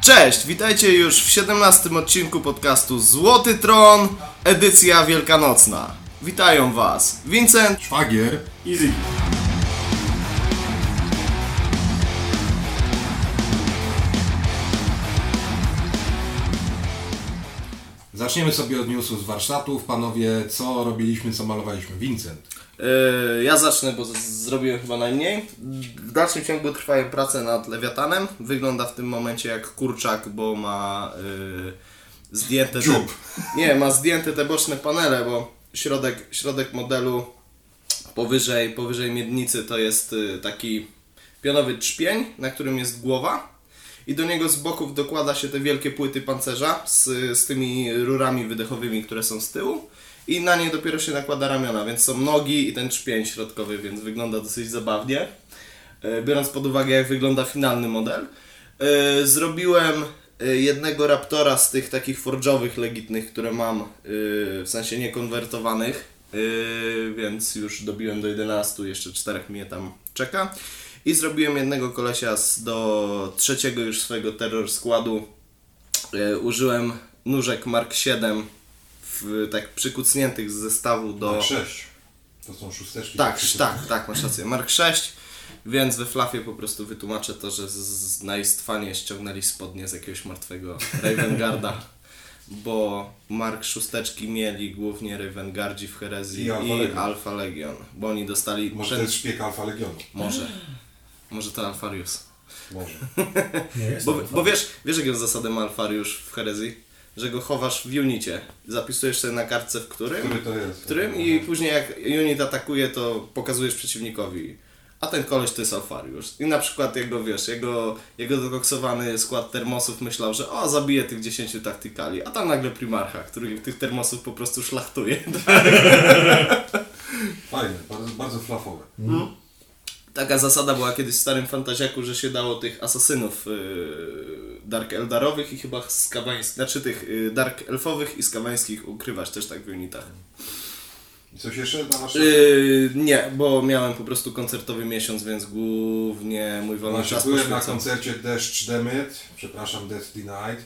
Cześć, witajcie już w 17 odcinku podcastu Złoty Tron, edycja wielkanocna. Witają Was Vincent, Szwagier i Ziggy. Zaczniemy sobie od newsu z warsztatów. Panowie, co robiliśmy, co malowaliśmy? Vincent. Yy, ja zacznę, bo zrobiłem chyba najmniej. W dalszym ciągu trwają prace nad Lewiatanem. Wygląda w tym momencie jak kurczak, bo ma yy, zdjęte te. Nie, ma zdjęte te boczne panele, bo środek, środek modelu powyżej, powyżej miednicy to jest yy, taki pionowy trzpień, na którym jest głowa. I do niego z boków dokłada się te wielkie płyty pancerza z, z tymi rurami wydechowymi, które są z tyłu. I na nie dopiero się nakłada ramiona, więc są nogi i ten trzpień środkowy, więc wygląda dosyć zabawnie. E, Biorąc pod uwagę, jak wygląda finalny model. E, Zrobiłem e, jednego Raptora z tych takich forge'owych legitnych, które mam, w sensie niekonwertowanych, więc już dobiłem do 11, jeszcze czterech mnie tam czeka. I zrobiłem jednego kolesia z, do trzeciego już swojego terror składu. E, Użyłem nóżek Mark 7 w, tak przykucniętych z zestawu do... Mark 6. To są szósteczki. Tak, tak, tak, masz rację. Mark 6, więc we flafie po prostu wytłumaczę to, że z, z, na istwanie ściągnęli spodnie z jakiegoś martwego Ravengarda. Bo Mark szósteczki mieli głównie Ravengardzi w herezji I i Alpha Alpha, Legion. Legion. Bo oni dostali... Może ten- to jest szpieg Alfa Legionu. Może. Może to Alfarius. Może. Nie jest Bo, bo wiesz, wiesz jaką zasadę ma Alfariusz w herezji? Że go chowasz w unicie. Zapisujesz sobie na kartce w którym, Który to jest? w którym i później jak unit atakuje, to pokazujesz przeciwnikowi. A ten koleś to jest Alfariusz. I na przykład jego, wiesz, jego, jego dokoksowany skład termosów myślał, że o, zabije tych 10 taktykali. A tam nagle Primarcha, który tych termosów po prostu szlachtuje. Fajne, bardzo, bardzo flafowe. Taka zasada była kiedyś w starym fantaziaku, że się dało tych asasynów yy, Dark Eldarowych i chyba skawańskich, znaczy tych yy, Dark Elfowych i skawańskich ukrywać też tak w unitach. I coś jeszcze na nasze... Yy, nie, bo miałem po prostu koncertowy miesiąc, więc głównie mój wolny Właśnie czas byłem na poświęcam. koncercie Deszcz Demyt, przepraszam, Death Denied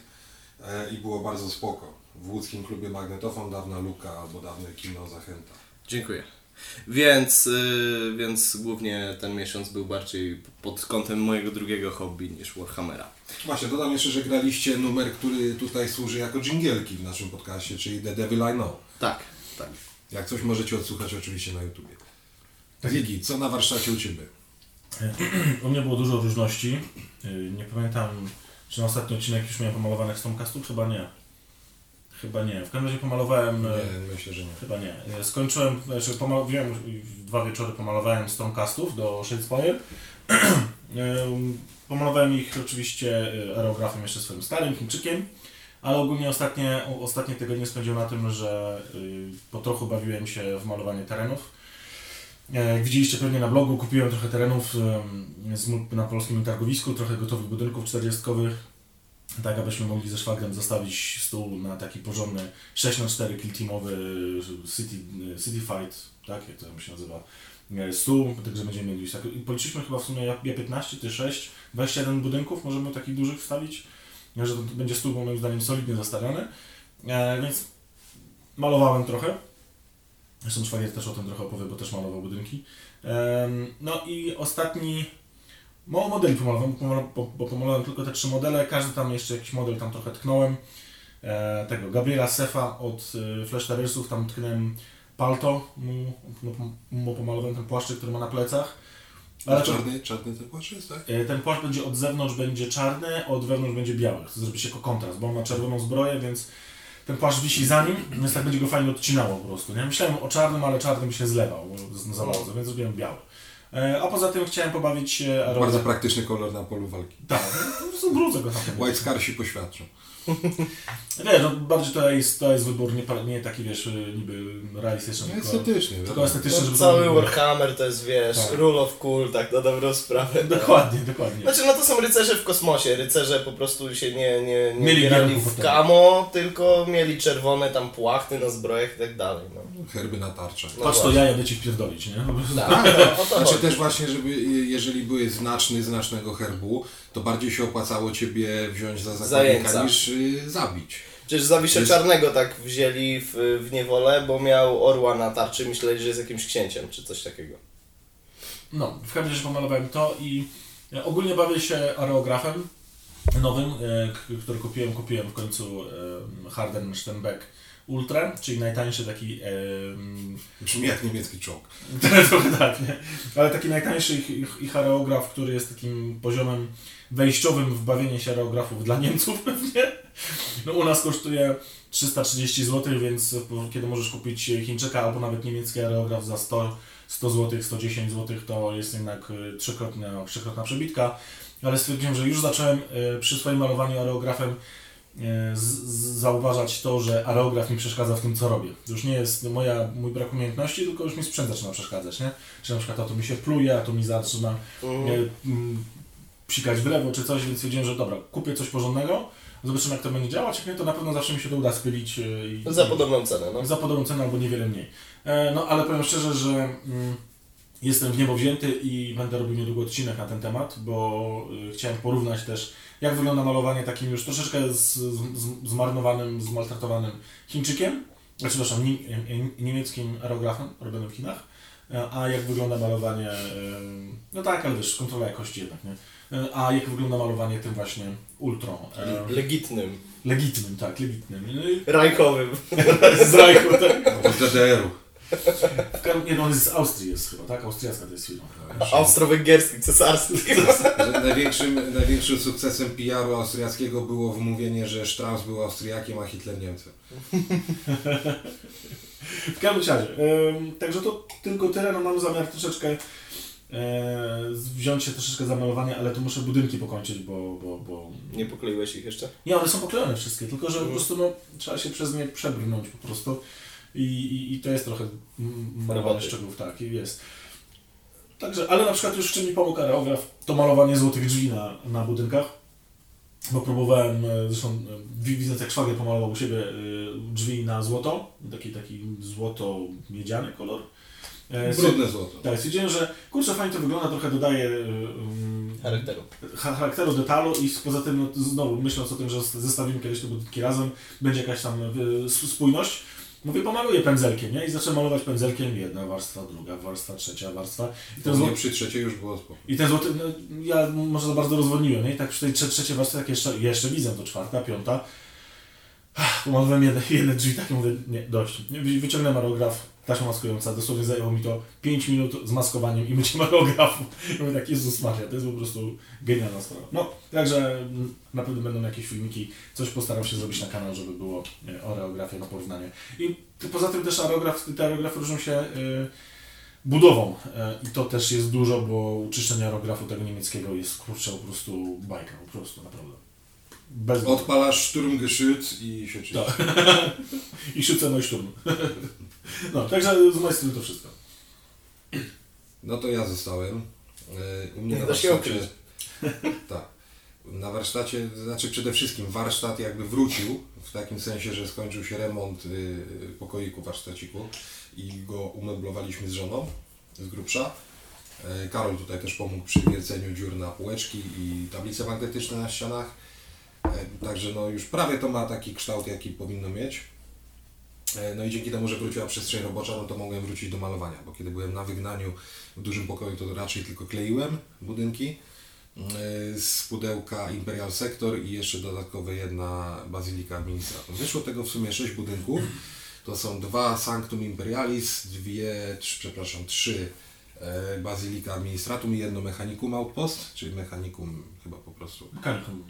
e, i było bardzo spoko. W łódzkim klubie Magnetofon, dawna Luka albo dawne kino Zachęta. Dziękuję. Więc, yy, więc głównie ten miesiąc był bardziej pod kątem mojego drugiego hobby niż Warhammera. Właśnie, dodam jeszcze, że graliście numer, który tutaj służy jako dżingielki w naszym podcaście, czyli The Devil I Know. Tak, tak. Jak coś możecie odsłuchać oczywiście na YouTubie. Ziggy, co na warsztacie u Ciebie? U mnie było dużo różności. Yy, Nie pamiętam, czy na ostatni odcinek już miałem pomalowanych Stormcastów? Chyba nie. Chyba nie. W każdym razie pomalowałem... e, Nie, myślę, że nie. Chyba nie. E, Skończyłem, znaczy pomalowałem, dwa wieczory pomalowałem Stormcastów do Shadespire. Em, Pomalowałem ich oczywiście e, aerografem jeszcze swoim starym Chińczykiem, ale ogólnie ostatnie, ostatnie tygodnie spędziłem na tym, że po trochu bawiłem się w malowanie terenów. E, Jak widzieliście pewnie na blogu, kupiłem trochę terenów na polskim targowisku, trochę gotowych budynków 40-kowych, tak abyśmy mogli ze szwagrem zostawić stół na taki porządny 6x4 kill-teamowy city, city Fight, tak jak to się nazywa, e, stół, także będziemy mieli tak, policzyliśmy chyba w sumie ja 15 czy 6, 21 budynków możemy takich dużych wstawić, że to będzie stół moim zdaniem solidnie zastawiony, e, więc malowałem trochę, zresztą szwagier też o tym trochę opowie, bo też malował budynki, Em, no i ostatni Mało modeli pomalowałem, bo pomalowałem, bo, pomalowałem tylko te trzy modele, każdy tam jeszcze jakiś model tam trochę tknąłem. E, tego Gabriela Sefa od e, Flash Terriersów, tam tknąłem palto, mu, mu, pomalowałem ten płaszczyk, który ma na plecach. Ale czarny, czarny ten płaszcz jest, tak? e, ten płaszcz będzie od zewnątrz będzie czarny, od wewnątrz będzie biały. Chcę zrobić jako kontrast, bo on ma czerwoną zbroję, więc ten płaszcz wisi za nim, więc tak będzie go fajnie odcinało po prostu. Nie? Myślałem o czarnym, ale czarny mi się zlewał bo za bardzo, więc zrobiłem biały. E, a poza tym chciałem pobawić się Bardzo praktyczny kolor na polu walki. tak, po prostu brudzę go tam. White Scarsi poświadczą. Nie, no bardziej to jest, to jest wybór nie, nie taki, wiesz, niby realistyczny, No, estetyczny. tylko wiadomo. estetyczny, żeby No, cały to... Warhammer to jest, wiesz, Tak. rule of cool, tak na dobrą sprawę. Dokładnie, dokładnie. Znaczy, no to są rycerze w kosmosie. Rycerze po prostu się nie, nie, nie Mieli gierków w kamo, tylko mieli czerwone tam płachty na zbrojach i tak dalej. No. Herby na tarczę. No Patrz, to właśnie. ja jadę ci wpierdolić, nie? Tak, no, o to Znaczy. Też właśnie, żeby jeżeli były znaczny, znacznego herbu, to bardziej się opłacało Ciebie wziąć za zakładnika Zajęca. niż y, zabić. Przecież Zawiszę Jest- Czarnego tak wzięli w, w niewolę, bo miał orła na tarczy myśleli, że jest jakimś księciem, czy coś takiego. No, w każdym razie pomalowałem to i e, ogólnie bawię się areografem nowym, e, k- który kupiłem, kupiłem w końcu e, Harden Steinbeck Ultra, czyli najtańszy taki, e, Brzmi jak niemiecki czołg. trochę tak, nie? ale taki najtańszy ich, ich, ich areograf, który jest takim poziomem wejściowym w bawienie się areografów dla Niemców pewnie. No u nas kosztuje 330 zł, więc kiedy możesz kupić Chińczyka albo nawet niemiecki areograf za 100, 100 zł, 110 zł, to jest jednak y, trzykrotna, trzykrotna przebitka. Ale stwierdziłem, że już zacząłem y, przy swoim malowaniu z, zauważać to, że areograf mi przeszkadza w tym, co robię. To już nie jest moja, mój brak umiejętności, tylko już mi sprzęt zaczyna przeszkadzać, nie? Że na przykład a to mi się pluje, a to mi zaczyna mm, psikać w lewo czy coś, więc stwierdziłem, że dobra, kupię coś porządnego, zobaczymy jak to będzie działać, jak nie, to na pewno zawsze mi się to uda spylić y, i, Za podobną cenę, no. za podobną cenę albo niewiele mniej. E, no ale powiem szczerze, że mm, jestem w niebo wzięty i będę robił niedługo odcinek na ten temat, bo chciałem porównać też jak wygląda malowanie takim już troszeczkę z, z, z, zmarnowanym, zmaltretowanym Chińczykiem, znaczy, przepraszam, ni, nie- niemieckim aerografem robionym w Chinach, e, a jak wygląda malowanie, e, no tak, ale wiesz, kontrola jakości jednak, nie? E, A jak wygląda malowanie tym właśnie ultrą, e, Legitnym, legitnym, tak, legitnym. No rajkowym. z Rajku, tak. Z DDR-u. Nie, no on jest z Austrii jest chyba, tak? Austriacka to jest firma. Austro-węgierski, cesarski. Że największym, największym sukcesem PR-u austriackiego było wmówienie, że Strauss był Austriakiem, a Hitler Niemcem. W każdym razie, także to tylko tyle, no mam zamiar troszeczkę e, wziąć się troszeczkę za malowanie, ale tu muszę budynki pokończyć, bo, bo, bo... Nie pokleiłeś ich jeszcze? Nie, one są poklejone wszystkie, tylko że po Mhm. prostu no, trzeba się przez nie przebrnąć po prostu i, i, i to jest trochę malowanie szczegółów, tak, i jest. Także, ale na przykład już w czym mi pomógł areograf, to malowanie złotych drzwi na, na budynkach, bo próbowałem, e, zresztą e, wi- widząc jak szwagier pomalował u siebie e, drzwi na złoto, taki, taki złoto-miedziany kolor. Brudne złoto. Tak, stwierdziłem, że kurczę, fajnie to wygląda, trochę dodaje mm, Charakteru. cha- charakteru, detalu i poza tym, no, znowu myśląc o tym, że zestawimy kiedyś te budynki razem, będzie jakaś tam s- spójność, mówię, pomaluję pędzelkiem, nie? I zacząłem malować pędzelkiem, jedna warstwa, druga warstwa, trzecia warstwa. I ten, To zło... nie przy trzeciej już było spoko. I ten złoty, no, ja może za bardzo rozwodniłem, nie? I tak przy tej trze- trzeciej warstwie, jak jeszcze, jeszcze widzę, to czwarta, piąta, pomalowałem jedne, jedne drzwi, takie mówię, nie, dość. Wy- Wyciągnąłem aerograf, taśma maskująca, dosłownie zajęło mi to 5 minut z maskowaniem i myciem aerografu. I mówię tak, Jezus Maria, to jest po prostu genialna sprawa. No, także mm, na pewno będą jakieś filmiki, coś postaram się zrobić na kanał, żeby było e, aerografia na porównanie. I poza tym też aerograf, te aerografy różnią się e, budową e, i to też jest dużo, bo czyszczenie aerografu tego niemieckiego jest kurczę po prostu bajka, po prostu naprawdę. Bez Odpalasz Sturmgeschütz i się czyści. Tak. I Schütze Sturm. No, także z mojej strony to wszystko. No to ja zostałem. E, U mnie Nie na warsztacie. Tak. Na warsztacie, znaczy przede wszystkim warsztat jakby wrócił, w takim sensie, że skończył się remont y, pokoiku warsztaciku i go umeblowaliśmy z żoną z grubsza. E, Karol tutaj też pomógł przy wierceniu dziur na półeczki i tablice magnetyczne na ścianach. E, Także no już prawie to ma taki kształt, jaki powinno mieć. E, No i dzięki temu, że wróciła przestrzeń robocza, no to mogłem wrócić do malowania, bo kiedy byłem na wygnaniu w dużym pokoju, to raczej tylko kleiłem budynki e, z pudełka Imperial Sector i jeszcze dodatkowe jedna Bazylika Administratum. Wyszło tego w sumie sześć budynków. To są dwa Sanctum Imperialis, dwie, trz, przepraszam, trzy e, Bazylika Administratum i jedno Mechanicum Outpost, czyli Mechanicum chyba po prostu. Kanikum.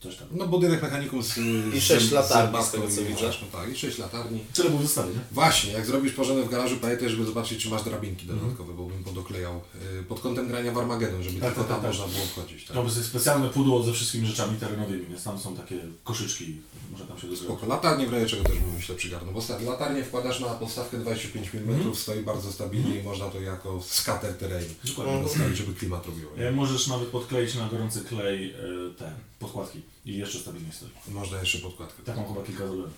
Coś tam. No budynek Mechanicum z I z sześć latarni, z tego, co i widzę. czaszką, Tak, i sześć latarni. Tyle był w zestawie, nie? Właśnie, jak zrobisz porządek w garażu, pamiętaj, żeby zobaczyć, czy masz drabinki dodatkowe, bo bym podoklejał y, pod kątem grania w Armageddon, żeby Tak, tylko tak, tam tak. można było wchodzić. Tak. To jest specjalne pudło ze wszystkimi rzeczami terenowymi, więc tam są takie koszyczki, może tam się dozwolić. Spoko. Latarnię w razie czego też bym myślę przygarnął, bo latarnię wkładasz na podstawkę 25 mm, Mhm. stoi bardzo stabilnie i można to jako scatter terrain Dokładnie. dostawić, żeby klimat robiło. E, Możesz nawet podkleić na gorący klej e, te podkładki i jeszcze stabilniej stoi. Można jeszcze podkładkę. Taką chyba kilka zrobiłem.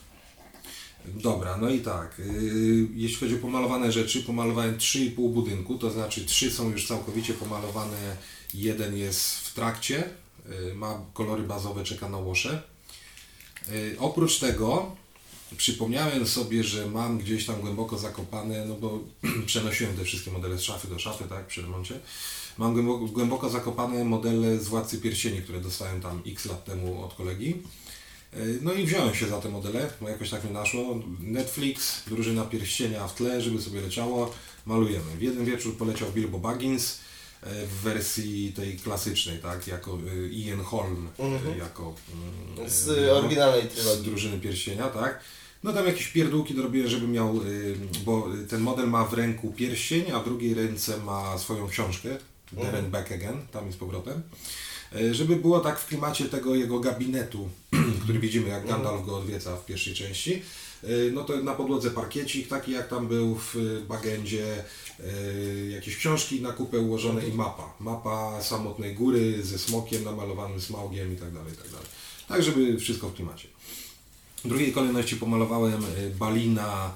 Dobra, no i tak, yy, jeśli chodzi o pomalowane rzeczy, pomalowałem 3,5 budynku, to znaczy 3 są już całkowicie pomalowane, jeden jest w trakcie, yy, ma kolory bazowe, czeka na łosze. Yy, oprócz tego przypomniałem sobie, że mam gdzieś tam głęboko zakopane, no bo przenosiłem te wszystkie modele z szafy do szafy, tak, przy remoncie. Mam głęboko, głęboko zakopane modele z Władcy Pierścieni, które dostałem tam x lat temu od kolegi. Yy, No i wziąłem się za te modele, bo jakoś tak mi naszło. Netflix, drużyna pierścienia w tle, żeby sobie leciało, malujemy. W jeden wieczór poleciał Bilbo Baggins yy, w wersji tej klasycznej, tak, jako yy, Ian Holm, yy, jako yy, Z oryginalnej z trylogii. drużyny pierścienia, tak. No tam jakieś pierdółki dorobiłem, żeby miał, bo ten model ma w ręku pierścień, a w drugiej ręce ma swoją książkę, There and Back Again, tam jest powrotem. Yy, Żeby było tak w klimacie tego jego gabinetu, który widzimy, jak Gandalf go odwiedza w pierwszej części. Yy, No to na podłodze parkiecik, taki jak tam był w Bagendzie, yy, jakieś książki na kupę ułożone i mapa. Mapa samotnej góry ze smokiem namalowanym smaugiem i tak dalej, tak dalej. Tak, żeby wszystko w klimacie. W drugiej kolejności pomalowałem Balina,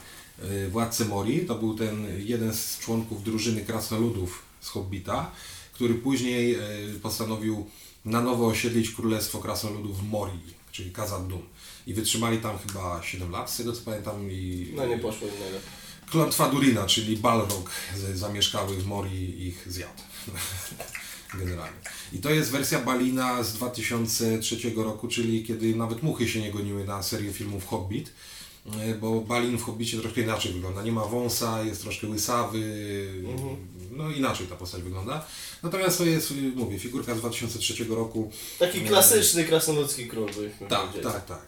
Władcę Mori. To był ten jeden z członków drużyny krasnoludów z Hobbita, który później y, postanowił na nowo osiedlić królestwo krasnoludów w Mori, czyli Khazad Dum. I wytrzymali tam chyba 7 lat, z tego co pamiętam. I, No nie poszło innego. Klątwa Durina, czyli Balrog zamieszkały w Mori i ich zjadł. Generalnie. I to jest wersja Balina z 2003 roku, czyli kiedy nawet muchy się nie goniły na serię filmów Hobbit, e, bo Balin w Hobbicie troszkę inaczej wygląda. Nie ma wąsa, jest troszkę łysawy, no inaczej ta postać wygląda. Natomiast to jest, mówię, figurka z 2003 roku. Taki klasyczny krasnoludzki król, Tak, tak, tak.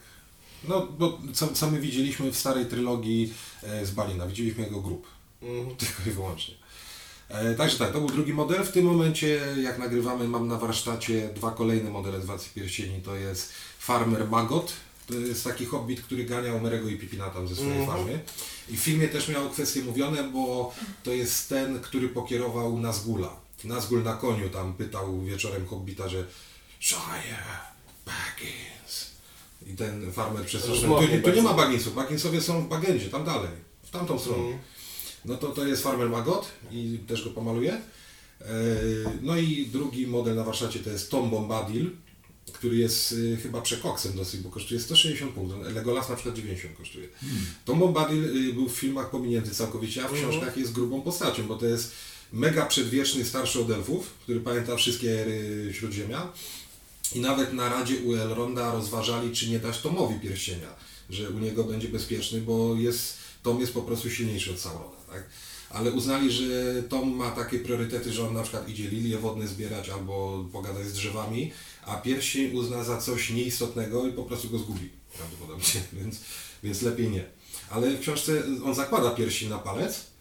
No, bo co, co my widzieliśmy w starej trylogii e, z Balina? Widzieliśmy jego grób. Mhm. Tylko i wyłącznie. E, także tak, to był drugi model. W tym momencie, jak nagrywamy, mam na warsztacie dwa kolejne modele z Władcy Pierścieni. To jest Farmer Magot. To jest taki hobbit, który ganiał Merego i Pipina tam ze swojej farmy. I w filmie też miało kwestie mówione, bo to jest ten, który pokierował Nazgula. Nazgul na koniu tam pytał wieczorem hobbita, że Shire Baggins. I ten farmer przestraszył. Tu, tu nie ma Bagginsów. Bagginsowie są w Bagendzie, tam dalej. W tamtą stronę. No to to jest Farmer Magot i też go pomaluję. E, No i drugi model na warsztacie to jest Tom Bombadil, który jest y, chyba przekoksem dosyć, bo kosztuje 160 punktów. Legolas na przykład 90 kosztuje. Tom Bombadil y, był w filmach pominięty całkowicie, a w książkach jest grubą postacią, bo to jest mega przedwieczny starszy od elfów, który pamięta wszystkie ery Śródziemia. I nawet na Radzie u Elronda rozważali, czy nie dać Tomowi pierścienia, że u niego będzie bezpieczny, bo jest, Tom jest po prostu silniejszy od Saurona, tak? Ale uznali, że Tom ma takie priorytety, że on na przykład idzie lilie wodne zbierać albo pogadać z drzewami, a pierścień uzna za coś nieistotnego i po prostu go zgubi prawdopodobnie, więc, więc lepiej nie. Ale w książce on zakłada pierścień na palec,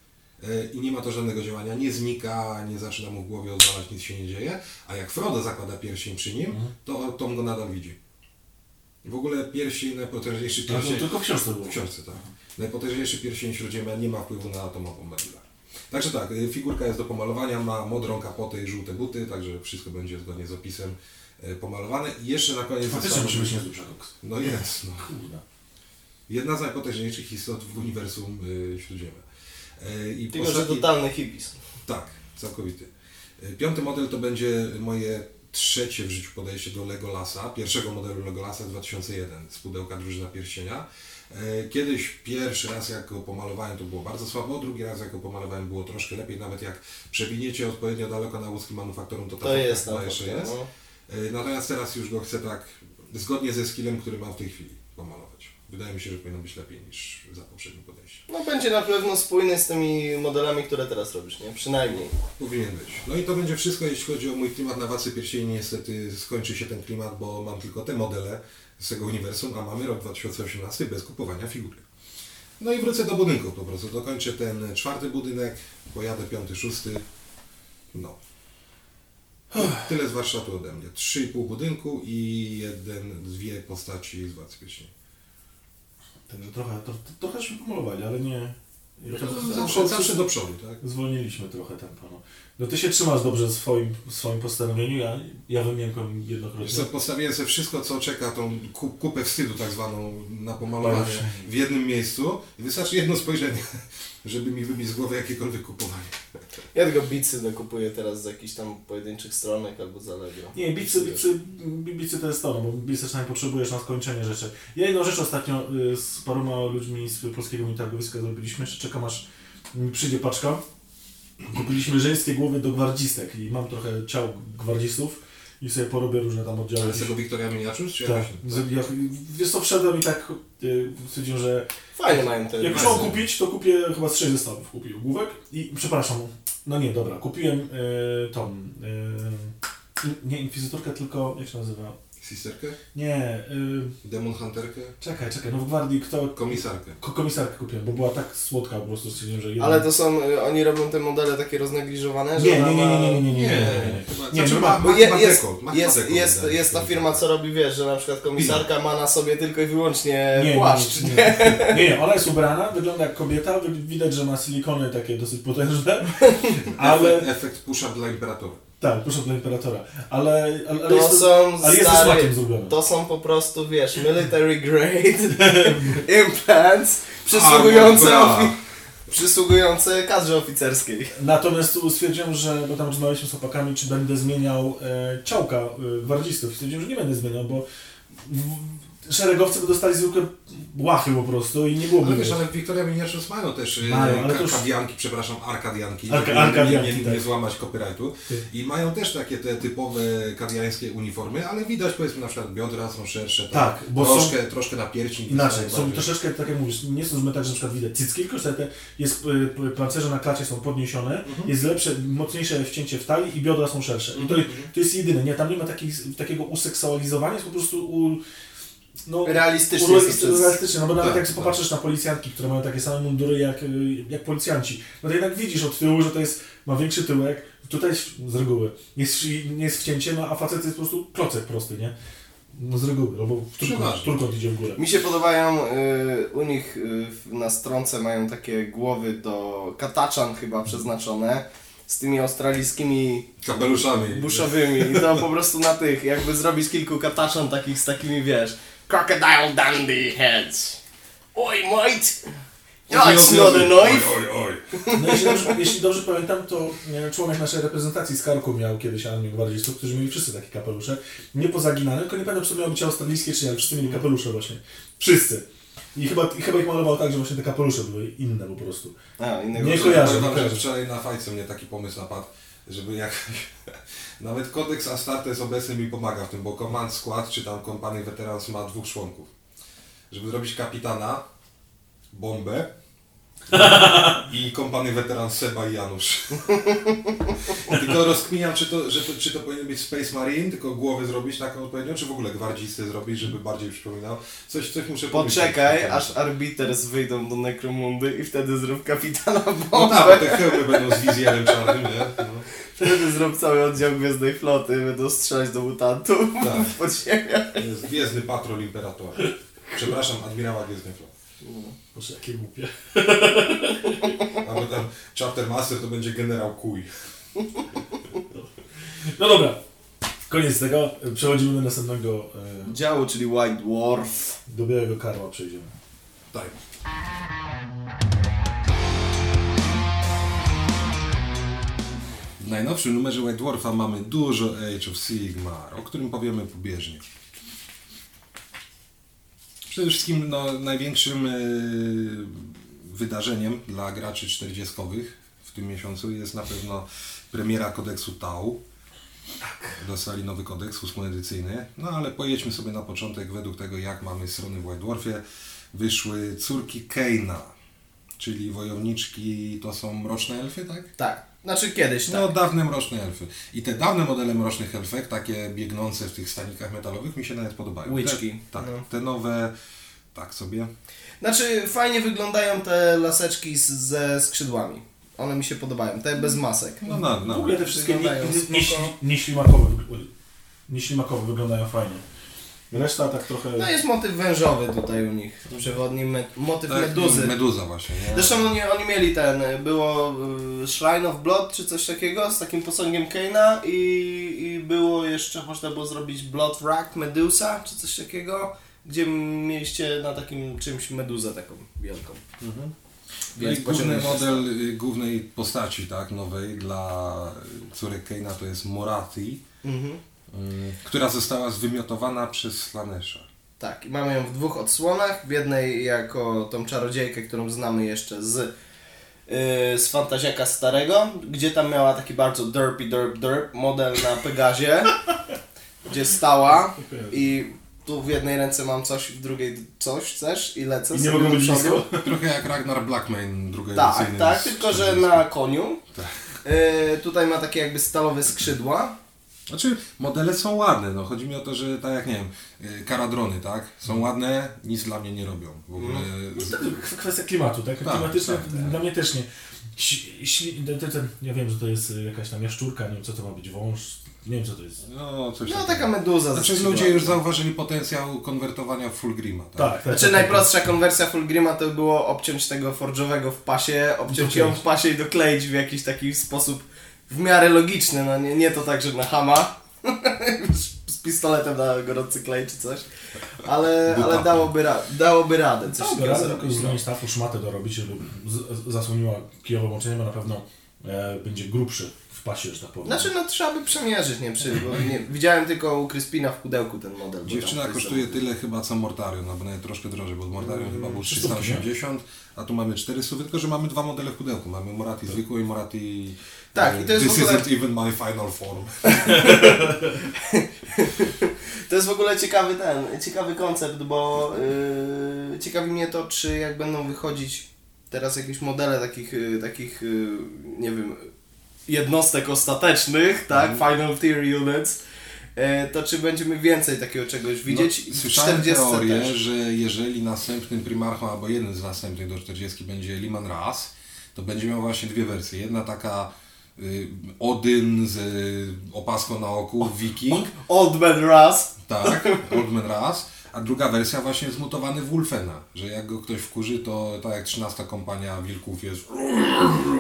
E, i nie ma to żadnego działania, nie znika, nie zaczyna mu w głowie odwalać, nic się nie dzieje, a jak Frodo zakłada pierścień przy nim, to Tom go nadal widzi. W ogóle pierścień, najpotężniejszy No, pierścień... tylko w książce było. W książce, tak. Najpotężniejszy pierścień Śródziemia nie ma wpływu na atomową Bombadila. Także tak, y, figurka jest do pomalowania, ma modrą kapotę i żółte buty, także wszystko będzie zgodnie z opisem y, pomalowane. I jeszcze na koniec... Faktycznie musi być niezły przekoks. No jest, no. Jedna z najpotężniejszych istot w uniwersum y, Śródziemia. Y, I Tylko, że totalny hippies. tak, całkowity. Y, Piąty model to będzie moje trzecie w życiu podejście do Legolasa, pierwszego modelu Legolasa z 2001 z pudełka Drużyna Pierścienia. Y, Kiedyś pierwszy raz jak go pomalowałem to było bardzo słabo, drugi raz jak go pomalowałem było troszkę lepiej, nawet jak przewiniecie odpowiednio daleko na łódzkim manufaktorum to ta To jest tam jeszcze jest. no. Y, Natomiast teraz już go chcę tak zgodnie ze skillem, który mam w tej chwili pomalować. Wydaje mi się, że powinno być lepiej niż za poprzednim podejściem. No będzie na pewno spójny z tymi modelami, które teraz robisz, nie? Przynajmniej. Powinien być. No i to będzie wszystko, jeśli chodzi o mój klimat na Władcy Pierścieni. Niestety skończy się ten klimat, bo mam tylko te modele z tego uniwersum, a mamy rok 2018 bez kupowania figury. No i wrócę do budynków po prostu. Dokończę ten czwarty budynek, pojadę piąty, szósty. No. Tyle z warsztatu ode mnie. Trzy i pół budynku i jeden, dwie postaci z Władcy Pierścieni. Także trochę, to, trochę się pomalowali, ale nie, to- Zawsze, zawsze do przodu, tak? Zwolniliśmy trochę tempo. No. No ty się trzymasz dobrze w swoim, w swoim postanowieniu, ja, ja wymiękłem jednokrotnie. co, postawiłem sobie wszystko, co czeka, tą ku- kupę wstydu tak zwaną na pomalowanie w jednym miejscu i wystarczy jedno spojrzenie, żeby mi wybić z głowy jakiekolwiek kupowanie. Ja tylko bicy dokupuję teraz z jakichś tam pojedynczych stronek albo z Allegro. Nie, bicy, bicy, bicy to jest to, no, bo bicy czasami potrzebujesz na skończenie rzeczy. Ja jedną rzecz ostatnio y, z paroma ludźmi z polskiego militargowiska zrobiliśmy, jeszcze czekam aż mi przyjdzie paczka. Kupiliśmy żeńskie głowy do gwardzistek i mam trochę ciał gwardzistów i sobie porobię różne tam oddziały. Ale z tego Wiktoria Miniatures, czy Tak, jakoś? ja, wiesz co, wszedłem i tak y, stwierdziłem, że Fajne mają te jak mam kupić, to kupię chyba z 6 zestawów kupił główek i przepraszam, no nie, dobra, kupiłem y, tą, y, nie inkwizytorkę, tylko, jak się nazywa? Sisterkę? Nie, y, Demon Hunterkę? czekaj, czekaj, no w gwardii kto, Komisarkę. ko- komisarkę kupiłem, bo była tak słodka po prostu stwierdziłem, że jeden... Ale to są, y, oni robią te modele takie roznegliżowane, że Nie, nie, nie, nie, nie, nie, nie, nie, nie, Nie, nie. chyba- Nie, znaczy no ma, Bo je, jest, jest, ta firma, tak. co robi, wiesz, że na przykład komisarka ma na sobie tylko i wyłącznie Nie, płaszcz, nie, nie? nie, nie, nie, ona jest ubrana, wygląda jak kobieta, widać, że ma silikony takie dosyć potężne, ale, Efekt, efekt pusza dla Imperatora. Tak, proszę dla Imperatora, ale, ale, ale To jest są ale jest ze stare, smakiem zrobione. to są po prostu, wiesz, military grade implants przysługujące, ofi- przysługujące kadrze oficerskiej. Natomiast stwierdziłem, że, bo tam rozmawialiśmy z chłopakami, czy będę zmieniał e, ciałka e, gwardzistów. I Stwierdziłem, że nie będę zmieniał, bo w, szeregowcy by dostali zwykłe łachy po prostu i nie byłoby... No wiesz, ale Wiktoria Miniatures mają też y, Mają, ale już- przepraszam, arkadianki, Arka- arkadianki, nie, nie, tak. nie złamać copyrightu. I mają też takie te typowe kadiańskie uniformy, ale widać powiedzmy na przykład biodra są szersze, Tak, bo troszkę, troszkę na piersi. Inaczej, są troszeczkę, tak jak mówisz, nie są zbyt tak, że na przykład widać cycki, tylko te jest, p- pancerze na klacie są podniesione, jest lepsze, mocniejsze wcięcie w talii i biodra są szersze. I to, to jest jedyne, nie? Tam nie ma takich, takiego useksualizowania, jest po prostu u, no, Realistycznie Realistycznie, no bo nawet Tak, jak tak. popatrzysz na policjantki, które mają takie same mundury jak, y, jak policjanci, no to jednak widzisz od tyłu, że to jest, ma większy tyłek, tutaj z reguły jest, nie jest wcięcie, no a facet jest po prostu klocek prosty, nie? No z reguły, albo w trójkąt, idzie w górę. Mi się podobają, y, u nich y, na stronce mają takie głowy do kataczan chyba przeznaczone, z tymi australijskimi Kapeluszami. buszowymi i to po prostu na tych, jakby zrobić kilku kataczan takich z takimi, wiesz, Crocodile Dundee heads. Oj, mate! It's not a knife! Oj, oj, oj. No, jeśli, dobrze, jeśli dobrze pamiętam, to członek naszej reprezentacji z Karku miał kiedyś armię gwardzistów, którzy mieli wszyscy takie kapelusze. Nie pozaginane, tylko nie pamiętam, czy to miało być australijskie, czy nie, ale wszyscy mieli kapelusze właśnie. Wszyscy. I chyba, I chyba ich malował tak, że właśnie te kapelusze były inne po prostu. A, innego Nie kojarzę. Pamiętam, że kojarzę. wczoraj na fajce mnie taki pomysł napadł, żeby jak... Nawet kodeks Astartes obecny mi pomaga w tym, bo Command Squad czy tam Company Veterans ma dwóch członków. Żeby zrobić kapitana, bombę i Company Veterans Seba i Janusz. tylko rozkminiam, czy to, że to, czy to powinien być Space Marine, tylko głowę zrobić taką odpowiednią, czy w ogóle gwardzistę zrobić, żeby bardziej przypominał. Coś, coś muszę pomyśleć. Poczekaj, aż arbiters wyjdą do Necromundy i wtedy zrób kapitana No bombę. tak, bo te hełmy będą z wizjerem czarnym, nie? No. Wtedy zrób cały oddział Gwiezdnej Floty, będą strzelać do mutantów Tak. To jest Gwiezdny Patrol Imperatora. Przepraszam, admirała Gwiezdnej Floty. Boże, jakie głupie. Albo tam Chapter Master to będzie generał Kuj. No dobra, koniec tego. Przechodzimy do następnego, e, Działu, czyli White Dwarf. do Białego Karła przejdziemy. Tak. W najnowszym numerze White Dwarfa mamy dużo Age of Sigmar, o którym powiemy pobieżnie. Przede wszystkim no, największym e, wydarzeniem dla graczy 40 w tym miesiącu jest na pewno premiera kodeksu Tau. Dostali nowy kodeks ósmoedycyjny. No ale pojedźmy sobie na początek według tego, jak mamy strony w White Dwarfie. Wyszły córki Keina, czyli wojowniczki, to są mroczne elfy, tak? Tak, znaczy kiedyś tak. No, dawne mroczne elfy. I te dawne modele mrocznych elfek, takie biegnące w tych stanikach metalowych, mi się nawet podobają. Łyczki. Te, tak, No. te nowe, tak sobie. Znaczy fajnie wyglądają te laseczki z, ze skrzydłami. One mi się podobają, te bez masek. No, no, no. W ogóle te wszystkie nie, Wyglądają nie, nie, nieślimakowe, wyg- nieślimakowe wyglądają fajnie. Reszta tak trochę... No jest motyw wężowy tutaj u nich. Przewodni me motyw Tak, meduzy. Meduza właśnie, nie? Zresztą oni, oni mieli ten, było y, Shrine of Blood czy coś takiego z takim posągiem Kane'a i, i było jeszcze, można było zrobić Blood Rack Medusa czy coś takiego, gdzie mieliście na takim czymś meduzę taką wielką. No Więc główny pociągnąłeś się model y, głównej postaci, tak, nowej dla córek Keina to jest Morati, Mhm. Y, która została zwymiotowana przez Slanesha. Tak, i mamy ją w dwóch odsłonach. W jednej jako tą czarodziejkę, którą znamy jeszcze z, yy, z Fantaziaka starego, gdzie tam miała taki bardzo derpy derp derp model na Pegazie, gdzie stała i tu w jednej ręce mam coś, w drugiej coś też i lecę I nie do być blisko. Trochę jak Ragnar Blackmane, druga Tak, tak, tylko że 40. na koniu. Tak. Yy, tutaj ma takie jakby stalowe skrzydła. Znaczy, modele są ładne, no chodzi mi o to, że tak jak nie wiem, y, karadrony, tak, są ładne, nic dla mnie nie robią. W ogóle z- To k- Kwestia klimatu, tak? Tak, Klimatyczne tak, tak. dla mnie też nie. Ś- Śli, te, te, te, ja wiem, że to jest jakaś tam jaszczurka, nie wiem co to ma być, wąż, nie wiem co to jest. no coś No taka meduza. Znaczy ludzie już zauważyli potencjał konwertowania w Fulgrima, tak? Tak, tak. Znaczy tak, najprostsza konwersja Fulgrima to było obciąć tego forge'owego w pasie, obciąć ją w pasie i dokleić w jakiś taki sposób w miarę logiczny, no nie, nie to tak, że na hama z pistoletem na gorący klej czy coś, ale, ale dałoby, ra dałoby radę coś Coś takiego radę tylko z No. stawu szmatę dorobić, żeby zasłoniła kijowe łączenie, bo na pewno e, będzie grubszy w pasie, że tak powiem. Znaczy no trzeba by przemierzyć, nie? Przy, bo nie widziałem tylko u Crispina w pudełku ten model. Dziewczyna kosztuje tyle chyba co Mortarion, albo nawet troszkę drożej, bo Mortarion chyba był 300, 380, a tu mamy 400, tylko że mamy dwa modele w pudełku. Mamy Morati zwykły i Morati... Tak, i to jest This w ogóle- isn't even my final form. To jest w ogóle ciekawy ten, ciekawy koncept, bo yy, ciekawi mnie to, czy jak będą wychodzić teraz jakieś modele takich, yy, takich yy, nie wiem, jednostek ostatecznych, tak, Final Theory Units, yy, to czy będziemy więcej takiego czegoś widzieć No, słyszałem 40 teorię, też. że jeżeli następnym primarchą, albo jeden z następnych do 40 będzie Liman Ras, to będzie miał właśnie dwie wersje. Jedna taka y, Odyn z y, opaską na oku, Viking, Old Man Ras. tak, Oldman Ras, a druga wersja właśnie zmutowany w Wolfena, że jak go ktoś wkurzy, to tak jak 13 kompania wilków jest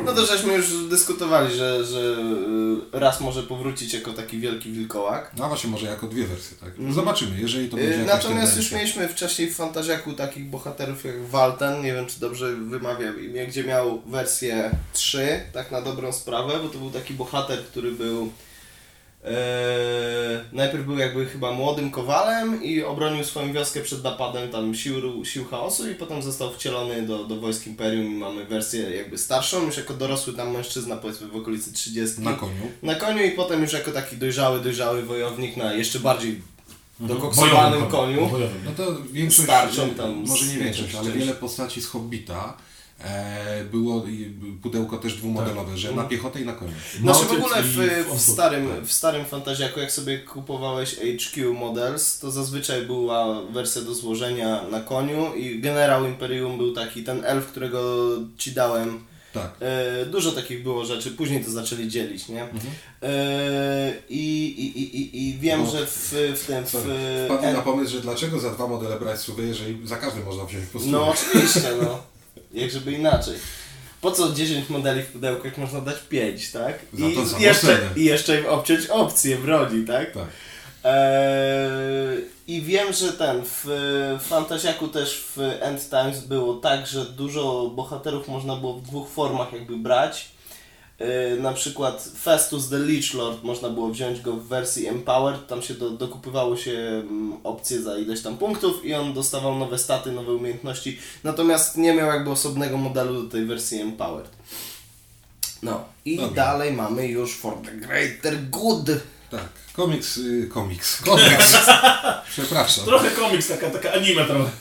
No to żeśmy już dyskutowali, że, że yy, Ras może powrócić jako taki wielki wilkołak. No właśnie, może jako dwie wersje, tak? Zobaczymy, jeżeli to będzie Yy, jakaś Natomiast już mieliśmy wcześniej w Fantaziaku takich bohaterów jak Walten, nie wiem czy dobrze wymawiam imię, gdzie miał wersję 3, tak na dobrą sprawę, bo to był taki bohater, który był najpierw był jakby chyba młodym kowalem i obronił swoją wioskę przed napadem tam sił, sił chaosu i potem został wcielony do, do wojsk Imperium i mamy wersję jakby starszą, już jako dorosły tam mężczyzna powiedzmy w okolicy 30. Na koniu. Na koniu i potem już jako taki dojrzały, dojrzały wojownik na jeszcze bardziej Mhm. dokoksowanym koniu. Bojowym. No to większość, Starczą tam może nie większość, większą ale wiele postaci z Hobbita było i pudełko też dwumodelowe, że na piechotę i na koniu. Znaczy w ogóle w, w, starym, w starym Fantaziaku, jak sobie kupowałeś HQ Models, to zazwyczaj była wersja do złożenia na koniu i generał Imperium był taki, ten elf, którego ci dałem. Tak. E, dużo takich było rzeczy, później to zaczęli dzielić, nie? E, i, i, i, i, I wiem, No. że w, w tym... W, Sorry. Wpadli na pomysł, że dlaczego za dwa modele brać suwy, jeżeli za każdy można wziąć po No oczywiście, no. Jak żeby inaczej. Po co 10 modeli w pudełku, jak można dać 5, tak? Za I to jeszcze. I jeszcze im obciąć opcję broni, tak? Tak. Eee, I wiem, że ten, w Fantasiaku też w End Times było tak, że dużo bohaterów można było w dwóch formach jakby brać. Eee, na przykład Festus the Lich Lord można było wziąć go w wersji Empowered, tam się do, dokupywało się mm, opcje za ileś tam punktów i on dostawał nowe staty, nowe umiejętności, natomiast nie miał jakby osobnego modelu do tej wersji Empowered. No i Dobrze. dalej mamy już For the Greater Good. Tak. Komiks, y, komiks, kodeks. Przepraszam. Trochę komiks, taka, taka anime trochę.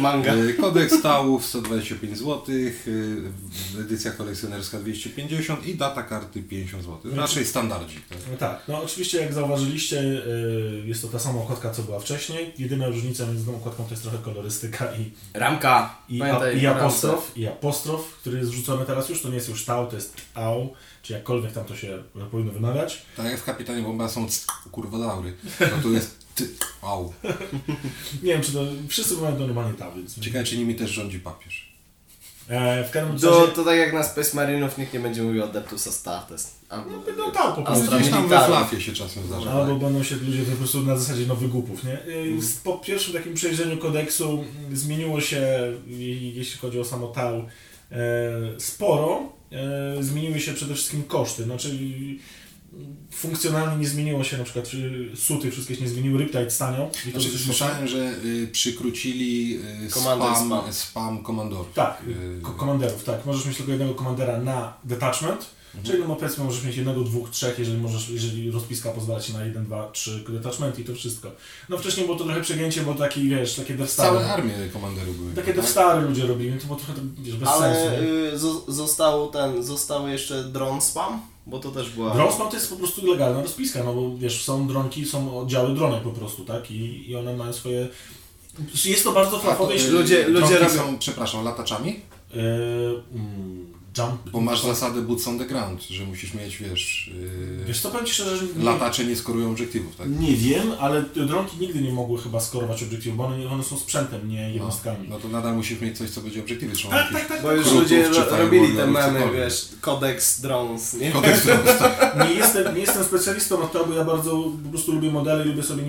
Manga. Y, Kodeks stałów 125 zł, edycja kolekcjonerska 250 i data karty 50 zł. Raczej standardzik. Tak? No tak, no oczywiście jak zauważyliście, y, jest to ta sama okładka co była wcześniej. Jedyna różnica między tą okładką to jest trochę kolorystyka i, Ramka. i, a, Pamiętaj, i ramce. apostrof, i apostrof, który jest rzucony teraz już, to nie jest już tau, to jest au, czy jakkolwiek tam to się powinno wymawiać. Tak jak w Kapitanie Bomba są c- kurwodaury. No tu jest Ty, au. Nie wiem, czy to wszyscy mają to normalnie tam, więc... Ciekawe, czy nimi też rządzi papież. E, w każdym To, razie... to tak jak na Space Marinów nikt nie będzie mówił Adeptus Astartes. Albo, No tak, po prostu. Gdzieś tam we flafie się czasem zdarza. Albo będą się ludzie po prostu na zasadzie nowych głupów, nie? Mhm. Y, z- Po pierwszym takim przejrzeniu kodeksu y, zmieniło się, jeśli chodzi o samo tał, e, sporo. E, Zmieniły się przede wszystkim koszty, znaczy funkcjonalnie nie zmieniło się, na przykład y, suty wszystkie się nie zmieniły, Riptide staniał. I to Znaczy, słyszałem, że y, przykrócili y, Commander spam, spam. spam. komandorów. Tak, Y, ko- komanderów, tak. Możesz mieć tylko jednego komandera na detachment, Mhm. czyli no powiedzmy możesz mieć jednego, dwóch, trzech, jeżeli możesz, jeżeli rozpiska pozwala ci na jeden, dwa, trzy detachmenty i to wszystko. No wcześniej było to trochę przegięcie, bo taki, wiesz, takie Death Stary. Całe armie komanderów były. Takie tak? Death Stary ludzie robili, to było trochę, wiesz, bez Ale sensu. nie? y, zo- został ten, został jeszcze drone spam, bo to też była... Drone spam to jest po prostu legalna rozpiska, no bo wiesz, są dronki, są oddziały dronek po prostu, tak? I, i one mają swoje... Jest to bardzo flafowe, ludzie- ludzie robią- są, przepraszam, lataczami? Yy, mm, jump... Bo masz zasadę boots on the ground, że musisz mieć, wiesz, y, Wiesz co, powiem Ci szczerze, że... nie- latacze nie skorują obiektywów, tak? Nie wiem, ale te dronki nigdy nie mogły chyba skorować obiektywów, bo one, one są sprzętem, nie jednostkami. No to nadal musisz mieć coś, co będzie obiektywy trzymał. tak, tak, tak. Bo już ludzie robili te memy, wiesz, Codex Drones, nie? Kodeks drones, tak. Nie jestem, nie jestem specjalistą od tego, bo ja bardzo po prostu lubię modele i lubię sobie,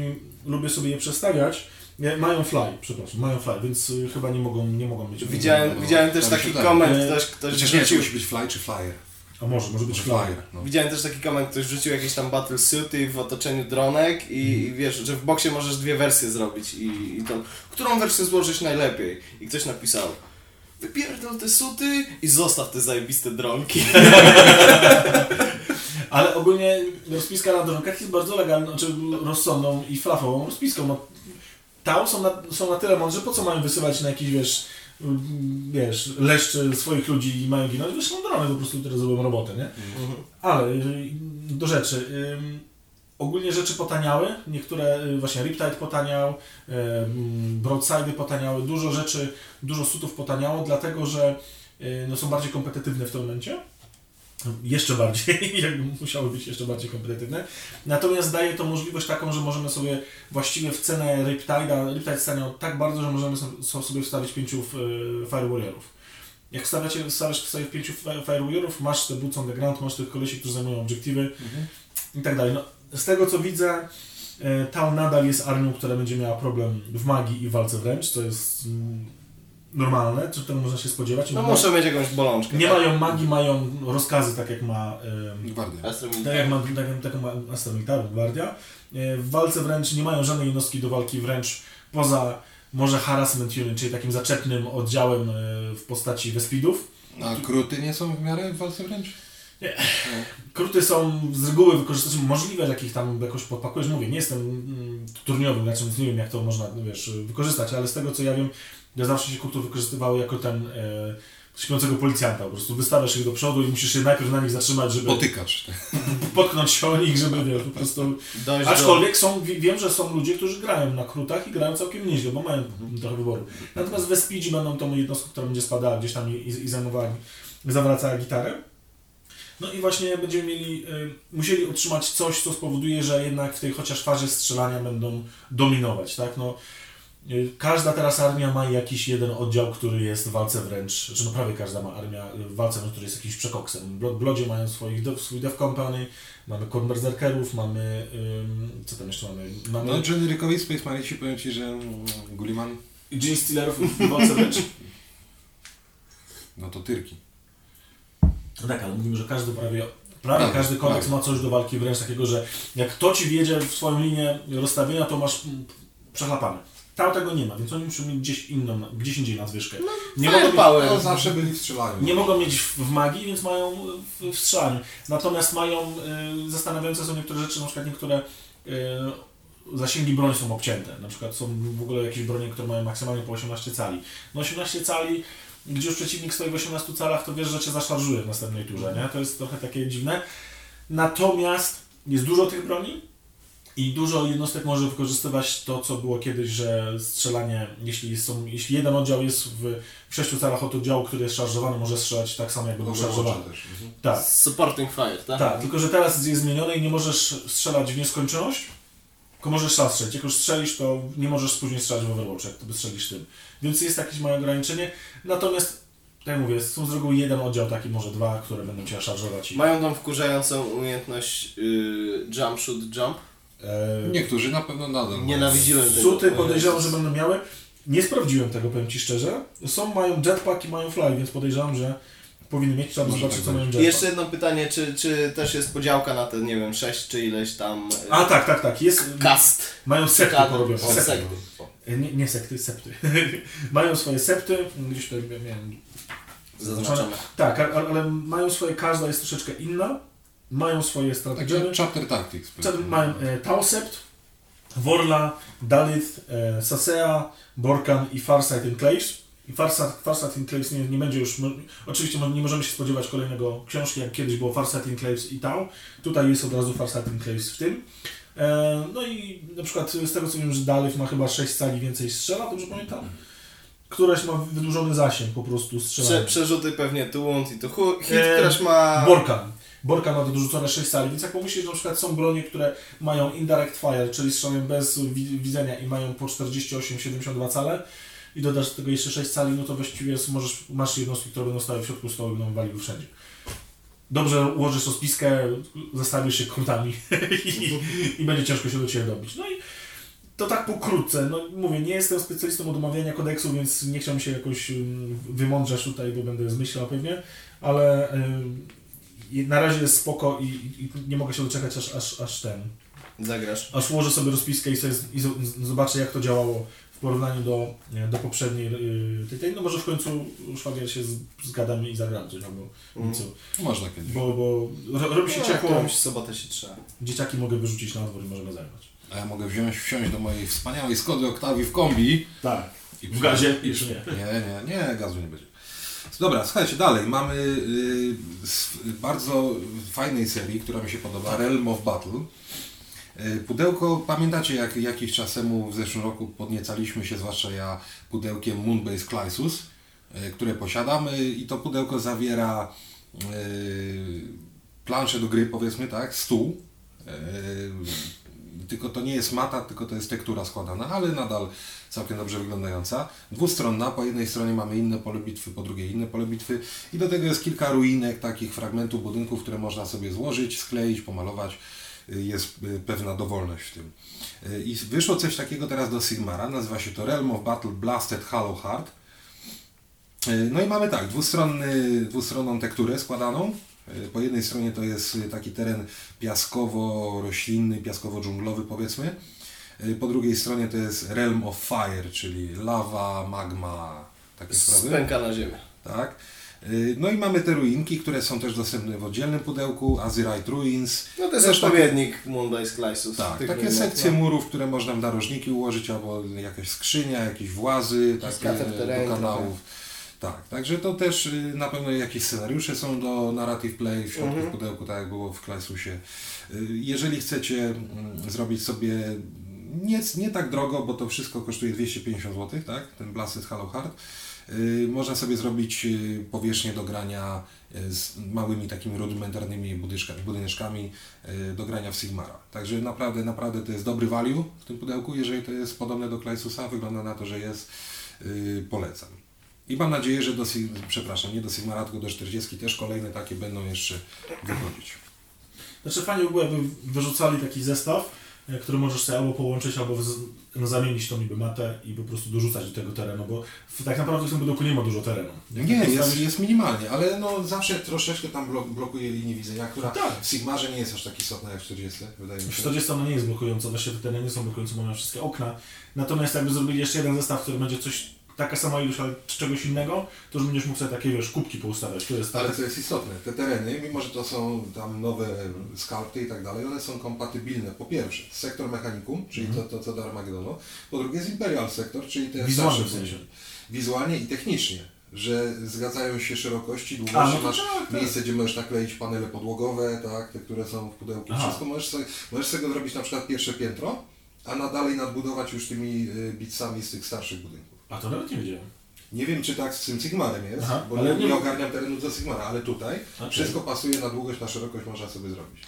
lubię sobie je przestawiać. Nie, Mają fly, przepraszam, mają fly, więc y, chyba nie mogą, nie mogą mieć. Widziałem, no, widziałem też mi taki koment, E, ktoś, ktoś Przecież nie, czy wrzucił, musi być fly czy flyer? A może, może być flyer, no. widziałem też taki koment, ktoś wrzucił jakieś tam battlesuity w otoczeniu dronek i, Mhm. i wiesz, że w boksie możesz dwie wersje zrobić i, i to, którą wersję złożyć najlepiej? I ktoś napisał, wypierdol te suty i zostaw te zajebiste dronki. Ale ogólnie rozpiska na dronkach jest bardzo legalną, znaczy rozsądną i flafową rozpiską. No, Tau są na, są na tyle mądrzy, po co mają wysyłać na jakiś, wiesz, wiesz, leszczy swoich ludzi i mają ginąć, wyślą drony po prostu, które zrobią robotę, nie? Ale y, do rzeczy. Ogólnie rzeczy potaniały, niektóre y, właśnie Riptide potaniał, Broadside'y potaniały, dużo rzeczy, dużo sutów potaniało, dlatego że y, no, są bardziej kompetytywne w tym momencie. Jeszcze bardziej, jakby musiały być jeszcze bardziej kompetytywne. Natomiast daje to możliwość taką, że możemy sobie właściwie w cenę Riptide'a, Riptide staniał tak bardzo, że możemy so- so- sobie wstawić pięciu y, Fire Warriorów. Jak stawiacie, stawiasz sobie w pięciu Fi- Fire Warriorów, masz te boots on the ground, masz tych kolesi, którzy zajmują obiektywy i tak dalej. No, z tego co widzę, e, Tau nadal jest armią, która będzie miała problem w magii i walce wręcz, co jest mm, normalne, czy tego można się spodziewać. No Nie muszę mieć jakąś bolączkę. nie tak? mają magii, mają rozkazy, tak jak ma, Gwardia. Astro tak jak ma tak, taką ma Gwardia. E, W walce wręcz nie mają żadnej jednostki do walki wręcz poza może Harassment Unit, czyli takim zaczepnym oddziałem e, w postaci Wespidów. A kruty nie są w miarę w walce wręcz? Kruty są z reguły wykorzystywane, możliwe, że jakich tam jakoś podpakujesz, mówię, nie jestem mm, turniowym graczem, więc nie wiem jak to można, wiesz, wykorzystać, ale z tego co ja wiem, ja zawsze się kruty wykorzystywały jako ten e, śpiącego policjanta, po prostu wystawiasz ich do przodu i musisz się najpierw na nich zatrzymać, żeby Potykacz. tak. potknąć się o nich, żeby wiesz, po prostu... Dojść do... Aczkolwiek są, wi- wiem, że są ludzie, którzy grają na krutach i grają całkiem nieźle, bo mają trochę wyboru. Natomiast we Speedzi będą tą jednostką, która będzie spadała gdzieś tam i, i zajmowała, zawracała gitarę. No i właśnie będziemy mieli, y, musieli otrzymać coś, co spowoduje, że jednak w tej chociaż fazie strzelania będą dominować, tak? No, każda teraz armia ma jakiś jeden oddział, który jest w walce wręcz, że no prawie każda ma armia y, w walce wręcz, który jest jakimś przekoksem. Blodzie mają swoich, swój Dev Company, mamy Berserkerów, mamy, ym, co tam jeszcze mamy? Mamy No, generikowi Space Marine powiem Ci, że mm, Gulliman, Gene Stealerów w walce wręcz. no to tyrki. No tak, ale mówimy, że każdy prawie, prawie Prawie, każdy kodeks prawie. ma coś do walki wręcz takiego, że jak to ci wjedzie w swoją linię rozstawienia, to masz mm, przechlapane. Tam tego nie ma, więc oni muszą mieć gdzieś inną, gdzieś indziej nadwyżkę. nie, mogą mieć. No, zawsze byli w strzelaniu. nie mogą mieć w, w magii, więc mają w, w strzelaniu. Natomiast mają, y, zastanawiające są niektóre rzeczy, na przykład niektóre y, zasięgi broni są obcięte. Na przykład są w ogóle jakieś bronie, które mają maksymalnie po 18 cali. No 18 cali, gdzie już przeciwnik stoi w 18 calach, to wiesz, że cię zaszarżuje w następnej turze, nie? To jest trochę takie dziwne. Natomiast jest dużo tych broni i dużo jednostek może wykorzystywać to, co było kiedyś, że strzelanie, jeśli, są, jeśli jeden oddział jest w, w 6 calach od oddziału, który jest szarżowany, może strzelać tak samo, jakby był szarżowany. Mhm. Tak. Supporting fire, tak? Tak, tylko że teraz jest zmienione i nie możesz strzelać w nieskończoność, Tylko możesz raz strzelić. Jak już strzelisz, to nie możesz później strzelać w Overwatch, jak to by strzelisz tym. Więc jest jakieś małe ograniczenie. Natomiast, tak jak mówię, są z reguły jeden oddział, taki może dwa, które będą cię szarżować. I, Mają tą wkurzającą umiejętność y, jump, shoot, jump. E, Niektórzy na pewno nadal. mają. Nienawidziłem tego. Suty podejrzewam, że będą miały. Nie sprawdziłem tego, powiem Ci szczerze. Są, mają jetpack i mają fly, więc podejrzewam, że powinny mieć. Trzeba zobaczyć, tak co mają jetpack. jeszcze jedno pytanie, czy, czy też jest podziałka na te, nie wiem, 6 czy ileś tam y, A tak, tak, tak. Jest, cast. mają sekty porobione. Sekty. E, Nie, nie sekty, septy. mają swoje septy. Gdzieś tutaj miałem Zaznaczone. Tak, ale mają swoje, każda jest troszeczkę inna. Mają swoje strategie. chapter tactics. Mają e, Tausept, Worla, Dalith, e, Sasea, Borkan i Farsight Enclaves. I Farsight, Farsight Enclaves nie, nie będzie już, oczywiście nie możemy się spodziewać kolejnego książki, jak kiedyś było Farsight Enclaves i Tau. Tutaj jest od razu Farsight Enclaves w tym. E, no i na przykład z tego co wiem, że Dalith ma chyba 6 cali więcej strzela, dobrze pamiętam? Któraś ma wydłużony zasięg po prostu strzelania. Prze, przerzuty pewnie tu i tu hit, Eee, któraś ma... Borkan. Borkan ma do dorzucone 6 sali, więc jak pomyślisz, że na przykład są bronie, które mają indirect fire, czyli strzelają bez wi- widzenia i mają po 48-72 cale i dodasz do tego jeszcze 6 cali, no to właściwie możesz, masz jednostki, które będą stały w środku stołu i będą waliły wszędzie. Dobrze ułożysz rozpiskę, zastawisz się krutami i, i będzie ciężko się do Ciebie dobić. No i to tak pokrótce. No mówię, nie jestem specjalistą od omawiania kodeksu, więc nie chciałbym się jakoś ym, wymądrzać tutaj, bo będę zmyślał pewnie, ale i na razie jest spoko i, i, i nie mogę się doczekać aż, aż, aż ten, Zagrasz. aż ułożę sobie rozpiskę i, sobie z, i zobaczę jak to działało w porównaniu do, nie, do poprzedniej yy, tej, tej, no może w końcu szwagier się z, zgadamy i zagramy coś albo Mm. nic, Można kiedyś. bo, bo ro, robi się No, ciepło, którąś sobotę się trzeba. dzieciaki mogę wyrzucić na dwór i możemy zajmować. A ja mogę wziąć, wsiąść do mojej wspaniałej Skody Octavii w kombi. Tak. I W gazie? Już nie. Nie, nie, nie, gazu nie będzie. Dobra, słuchajcie, dalej. Mamy y, z bardzo fajnej serii, która mi się podoba, Realm of Battle. Y, Pudełko, pamiętacie jak jakiś czas temu w zeszłym roku podniecaliśmy się, zwłaszcza ja, pudełkiem Moonbase Clysus, y, które posiadamy i to pudełko zawiera y, planszę do gry, powiedzmy tak, stół. Tylko to nie jest mata, tylko to jest tektura składana, ale nadal całkiem dobrze wyglądająca. Dwustronna, po jednej stronie mamy inne pole bitwy, po drugiej inne pole bitwy i do tego jest kilka ruinek, takich fragmentów budynków, które można sobie złożyć, skleić, pomalować. Y, Jest y, pewna dowolność w tym. Y, I wyszło coś takiego teraz do Sigmara, nazywa się to Realm of Battle Blasted Hollow Heart. No i mamy tak, dwustronny, dwustronną tekturę składaną. Y, Po jednej stronie to jest y, taki teren piaskowo-roślinny, piaskowo-dżunglowy powiedzmy. Y, Po drugiej stronie to jest Realm of Fire, czyli lawa, magma, takie sprawy. Spęka na ziemię. Tak. No i mamy te ruinki, które są też dostępne w oddzielnym pudełku, Azyrite Ruins. No to jest Też takie- odpowiednik Moonbase Clysus. Tak, Tych takie ruinek, sekcje no. murów, które można w narożniki ułożyć, albo jakaś skrzynia, jakieś włazy takie do kanałów. Tak, także to też y, na pewno jakieś scenariusze są do Narrative Play w środku Mhm. w pudełku, tak jak było w Clysusie. Y, Jeżeli chcecie mm, zrobić sobie nie, nie tak drogo, bo to wszystko kosztuje 250 zł, tak? Ten Blasted Hollow Heart. Y, Można sobie zrobić powierzchnię do grania z małymi takimi rudymentarnymi budyneczkami, budyneczkami do grania w Sigmara. Także naprawdę, naprawdę to jest dobry value w tym pudełku. Jeżeli to jest podobne do Clysusa, wygląda na to, że jest, polecam. I mam nadzieję, że do, przepraszam, nie do Sigmara, tylko do 40 też kolejne takie będą jeszcze wychodzić. Znaczy fajnie by było, jakby wyrzucali taki zestaw, e, który możesz sobie albo połączyć, albo no, zamienić tą niby matę i po prostu dorzucać do tego terenu, bo w, tak naprawdę w tym pudełku nie ma dużo terenu. Jak Nie, jest, postawisz- jest minimalnie, ale no zawsze troszeczkę tam blok, blokuje linię widzenia, która Tak. w Sigmarze nie jest aż tak istotna jak w 40, wydaje mi W się. 40 ona nie jest blokująca, właściwie te tereny nie są blokujące, bo mają wszystkie okna. Natomiast jakby zrobili jeszcze jeden zestaw, który będzie coś, taka sama ilość, ale czegoś innego, to już będziesz mógł sobie takie, wiesz, kubki poustawiać, które jest Ale tak. co jest istotne, te tereny, mimo że to są tam nowe skalpy i tak dalej, one są kompatybilne po pierwsze z sektor Mechanicum, czyli to, to co do Armagedonu, po drugie z Imperial Sector, czyli te Wizualnie w sensie. Wizualnie i technicznie, że zgadzają się szerokości, A, długości, no to masz tak, tak. miejsce, gdzie możesz nakleić panele podłogowe, tak, te, które są w pudełku, Aha. wszystko możesz sobie, możesz sobie zrobić na przykład pierwsze piętro, a na dalej nadbudować już tymi y, bitsami z tych starszych budynków. A to nawet nie wiedziałem. Nie wiem, czy tak z tym Sigmarem jest, Aha, bo nie, nie ogarniam terenu do Sigmara, ale tutaj Okej. wszystko pasuje na długość, na szerokość można sobie zrobić.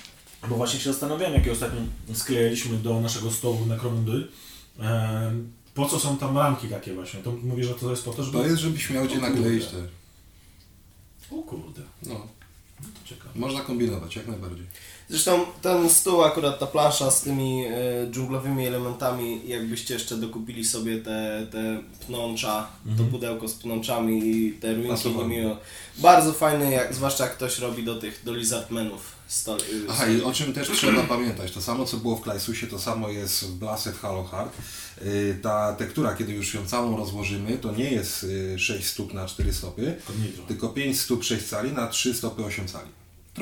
Bo właśnie się zastanawiałem, jakie ostatnio sklejaliśmy do naszego stołu Necromundy. Em, po co są tam ramki takie właśnie? To mówię, że to jest po to, żeby... To jest, żebyś miał gdzie nakleić te. O kurde, No, no to ciekawe. można kombinować, jak najbardziej. Zresztą ten stół, akurat ta plansza z tymi e, dżunglowymi elementami, jakbyście jeszcze dokupili sobie te, te pnącza, to pudełko z pnączami i te ruinki Pasowało. nimi, o, bardzo fajne, jak, zwłaszcza jak ktoś robi do tych, do lizardmenów. Sto, y, Aha, i o czym też trzeba pamiętać, to samo co było w Klajsusie, to samo jest w Blasted Hollow Heart. Yy, Ta tektura, kiedy już ją całą rozłożymy, to nie jest yy, 6 stóp na 4 stopy, tylko 5 stóp 6 cali na 3 stopy 8 cali.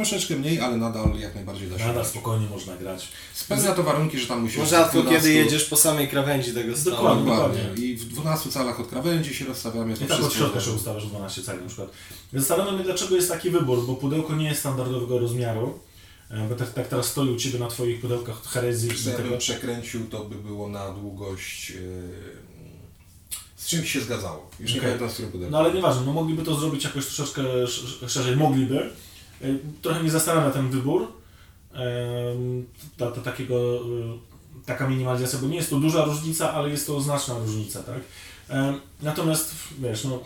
Troszeczkę mniej, ale nadal jak najbardziej da się Nadal grać. spokojnie można grać. Spełnia to warunki, że tam musisz... No rzadko 12 kiedy jedziesz po samej krawędzi tego stołu. Dokładnie. Dokładnie. I w 12 calach od krawędzi się rozstawiamy. I tak od środka się ustawiasz 12 cali na przykład. Zastanawiam się, dlaczego jest taki wybór, bo pudełko nie jest standardowego rozmiaru. e, Bo tak, tak teraz stoi u Ciebie na Twoich pudełkach co, ja tego. bym przekręcił, to by było na długość... Yy, z czymś się zgadzało. Już nie Okej. pamiętam z którym pudełkiem. No ale nieważne, no mogliby to zrobić jakoś troszeczkę sz- szerzej, mogliby. E, Trochę mnie zastanawia ten wybór. Em, Ta, ta, takiego, e, taka minimalizacja, bo nie jest to duża różnica, ale jest to znaczna różnica, tak? Natomiast, wiesz, no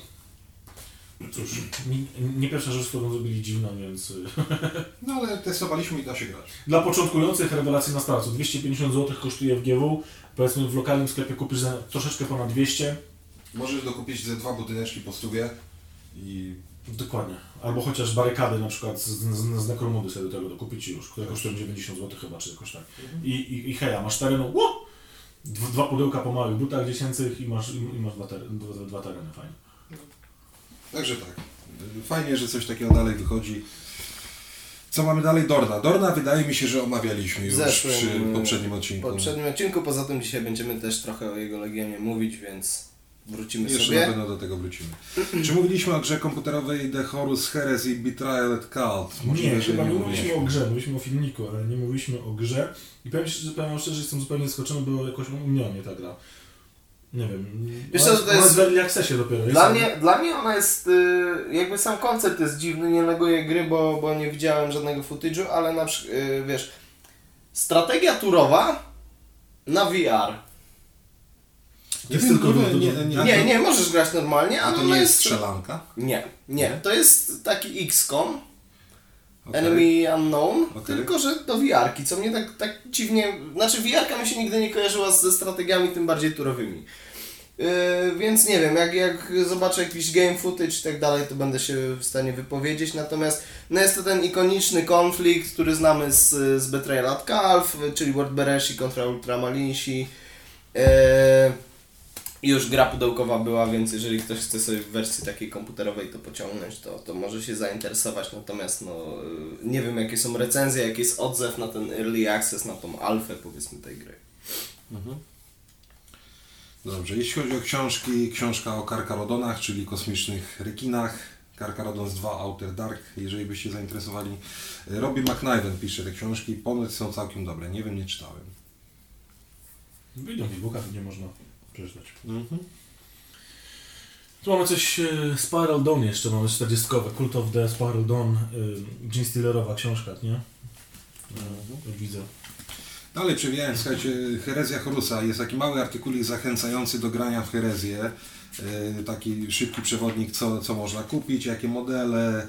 cóż, nie, nie pierwsza rzecz, którą zrobili dziwną, więc e, No ale testowaliśmy i da się grać. dla początkujących rewelacyjna sprawa. Co 250 zł kosztuje w GW, powiedzmy w lokalnym sklepie kupisz za troszeczkę ponad 200, Możesz dokupić ze dwa budyneczki po stówie i Dokładnie. Albo chociaż barykady na przykład z, z, z Necromudy sobie do tego dokupić już, które kosztują 90 zł chyba, czy jakoś tak. I, i, i heja, masz terenu, ło! Dwa, dwa pudełka po małych butach dziesięcych i masz, i, i masz dwa, dwa, dwa tereny, fajnie. Także tak. Fajnie, że coś takiego dalej wychodzi. Co mamy dalej? Dorna. Dorna wydaje mi się, że omawialiśmy już Zeszłym, przy poprzednim odcinku. W poprzednim odcinku, poza tym dzisiaj będziemy też trochę o jego Legionie mówić, więc wrócimy Jeszcze na sobie. pewno do tego wrócimy. Czy mówiliśmy o grze komputerowej The Horus Heresy Betrayal at Cult? nie, że chyba nie mówiliśmy o grze, mówiliśmy o filmiku, ale nie mówiliśmy o grze. I powiem, że powiem szczerze, że jestem zupełnie zaskoczony, bo jakoś u mnie mnie ta gra. Nie wiem. Wiesz ona co, to ona jest- w dopiero. Dla jest, mnie, dla mnie ona jest, y, jakby sam koncept jest dziwny, nie neguję gry, bo, bo nie widziałem żadnego footage'u, ale na przykład, y, wiesz, strategia turowa na VR. Nie, Jest tylko nie, nie, nie, Nie, nie, możesz grać normalnie, A ale to nie jest strzelanka? Nie, nie, to jest taki XCOM, Okej. Enemy Unknown, Okej. tylko że do VR-ki, co mnie tak, tak dziwnie... Znaczy VR-ka mi się nigdy nie kojarzyła ze strategiami, tym bardziej turowymi. Yy, więc nie wiem, jak, jak zobaczę jakiś game footage i tak dalej, to będę się w stanie wypowiedzieć. Natomiast no jest to ten ikoniczny konflikt, który znamy z, z Betrayal at Calf, czyli Word Bereshi kontra Ultramalinsi. Yy, już gra pudełkowa była, więc jeżeli ktoś chce sobie w wersji takiej komputerowej to pociągnąć, to, to może się zainteresować. Natomiast no, y, nie wiem jakie są recenzje, jaki jest odzew na ten early access, na tą alfę powiedzmy tej gry. Dobrze, jeśli chodzi o książki, książka o Karkarodonach, czyli kosmicznych rekinach, Karkarodons 2 Outer Dark, jeżeli byście zainteresowali. Robbie McNiven pisze te książki, ponoć są całkiem dobre, nie wiem, nie czytałem. Wyjdą w e-bookach, nie można przeczytać. Tu mamy coś e, Spiral Dawn jeszcze, mamy 40 Cult of the Spiral Dawn, e, Gene Stillerowa książka, nie? E, jak widzę. Dalej przewijając, słuchajcie, Herezja Horusa jest taki mały artykulik zachęcający do grania w herezję. E, Taki szybki przewodnik, co, co można kupić, jakie modele.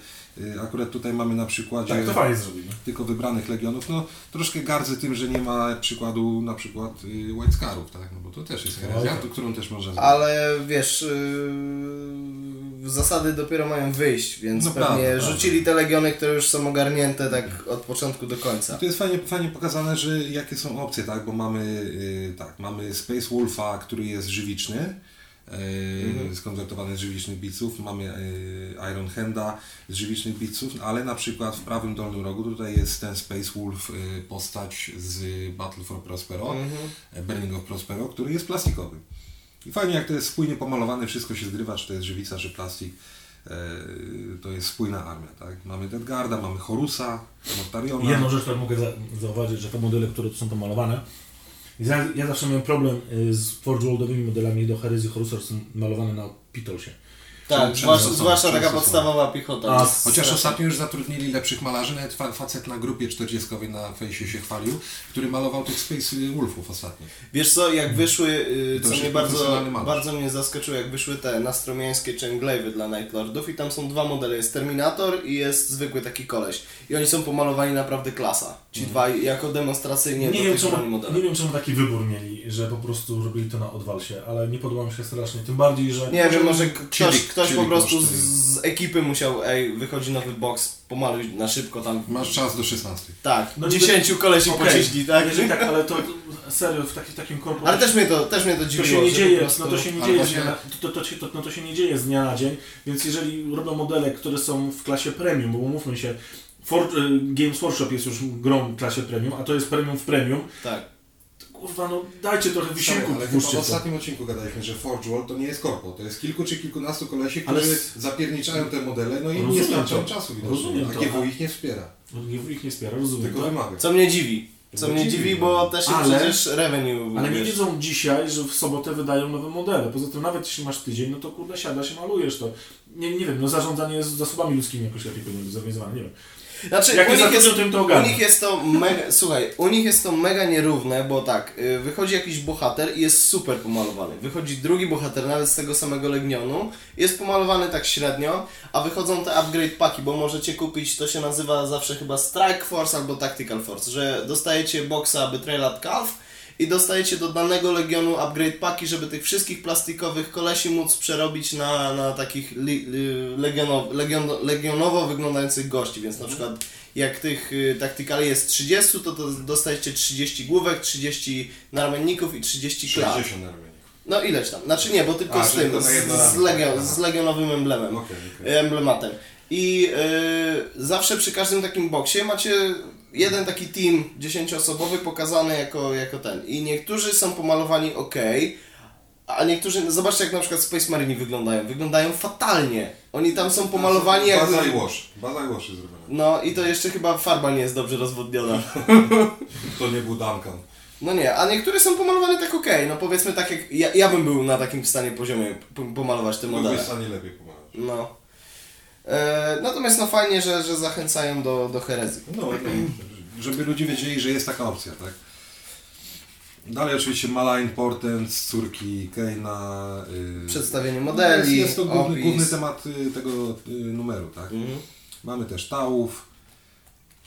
E, Akurat tutaj mamy na przykładzie Tak, to fajnie zrobili. tylko wybranych legionów. No troszkę gardzę tym, że nie ma przykładu na przykład y, White Scarów, tak? No bo to też jest herezja, to, którą też można zrobić. Ale wiesz, yy, zasady dopiero mają wyjść, więc No pewnie prawda, prawda. rzucili te legiony, które już są ogarnięte tak od początku do końca. To jest fajnie, fajnie pokazane, że jakie są opcje, tak? Bo mamy y, tak, mamy Space Wolfa, który jest żywiczny, y, Mhm. skonwertowany z żywicznych biców, mamy y, Iron Handa z żywicznych biców, ale na przykład w prawym dolnym rogu tutaj jest ten Space Wolf y, postać z Battle for Prospero, Mhm. e, Burning of Prospero, który jest plastikowy. I fajnie jak to jest spójnie pomalowane, wszystko się zgrywa, czy to jest żywica, czy plastik. E, to jest spójna armia, tak? Mamy Deadgarda, mamy Horusa, Mortariona. Jedną rzecz, którą mogę za zauważyć, że te modele, które tu są pomalowane, ja, ja zawsze miałem problem y, z Forge Worldowymi modelami do Herezji Horusa, że są malowane na Pitolsie. Tak, zwłaszcza, zwłaszcza taka podstawowa piechota. A, Chociaż straszna. ostatnio już zatrudnili lepszych malarzy, nawet fa- facet na grupie 40 na fejsie się chwalił, który malował tych Space Wolfów ostatnio. Wiesz co, jak wyszły, y, To co mnie bardzo, bardzo mnie zaskoczyło, jak wyszły te nastromiańskie Changlave'y dla Nightlordów i tam są dwa modele, jest Terminator i jest zwykły taki koleś. I oni są pomalowani naprawdę klasa. Ci Mhm. dwa jako demonstracyjnie Nie wiem, czemu, modele. nie wiem, czemu taki wybór mieli, że po prostu robili to na odwalsie, ale nie podoba mi się strasznie. Tym bardziej, że. Nie wiem, może k- ktoś, po prostu z, z ekipy musiał, ej, wychodzi nowy box, pomaluj na szybko tam. Masz czas do 16. Tak, No dziesięciu kolesi Okej, pociśli, tak? Jeżeli tak, ale to serio w, taki, takim korporacji. Ale też mnie to, też mnie to To dziwiło, się nie dzieje, prostu... no to się nie dzieje, właśnie- z dnia, to, to, to, to, no to się nie dzieje z dnia na dzień, więc jeżeli robią modele, które są w klasie premium, bo umówmy się, For, y, Games Workshop jest już grą w klasie premium, a to jest premium w premium, Tak. Kurwa, no dajcie trochę wysiłku, ale chyba w ostatnim odcinku gadaliśmy, że Forge World to nie jest korpo, to jest kilku czy kilkunastu kolesi, Ale którzy s- zapierniczają te modele, no i Rozumiem nie starczają to. czasu Rozumiem widocznie, a. GW ich nie wspiera, Nie- Ich nie wspiera, rozumiem tylko to. wymaga. Co mnie dziwi. Co mnie dziwi, no. bo też się Ale- przecież revenue Ale nie wiedzą dzisiaj, że w sobotę wydają nowe modele. Poza tym nawet jeśli masz tydzień, no to kurde siadasz i malujesz to. Nie, nie wiem, no zarządzanie z zasobami ludzkimi jakoś lepiej powinno być zorganizowane, nie wiem. Znaczy, Jak u nich, jest, zatrudnią, to u nich jest to mega, słuchaj, u nich jest to mega nierówne, bo tak, y, wychodzi jakiś bohater i jest super pomalowany. Wychodzi drugi bohater, nawet z tego samego Legnionu, jest pomalowany tak średnio, a wychodzą te upgrade paki, bo możecie kupić, to się nazywa zawsze chyba Strike Force albo Tactical Force, że dostajecie boxa Betrayal at Calf i dostajecie do danego Legionu upgrade paki, żeby tych wszystkich plastikowych kolesi móc przerobić na, na takich li, li, legiono, legion, legionowo wyglądających gości, więc na przykład jak tych y, taktykali jest 30, to, to dostajecie 30 główek, 30 narmenników i 30 klat. 60 na ramieniu. No ileś tam, znaczy nie, bo tylko A, z tym, z, z, legion, z legionowym emblemem Okej, okej. emblematem. I y, zawsze przy każdym takim boksie macie jeden taki team dziesięcioosobowy pokazany jako, jako ten. I niektórzy są pomalowani ok, a niektórzy, zobaczcie jak na przykład Space Marine wyglądają. Wyglądają fatalnie. Oni tam są pomalowani jakby... Baza i wash. Baza i wash jest zrobiona. No i to jeszcze chyba farba nie jest dobrze rozwodniona. To nie był Duncan. No nie, a niektóre są pomalowane tak ok. No powiedzmy tak jak ja, ja bym był na takim w stanie poziomie pomalować te modele. Byłbyś w stanie lepiej pomagać. No. E, natomiast no fajnie, że, że zachęcają do, do herezji. No, no, żeby ludzie wiedzieli, że jest taka opcja, tak? Dalej oczywiście Malign Portent z córki Keina. Yy, Przedstawienie modeli, jest to główny, główny temat y, tego y, numeru, tak? Mhm. Mamy też tałów,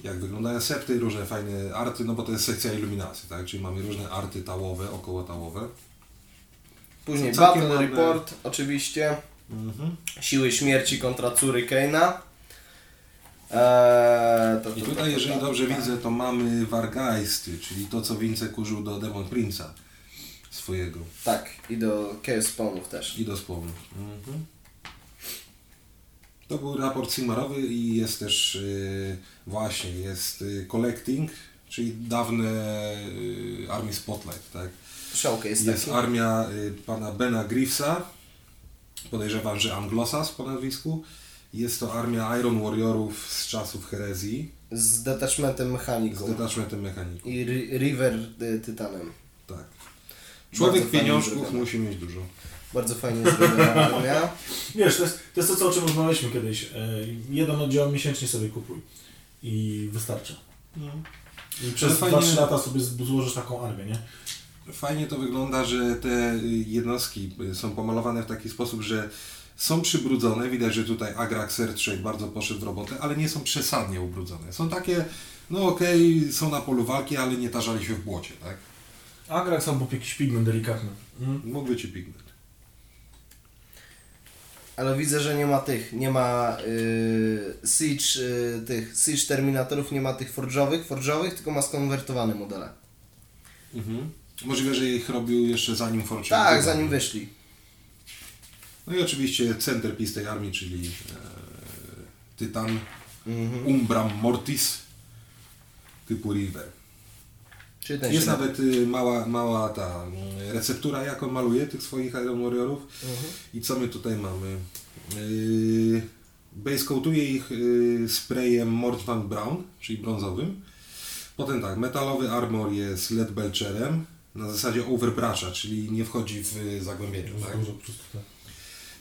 jak wyglądają septy, różne fajne arty, no bo to jest sekcja iluminacji, tak? Czyli mamy różne arty tałowe, około tałowe. Później Battle ładne. Report, oczywiście. Mhm. Siły śmierci kontra córy Keina. Eee, to, to, I tutaj, to, jeżeli dobrze widzę, to mamy Wargeisty, czyli to, co Wincek użył do Demon Prince'a swojego Tak, i do Chaos Spawnów też. i do spawnu. Mhm. To był raport Sigmarowy i jest też y, właśnie, jest y, Collecting, czyli dawne y, Army Spotlight, tak? Showcase Jest taki. armia pana Bena Griffsa, podejrzewam, że Anglosas po nazwisku. Jest to armia Iron Warriorów z czasów herezji, Z detachmentem z mechaniką. detachmentem mechaników. I ri- River y, Tytanem. Tak. Człowiek Bardzo pieniążków musi mieć dużo. Bardzo fajnie zrobiona armia. Wiesz, to jest, to jest to, co o czym rozmawialiśmy kiedyś. E, jeden oddział miesięcznie sobie kupuj i wystarcza. I przez Ale fajnie- 2-3 lata sobie z- złożysz taką armię, nie? Fajnie to wygląda, że te jednostki są pomalowane w taki sposób, że są przybrudzone. Widać, że tutaj Agrax Trade bardzo poszedł w robotę, ale nie są przesadnie ubrudzone. Są takie, no okej, są na polu walki, ale nie tarzali się w błocie, tak? Agrax albo jakiś pigment delikatny. Mm. Mógł być i pigment. Ale widzę, że nie ma tych, nie ma y, Siege, y, tych Siege Terminatorów, nie ma tych forge'owych, forge'owych, tylko ma skonwertowane modele. Mhm. Możliwe, że ich robił jeszcze zanim Fortune. Tak, zanim wyszli. No i oczywiście centerpiece tej armii, czyli e, Tytan Mhm. Umbram Mortis typu River. Jest nawet y, mała, mała ta mm, receptura, jak on maluje tych swoich Iron Warriorów. Mhm. I co my tutaj mamy? Yy, base coatuje ich yy, sprayem Mortvan Brown, czyli brązowym. Potem tak, metalowy armor jest LED belcherem na zasadzie overbrusha, czyli nie wchodzi w y, zagłębienie. Tak? Dużo tak.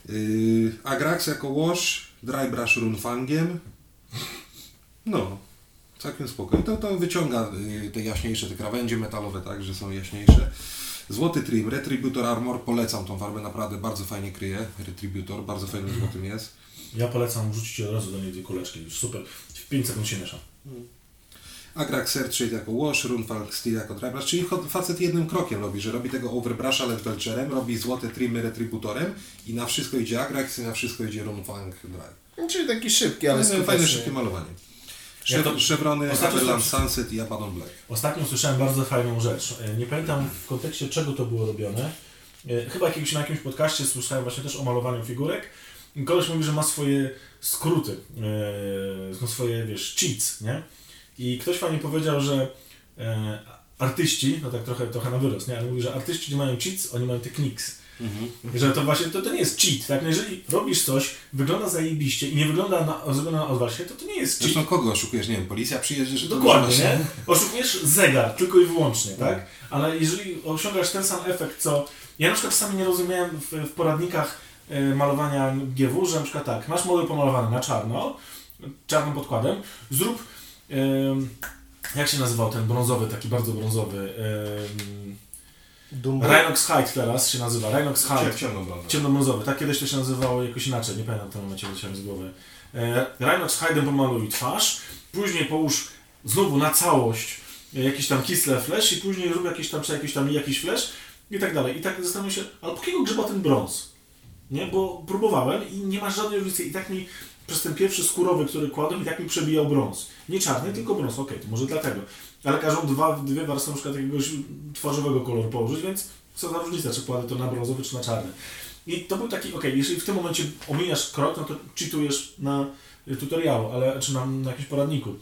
Yy, Agrax jako wash, dry brush runfangiem. No, całkiem spokojnie. To, to wyciąga yy, te jaśniejsze, te krawędzie metalowe, tak, że są jaśniejsze. Złoty trim, Retributor Armor, polecam tą farbę, naprawdę bardzo fajnie kryje. Retributor, bardzo fajnym złotym jest. Ja polecam wrzucić od razu do niej dwie kuleczki, już super. W 5 sekund się miesza. Agrax Airtrade jako wash, Runfang Steel jako dry brush, czyli facet jednym krokiem robi, że robi tego overbrusha LED belcherem, robi złote trimy Retributorem i na wszystko idzie Agrax i na wszystko idzie Runfang Dry. Czyli taki szybki, ale Ale fajne, skuteczny. szybkie malowanie. Ja to- Chev- Chevrony, Ostatnio Aberland to- Sunset i Abaddon Black. Ostatnio usłyszałem bardzo fajną rzecz. E, Nie pamiętam w kontekście czego to było robione. E, Chyba jakiegoś, na jakimś podcaście słyszałem właśnie też o malowaniu figurek. I Koleś mówi, że ma swoje skróty, no swoje, wiesz, cheats, nie? I ktoś fajnie powiedział, że e, artyści, no tak trochę, trochę na wyrost, nie? Ale mówi, że artyści nie mają cheats, oni mają techniques. I Że to właśnie, to, to nie jest cheat, tak? No jeżeli robisz coś, wygląda zajebiście i nie wygląda na, wygląda na odwal się, to to nie jest cheat. Zresztą kogo oszukujesz? Nie wiem, policja przyjedzie, że Dokładnie, nie? Oszukujesz zegar, tylko i wyłącznie, tak? Ale jeżeli osiągasz ten sam efekt, co... Ja na przykład czasami nie rozumiałem w, w poradnikach e, malowania GW, że na przykład tak, masz model pomalowany na czarno, czarnym podkładem, zrób... jak się nazywał ten brązowy, taki bardzo brązowy? Um, Dumbo. Rhinox Hide teraz się nazywa, Rhinox Hide. Cie- Ciemnobrązowy. Ciemnobrązowy, tak kiedyś to się nazywało jakoś inaczej, nie pamiętam w tym momencie, leciałem z głowy. E, Rhinox Hyden pomaluj twarz, później połóż znowu na całość e, jakiś tam kisle flash i później rób jakiś tam, czy jakiś tam jakiś flash i tak dalej. I tak zastanawiam się, ale po jakiego grzyba ten brąz? Nie, bo próbowałem i nie ma żadnej różnicy i tak mi przez ten pierwszy skórowy, który kładłem i tak mi przebijał brąz. Nie czarny, tylko brąz, okej, to może dlatego. Ale każą dwa, dwie warstwy na przykład jakiegoś twarzowego koloru położyć, więc co za różnica, czy kładę to na brązowy, czy na czarny. I to był taki, okej, jeżeli w tym momencie omijasz krok, no to cheatujesz na tutorialu, ale, czy na, na jakimś poradniku.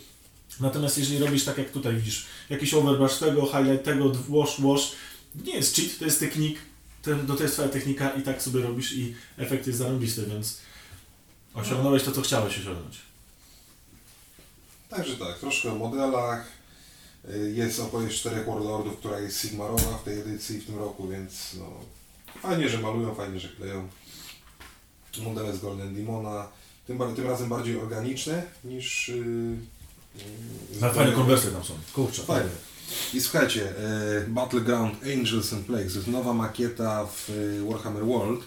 Natomiast jeżeli robisz tak jak tutaj widzisz, jakiś overbrush tego, highlight tego, wash, wash, nie jest cheat, to jest technik, to, to jest twoja technika i tak sobie robisz i efekt jest zarąbisty, więc osiągnąłeś to, co chciałeś osiągnąć. Także tak, troszkę o modelach. Y, Jest opowieść czterech Warlordów, która jest Sigmarowa w tej edycji w tym roku, więc no, fajnie, że malują, fajnie, że kleją. Modele z Golden Demona, tym, tym razem bardziej organiczne niż... Yy, yy, fajne konwersje tam są. Kurczę, Fajne. I słuchajcie, e, Battleground Angels and Plagues to jest nowa makieta w e, Warhammer World.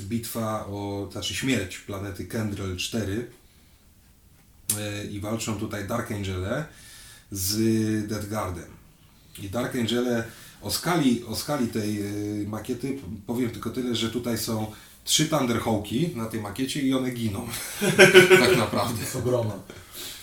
Bitwa o, znaczy śmierć planety Kendrel 4. E, I walczą tutaj Dark Angele z Deathguardem. I Dark Angele o skali, o skali tej e, makiety powiem tylko tyle, że tutaj są trzy Thunderhawki na tej makiecie i one giną. tak naprawdę. jest ogromna.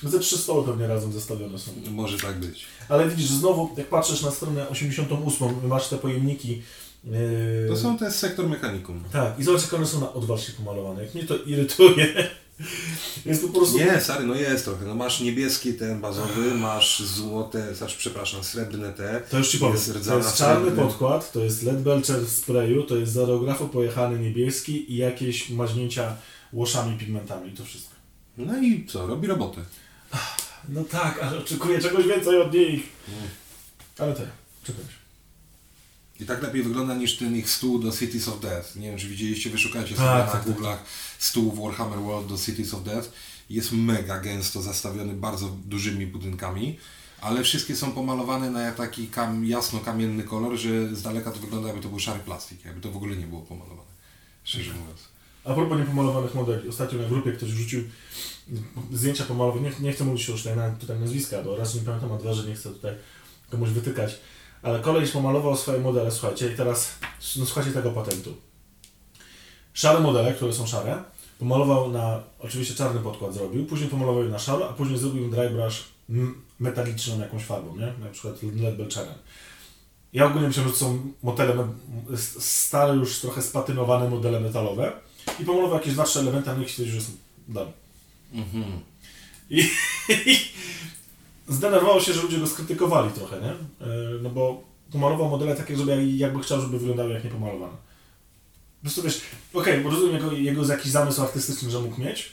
No Ze trzy stoły pewnie razem zestawione są. Może tak być. Ale widzisz, znowu, jak patrzysz na stronę 88, masz te pojemniki. Yy, To są te z sektor mechanikum. Tak, i zobacz, jak one są na odwalcie pomalowane. Jak mnie to irytuje. Jest po prostu. Nie, stary, no jest trochę. No masz niebieski ten bazowy, masz złote, znaczy przepraszam, srebrne te. To już ci powiem. Jest to jest czarny srebrny. podkład, to jest LED belcher w sprayu, to jest z aerografu pojechany niebieski i jakieś maźnięcia łoszami, pigmentami i to wszystko. No i co, robi robotę. No tak, ale oczekuję czegoś więcej od nich. Ale te, czekaj. I tak lepiej wygląda niż ten ich stół do Cities of Death. Nie wiem, czy widzieliście, wyszukajcie Tak, sobie tak, na tak, Google'ach stół w Warhammer World do Cities of Death. Jest mega gęsto zastawiony bardzo dużymi budynkami, ale wszystkie są pomalowane na taki kam, jasno-kamienny kolor, że z daleka to wygląda jakby to był szary plastik, jakby to w ogóle nie było pomalowane. Szczerze mówiąc. A propos niepomalowanych modeli, ostatnio na grupie ktoś wrzucił zdjęcia pomalowane, nie, nie chcę mówić już tutaj, na, tutaj nazwiska, bo raz nie pamiętam, a dwa, że nie chcę tutaj komuś wytykać, ale koleś pomalował swoje modele, słuchajcie, i teraz no, słuchajcie tego patentu. Szare modele, które są szare, pomalował na, oczywiście czarny podkład zrobił, później pomalował je na szaro, a później zrobił dry brush metaliczną jakąś farbą, nie? Na przykład LED belcherem. Ja ogólnie myślałem, że to są modele, stare już trochę spatynowane modele metalowe i pomalował jakieś dwa, trzy elementy, a niech stwierdził, że są dane. Mhm. I, i zdenerwował się, że ludzie go skrytykowali trochę, nie? E, No bo pomalował modele takie, żeby jakby chciał, żeby wyglądały jak niepomalowane. Po prostu wiesz, okej, bo rozumiem jego, jego z jakiś zamysł artystyczny, że mógł mieć,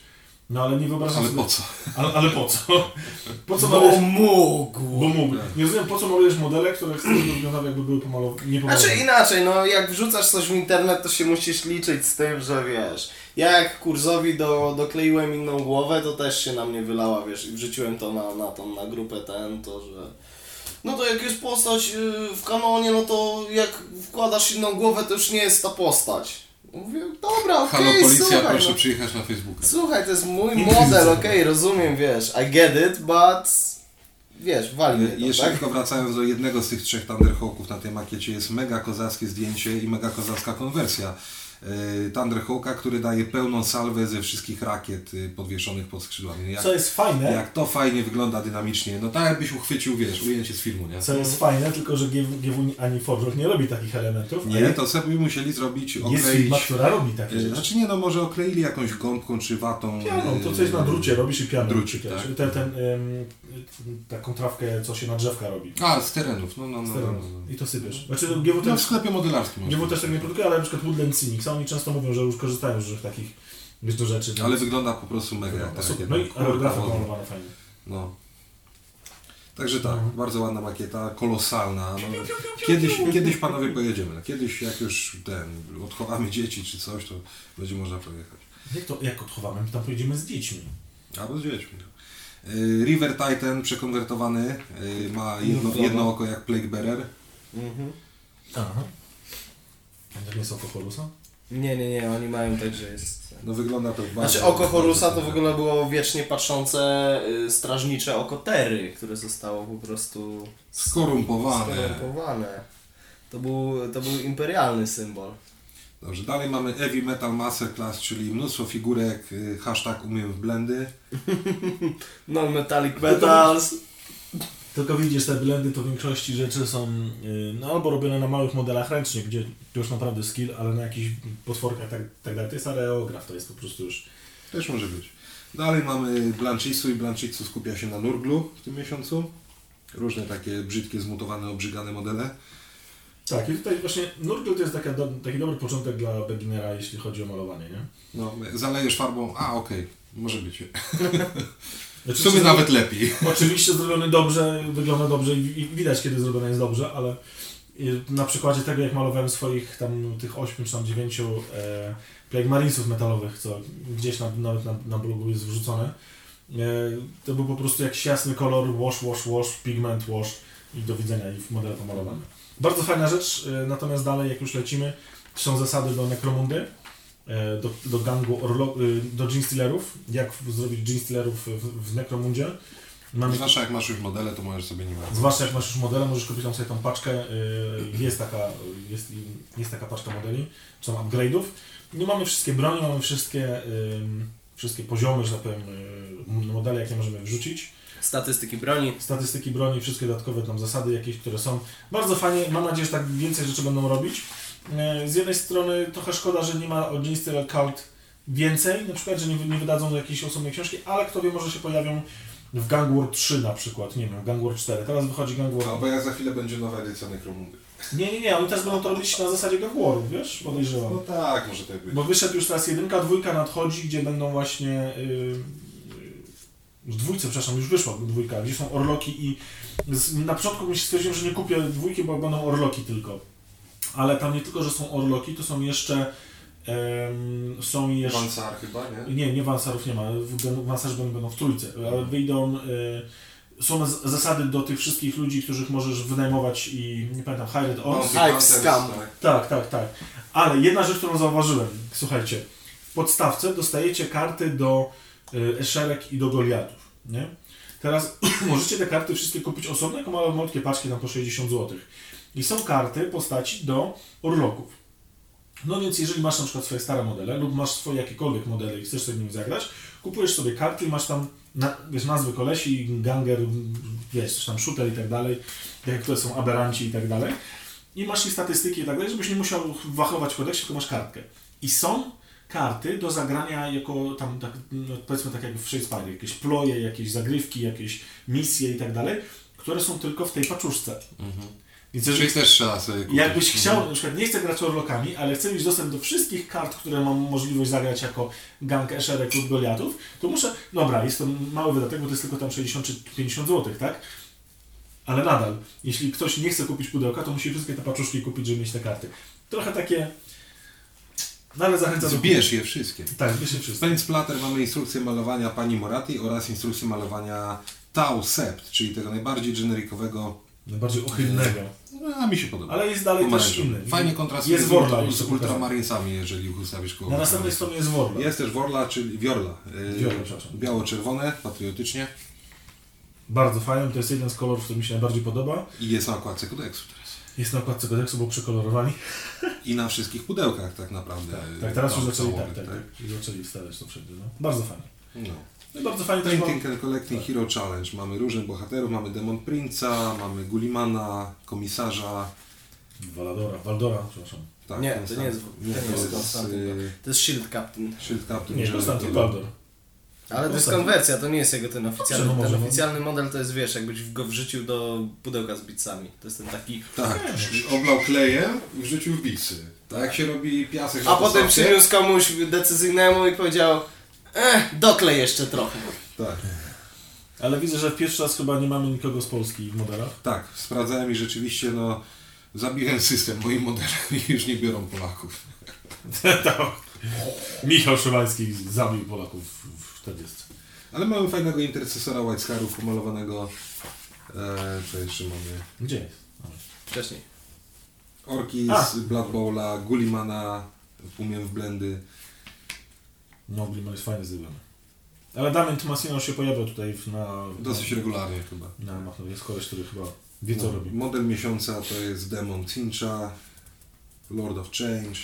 No ale nie wyobrażam Ale sobie... po co? Ale, ale po co? Po co Bo malujesz... mógł. Bo mógł. Nie rozumiem, po co malujesz modele, które chcesz, żeby wyglądały jakby były pomalowane, nie pomalowane. Znaczy inaczej, no jak wrzucasz coś w internet, to się musisz liczyć z tym, że wiesz. Ja jak kurzowi do, dokleiłem inną głowę, to też się na mnie wylała, wiesz, i wrzuciłem to na, na tą, na grupę ten, to że. No to jak jest postać yy, w kanonie, no to jak wkładasz inną głowę, to już nie jest ta postać. Mówię, dobra, okej, Halo policja, słuchaj, proszę no. przyjechać na Facebooka. Słuchaj, to jest mój model, okej, rozumiem, wiesz, I get it, but wiesz, to, Jeszcze tak? tylko wracając do jednego z tych trzech Thunderhawków na tej makiecie, jest mega kozackie zdjęcie i mega kozacka konwersja. Yy, Thunderhawka, który daje pełną salwę ze wszystkich rakiet yy, podwieszonych pod skrzydłami. Jak, Co jest fajne, jak to fajnie wygląda dynamicznie, no tak jakbyś uchwycił, wiesz, ujęcie z filmu, nie? co jest fajne, tylko że GW, GW ani Forge nie robi takich elementów. Nie, to sobie musieli zrobić, Jest okleić... firma, która robi takie Yy, rzeczy. Znaczy nie, no może okleili jakąś gąbką czy watą. Pianą, to yy, coś na drucie robisz i pianą przyklejesz. tak. Ten, ten, taką trawkę, co się na drzewka robi. A, z terenów, no, no, no. Z no, terenów. no. I to sypiesz. Znaczy GW No, w też, sklepie modelarskim. GW też tak nie produkuje, ale na przykład Woodland Cynics, oni często mówią, że już korzystają z różnych takich wiesz, do rzeczy. Ale więc- wygląda po prostu mega no, ta super. No i pomalowane fajnie. No. Także tak, Mhm. bardzo ładna makieta, kolosalna. No, kiedyś, kiedyś panowie pojedziemy. Kiedyś jak już ten, odchowamy dzieci czy coś, to będzie można pojechać. Jak to, jak odchowamy? My tam pojedziemy z dziećmi. Albo z dziećmi. Y, River Titan przekonwertowany, y, ma jedno, No, jedno oko jak Plague Bearer. Mhm. Aha. A to nie są Kocholusa? Nie, nie, nie, oni mają tak, że jest... No wygląda to bardzo... Znaczy oko Horusa to w ogóle było wiecznie patrzące y, strażnicze oko Terry, które zostało po prostu Skorumpowane. skorumpowane. To był, to był imperialny symbol. Dobrze, dalej mamy Heavy Metal Masterclass, czyli mnóstwo figurek, y, hashtag umiem w blendy. Non-metallic metals. Tylko widzisz, te blendy to w większości rzeczy są yy, no, albo robione na małych modelach ręcznie, gdzie to już naprawdę skill, ale na jakichś potworkach tak, tak dalej. To jest areograf, to jest po prostu już... Też może być. Dalej mamy Blanchisu i Blanchisu skupia się na Nurglu w tym miesiącu. Różne takie brzydkie, zmutowane, obrzygane modele. Tak, i tutaj właśnie Nurgle to jest taka do, taki dobry początek dla beginnera, jeśli chodzi o malowanie, nie? No, zalejesz farbą, a okej, może być. W Znaczy, sumie czy- nawet lepiej. Oczywiście zrobiony dobrze, wygląda dobrze i i widać, kiedy zrobione jest dobrze, ale na przykładzie tego, jak malowałem swoich tam tych 8 czy tam 9 e, Plague Marinesów metalowych, co gdzieś na, nawet na, na blogu jest wrzucone, e, to był po prostu jakiś jasny kolor, wash, wash, wash, pigment, wash i do widzenia i w modele pomalowane. Bardzo fajna rzecz, e, natomiast dalej, jak już lecimy, są zasady do Necromundy, e, do, do gangu, Orlo, y, do Gene Stealerów, jak zrobić Gene Stealerów w, w Necromundzie. Mamy Zwłaszcza jak masz już modele, to możesz sobie nie marnować. Zwłaszcza jak masz już modele, możesz kupić tam sobie tą paczkę. y, Jest taka, jest, jest taka paczka modeli, czy tam upgrade'ów. Nie mamy wszystkie broni, mamy wszystkie, wszystkie poziomy, że tak powiem, y, modele, jakie możemy wrzucić. Statystyki broni. Statystyki broni, wszystkie dodatkowe tam zasady jakieś, które są. Bardzo fajnie, mam nadzieję, że tak więcej rzeczy będą robić. Y, Z jednej strony trochę szkoda, że nie ma od Gene Cult więcej, na przykład, że nie, nie wydadzą jakiejś osobnej książki, ale kto wie, może się pojawią w Gang War 3 na przykład, nie wiem, w Gang War 4. Teraz wychodzi Gang War Albo jak za chwilę będzie nowa edycja Necromundy. Nie, nie, nie, oni też będą to robić na zasadzie Gawłoru, wiesz, No podejrzewam. tak, może tak być. Bo wyszedł już teraz jedynka, dwójka nadchodzi, gdzie będą właśnie... Yy, w dwójce, przepraszam, już wyszła dwójka, gdzie są orloki i z, na początku mi się stwierdziłem, że nie kupię dwójki, bo będą orloki tylko. Ale tam nie tylko, że są orloki, to są jeszcze... em, są jeszcze... Vansar chyba, nie? Nie, nie Wansarów nie ma. W- Wansarzy będą, będą w trójce, ale wyjdą. Y, są z- zasady do tych wszystkich ludzi, których możesz wynajmować i nie pamiętam, Hired Hype Hunters, scam. tak. Tak, tak, tak. Ale jedna rzecz, którą zauważyłem, słuchajcie, w podstawce dostajecie karty do y, Eszerek i do Goliatów, nie? Teraz możecie te karty wszystkie kupić osobno, jako małe malutkie paczki tam po 60 zł. I są karty postaci do Orloków. No więc jeżeli masz na przykład swoje stare modele lub masz swoje jakiekolwiek modele i chcesz sobie nim zagrać, kupujesz sobie karty i masz tam na, wiesz, nazwy kolesi, ganger, wiesz, tam shooter i tak dalej, jak które są aberanci i tak dalej. I masz ich statystyki i tak dalej, żebyś nie musiał wachować w kodeksie, tylko masz kartkę. I są karty do zagrania jako tam, tak, no, powiedzmy tak jak w Shadespire, jakieś ploje, jakieś zagrywki, jakieś misje i tak dalej, które są tylko w tej paczuszce. Więc Czyli jeżeli, też trzeba sobie kupić. jakbyś chciał, na przykład nie chcę grać orlokami, ale chcę mieć dostęp do wszystkich kart, które mam możliwość zagrać jako gang Eszerek lub Goliatów, to muszę, dobra, jest to mały wydatek, bo to jest tylko tam 60 czy 50 zł, tak? Ale nadal, jeśli ktoś nie chce kupić pudełka, to musi wszystkie te paczuszki kupić, żeby mieć te karty. Trochę takie, no ale zachęcam Zbierz je wszystkie. Tak, zbierz je wszystko. W Splatter mamy instrukcję malowania pani Morati oraz instrukcję malowania Tau Sept, czyli tego najbardziej generikowego, Najbardziej uchylnego. no, a mi się podoba. Ale jest dalej też inny. Fajnie kontrastuje Jest z, Worla z ultramarinesami, jeżeli ustawisz koło. Na następnej stronie jest Worla. Jest też Worla, czyli Wiorla. yy, Wiorla, przepraszam. Biało-czerwone, patriotycznie. Bardzo fajny, to jest jeden z kolorów, który mi się najbardziej podoba. I jest na okładce kodeksu. Jest na okładce kodeksu, bo przekolorowani. I na wszystkich pudełkach tak naprawdę. Tak, teraz już zaczęli, tak, tak, tak, już zaczęli wstawiać to wszędzie. No. Bardzo fajnie. No. No bardzo fajnie też mam... Painting and Collecting Hero Challenge. Mamy różnych bohaterów, mamy Demon Prince'a, mamy Gulimana, komisarza. Waladora, Waldora, przepraszam. Tak, Nie, to nie jest- nie, to nie to jest jest y, To jest Shield Captain. Shield Captain. Nie, Konstantin Taylor. Ale to jest konwersja, to nie jest jego ten oficjalny. Dobrze, no ten może, oficjalny model to jest, wiesz, jakbyś go wrzucił do pudełka z bitsami. To jest ten taki... Tak, oblał klejem i wrzucił w biksy. Tak jak się robi piasek A potem przyniósł komuś decyzyjnemu i powiedział eh, doklej jeszcze trochę. Tak, Ale widzę, że w pierwszy raz chyba nie mamy nikogo z Polski w modelach. tak, sprawdzałem i rzeczywiście no zabiłem system, moi modele już nie biorą Polaków. Michał Szymański zabił Polaków w 40. Ale mamy fajnego intercesora White Scarów pomalowanego. E, co jeszcze mamy? Gdzie jest? Wcześniej. Orki A. z Blood Bowla, Gulimana, umiem w blendy. No, Bliman jest fajnie zrobiony. Ale Damian Tomasino się pojawia tutaj w- na... Dosyć regularnie chyba. Na mapie. Jest koleś, który chyba wie co No, robi. Model miesiąca to jest Demon Cincha, Lord of Change.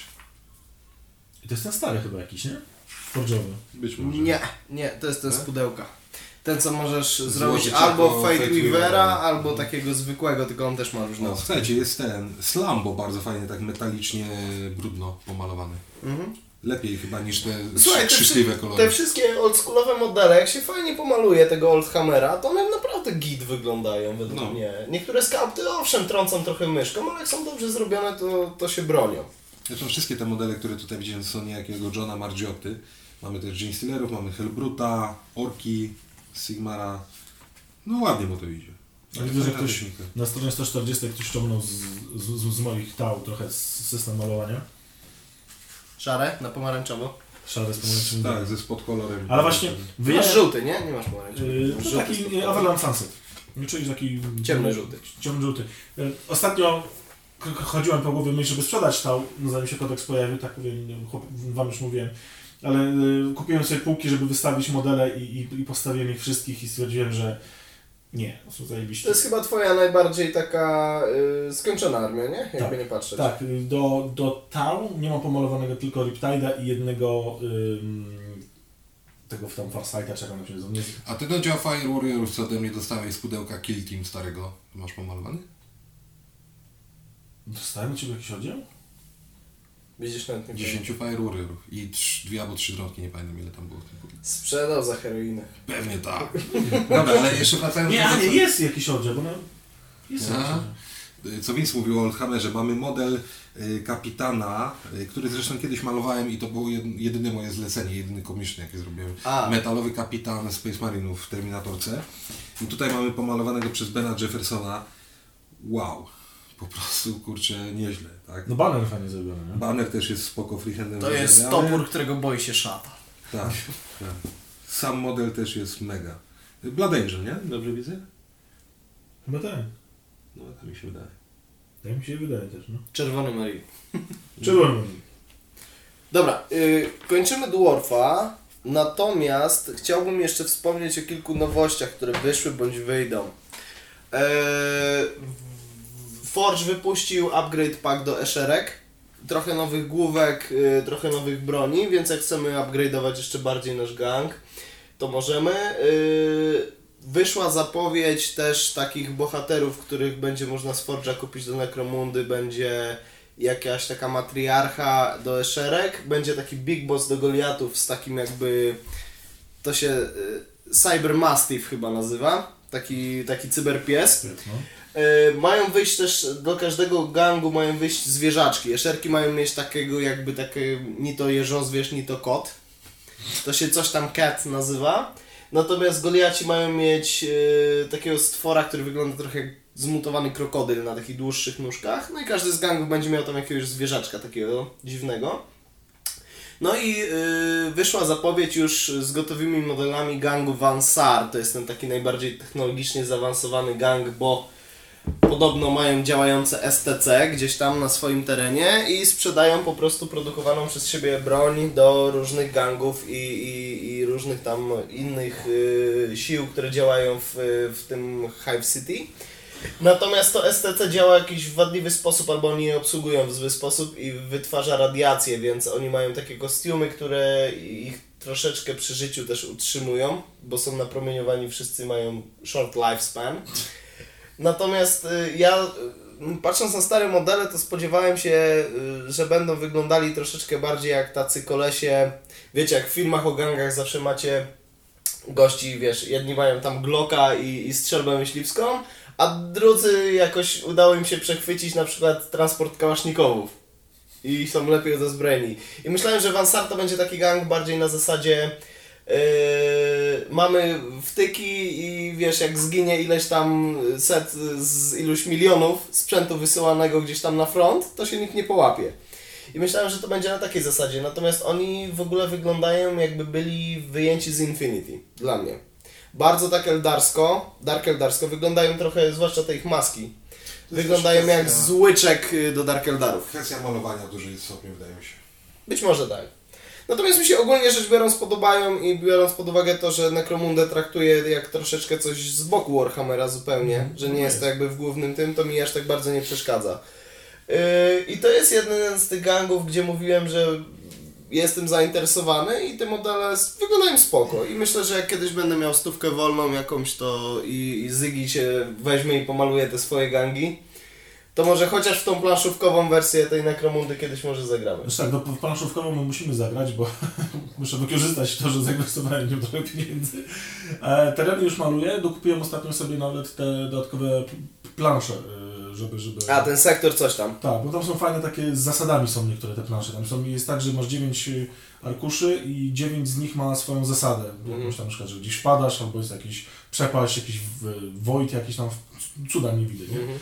I to jest ten stary chyba jakiś, nie? Forge'owy. Być może. Nie, nie, to jest ten z Nie? pudełka. Ten, co możesz Złożyć zrobić jako albo Fate Fate Weavera, Weavera. albo takiego zwykłego, tylko on też ma różne No, słuchajcie, jest ten Slambo bardzo fajnie, tak metalicznie brudno pomalowany. Mhm. Lepiej chyba niż te Słuchaj, te, krzykliwe wszy- kolory. te wszystkie oldschoolowe modele, jak się fajnie pomaluje tego Oldhammera, to one naprawdę git wyglądają według No. mnie. Niektóre skalpty owszem trącą trochę myszką, ale jak są dobrze zrobione, to, to się bronią. Zresztą wszystkie te modele, które tutaj widziałem, to są niejakiego Johna Margiotty. Mamy też Gene Stealerów, mamy Hellbruta, Orki, Sigmara. No ładnie mu to idzie. Widzę, że ktoś na stronie 140 ktoś ściągnął z, z, z moich tał trochę system malowania. Szare na pomarańczowo. Szare z pomarańczowym. Tak, ze spod kolorem. Ale właśnie Wy masz wyjaśnię. żółty, nie? Nie masz pomarańczowy. Yy, Masz to żółty taki yy. Avalon Sunset. Czyli taki... Ciemny żółty. Ciemny żółty. Yy, Ostatnio chodziłem po głowie myśl, żeby sprzedać tał, no zanim się kodeks pojawił, tak powiem, wam już mówiłem. Ale yy, kupiłem sobie półki, żeby wystawić modele i, i, i postawiłem ich wszystkich i stwierdziłem, że nie, są To zajebiście. jest chyba twoja najbardziej taka y, skończona armia, nie? Jakby Tak, nie patrzeć. Tak, y, do, do Tau nie mam pomalowanego tylko Riptide'a i jednego ym, tego tam Farsighta, jak on się A ty do dział Fire Warriorów, co ode mnie dostałeś z pudełka Kill Team starego, masz pomalowany? Dostałem od Ciebie jakiś oddział? Widzisz nawet nie 10 Fire Warriorów i trz, dwie albo trzy drątki, nie pamiętam ile tam było w tym pudełku. Sprzedał za heroinę. Pewnie tak. Dobra, ale jeszcze wracając Nie, do a nie, co- jest jakiś oddział, bo no, jest jakiś Aha. oddział. Co Vince mówił o Oldhammerze, mamy model y, kapitana, y, który zresztą kiedyś malowałem i to było jed- jedyne moje zlecenie, jedyny komiczny jakie zrobiłem. A. Metalowy kapitan Space Marinów w Terminatorce. I tutaj mamy pomalowanego przez Bena Jeffersona. Wow. Po prostu, kurczę, nieźle, tak? No banner fajnie zrobiony, nie? Banner też jest spoko freehandem To jest zrobiony, topór, którego boi się szata. Tak, tak. Sam model też jest mega. Blood Angel, nie? Dobrze widzę? Chyba tak. No, tak mi się wydaje. Tak mi się wydaje też, no. Czerwony Marie. Czerwony. Dobra, y, kończymy Dwarfa, natomiast chciałbym jeszcze wspomnieć o kilku nowościach, które wyszły bądź wyjdą. Eee, Forge wypuścił upgrade pack do Eszerek, trochę nowych główek, y, trochę nowych broni, więc jak chcemy upgrade'ować jeszcze bardziej nasz gang, to możemy. Y, Wyszła zapowiedź też takich bohaterów, których będzie można z Forge'a kupić do Necromundy, będzie jakaś taka matriarcha do Eszerek, będzie taki Big Boss do Goliatów z takim jakby, to się y, Cyber Mastiff chyba nazywa, taki, taki cyberpies. No. E, mają wyjść też, do każdego gangu mają wyjść zwierzaczki. Eszerki mają mieć takiego jakby takie, ni to jeżozwierz, ni to kot. To się coś tam cat nazywa. Natomiast Goliaci mają mieć e, takiego stwora, który wygląda trochę jak zmutowany krokodyl na takich dłuższych nóżkach. No i każdy z gangów będzie miał tam jakiegoś zwierzaczka takiego dziwnego. No i y, wyszła zapowiedź już z gotowymi modelami gangu Vansar. To jest ten taki najbardziej technologicznie zaawansowany gang, bo podobno mają działające STC gdzieś tam na swoim terenie i sprzedają po prostu produkowaną przez siebie broń do różnych gangów i, i, i różnych tam innych y, sił, które działają w, w tym Hive City. Natomiast to STC działa w jakiś wadliwy sposób, albo oni je obsługują w zły sposób i wytwarza radiację, więc oni mają takie kostiumy, które ich troszeczkę przy życiu też utrzymują, bo są napromieniowani, wszyscy mają short lifespan. Natomiast y, ja y, patrząc na stare modele, to spodziewałem się, y, że będą wyglądali troszeczkę bardziej jak tacy kolesie. Wiecie, jak w filmach o gangach zawsze macie gości, wiesz, jedni mają tam Glocka i, i strzelbę myśliwską, a drudzy jakoś udało im się przechwycić na przykład transport kałasznikowów. I są lepiej odezbrojeni. I myślałem, że Vansar to będzie taki gang bardziej na zasadzie yy, mamy wtyki i wiesz, jak zginie ileś tam set z iluś milionów sprzętu wysyłanego gdzieś tam na front, to się nikt nie połapie. I myślałem, że to będzie na takiej zasadzie, natomiast oni w ogóle wyglądają jakby byli wyjęci z Infinity, dla mnie. Bardzo tak eldarsko, dark eldarsko, wyglądają trochę, zwłaszcza te ich maski, wyglądają też jak kwestia- złyczek do Dark Eldarów. Kwestia malowania duży jest stopień, wydaje mi się. Być może tak. Natomiast mi się ogólnie rzecz biorąc podobają i biorąc pod uwagę to, że Necromundę traktuje jak troszeczkę coś z boku Warhammera zupełnie, że nie jest to jakby w głównym tym, to mi aż tak bardzo nie przeszkadza. Yy, I to jest jeden z tych gangów, gdzie mówiłem, że jestem zainteresowany i te modele wyglądają spoko. I myślę, że jak kiedyś będę miał stówkę wolną jakąś, to i, i Zygi się weźmie i pomaluje te swoje gangi, to może chociaż w tą planszówkową wersję tej Necromundy kiedyś może zagramy. Tak, do planszówkową my musimy zagrać, bo muszę wykorzystać to, że zainwestowałem w nią trochę pieniędzy. E, tereny już maluję, dokupiłem ostatnio sobie nawet te dodatkowe plansze, e, żeby... żeby... A, ten sektor coś tam. Tak, bo tam są fajne takie, z zasadami są niektóre te plansze. Tam są, jest tak, że masz 9 arkuszy i 9 z nich ma swoją zasadę. Jakąś tam na przykład, że gdzieś padasz, albo jest jakiś przepaść, jakiś w- wojt, jakiś tam cuda nie widzę, nie? E,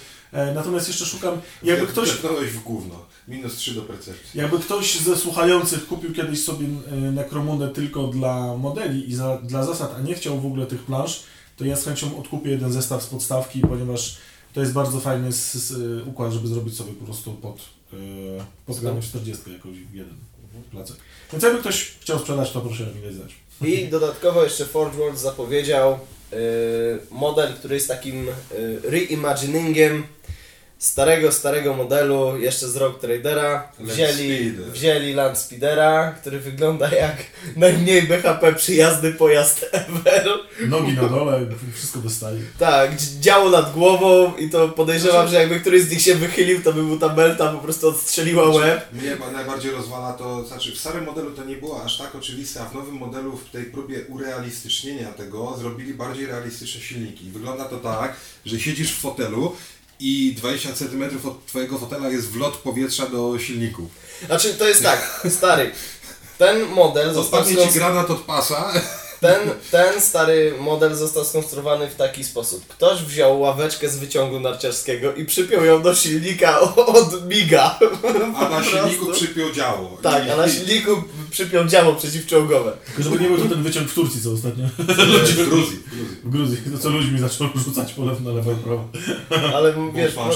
natomiast jeszcze szukam, jakby ktoś, w gówno. Minus 3 do percepcji. jakby ktoś ze słuchających kupił kiedyś sobie e, Necromundę tylko dla modeli i za, dla zasad, a nie chciał w ogóle tych plansz, to ja z chęcią odkupię jeden zestaw z podstawki, ponieważ to jest bardzo fajny z, z, e, układ, żeby zrobić sobie po prostu pod, e, pod gramy 40 jakoś jeden placek. Więc jakby ktoś chciał sprzedać, to proszę mi dać znać. I dodatkowo jeszcze Forge World zapowiedział y, model, który jest takim y, reimaginingiem starego, starego modelu, jeszcze z Rogue Tradera. Wzięli, Landspeeder. wzięli Landspeedera, który wygląda jak najmniej BHP przyjazny pojazd ever. Nogi na dole, wszystko dostaje. Tak, dzi- działo nad głową i to podejrzewam, że jakby któryś z nich się wychylił, to by mu ta belta po prostu odstrzeliła łeb. Mnie ba- najbardziej rozwala to, znaczy w starym modelu to nie było aż tak oczywiste, a w nowym modelu w tej próbie urealistycznienia tego zrobili bardziej realistyczne silniki. Wygląda to tak, że siedzisz w fotelu i 20 cm od twojego fotela jest wlot powietrza do silników. Znaczy, to jest tak, stary. Ten model został Zostanie ci granat od pasa. Ten, ten stary model został skonstruowany w taki sposób. Ktoś wziął ławeczkę z wyciągu narciarskiego i przypiął ją do silnika od miga. A na silniku przypiął działo. Tak, a na silniku przypiął działo przeciwczołgowe. Tylko żeby nie był to ten wyciąg w Turcji, co ostatnio. W Gruzji, w Gruzji. W Gruzji, to co ludźmi zaczęło rzucać po lewo, na lewo i prawo. Ale wiesz, no,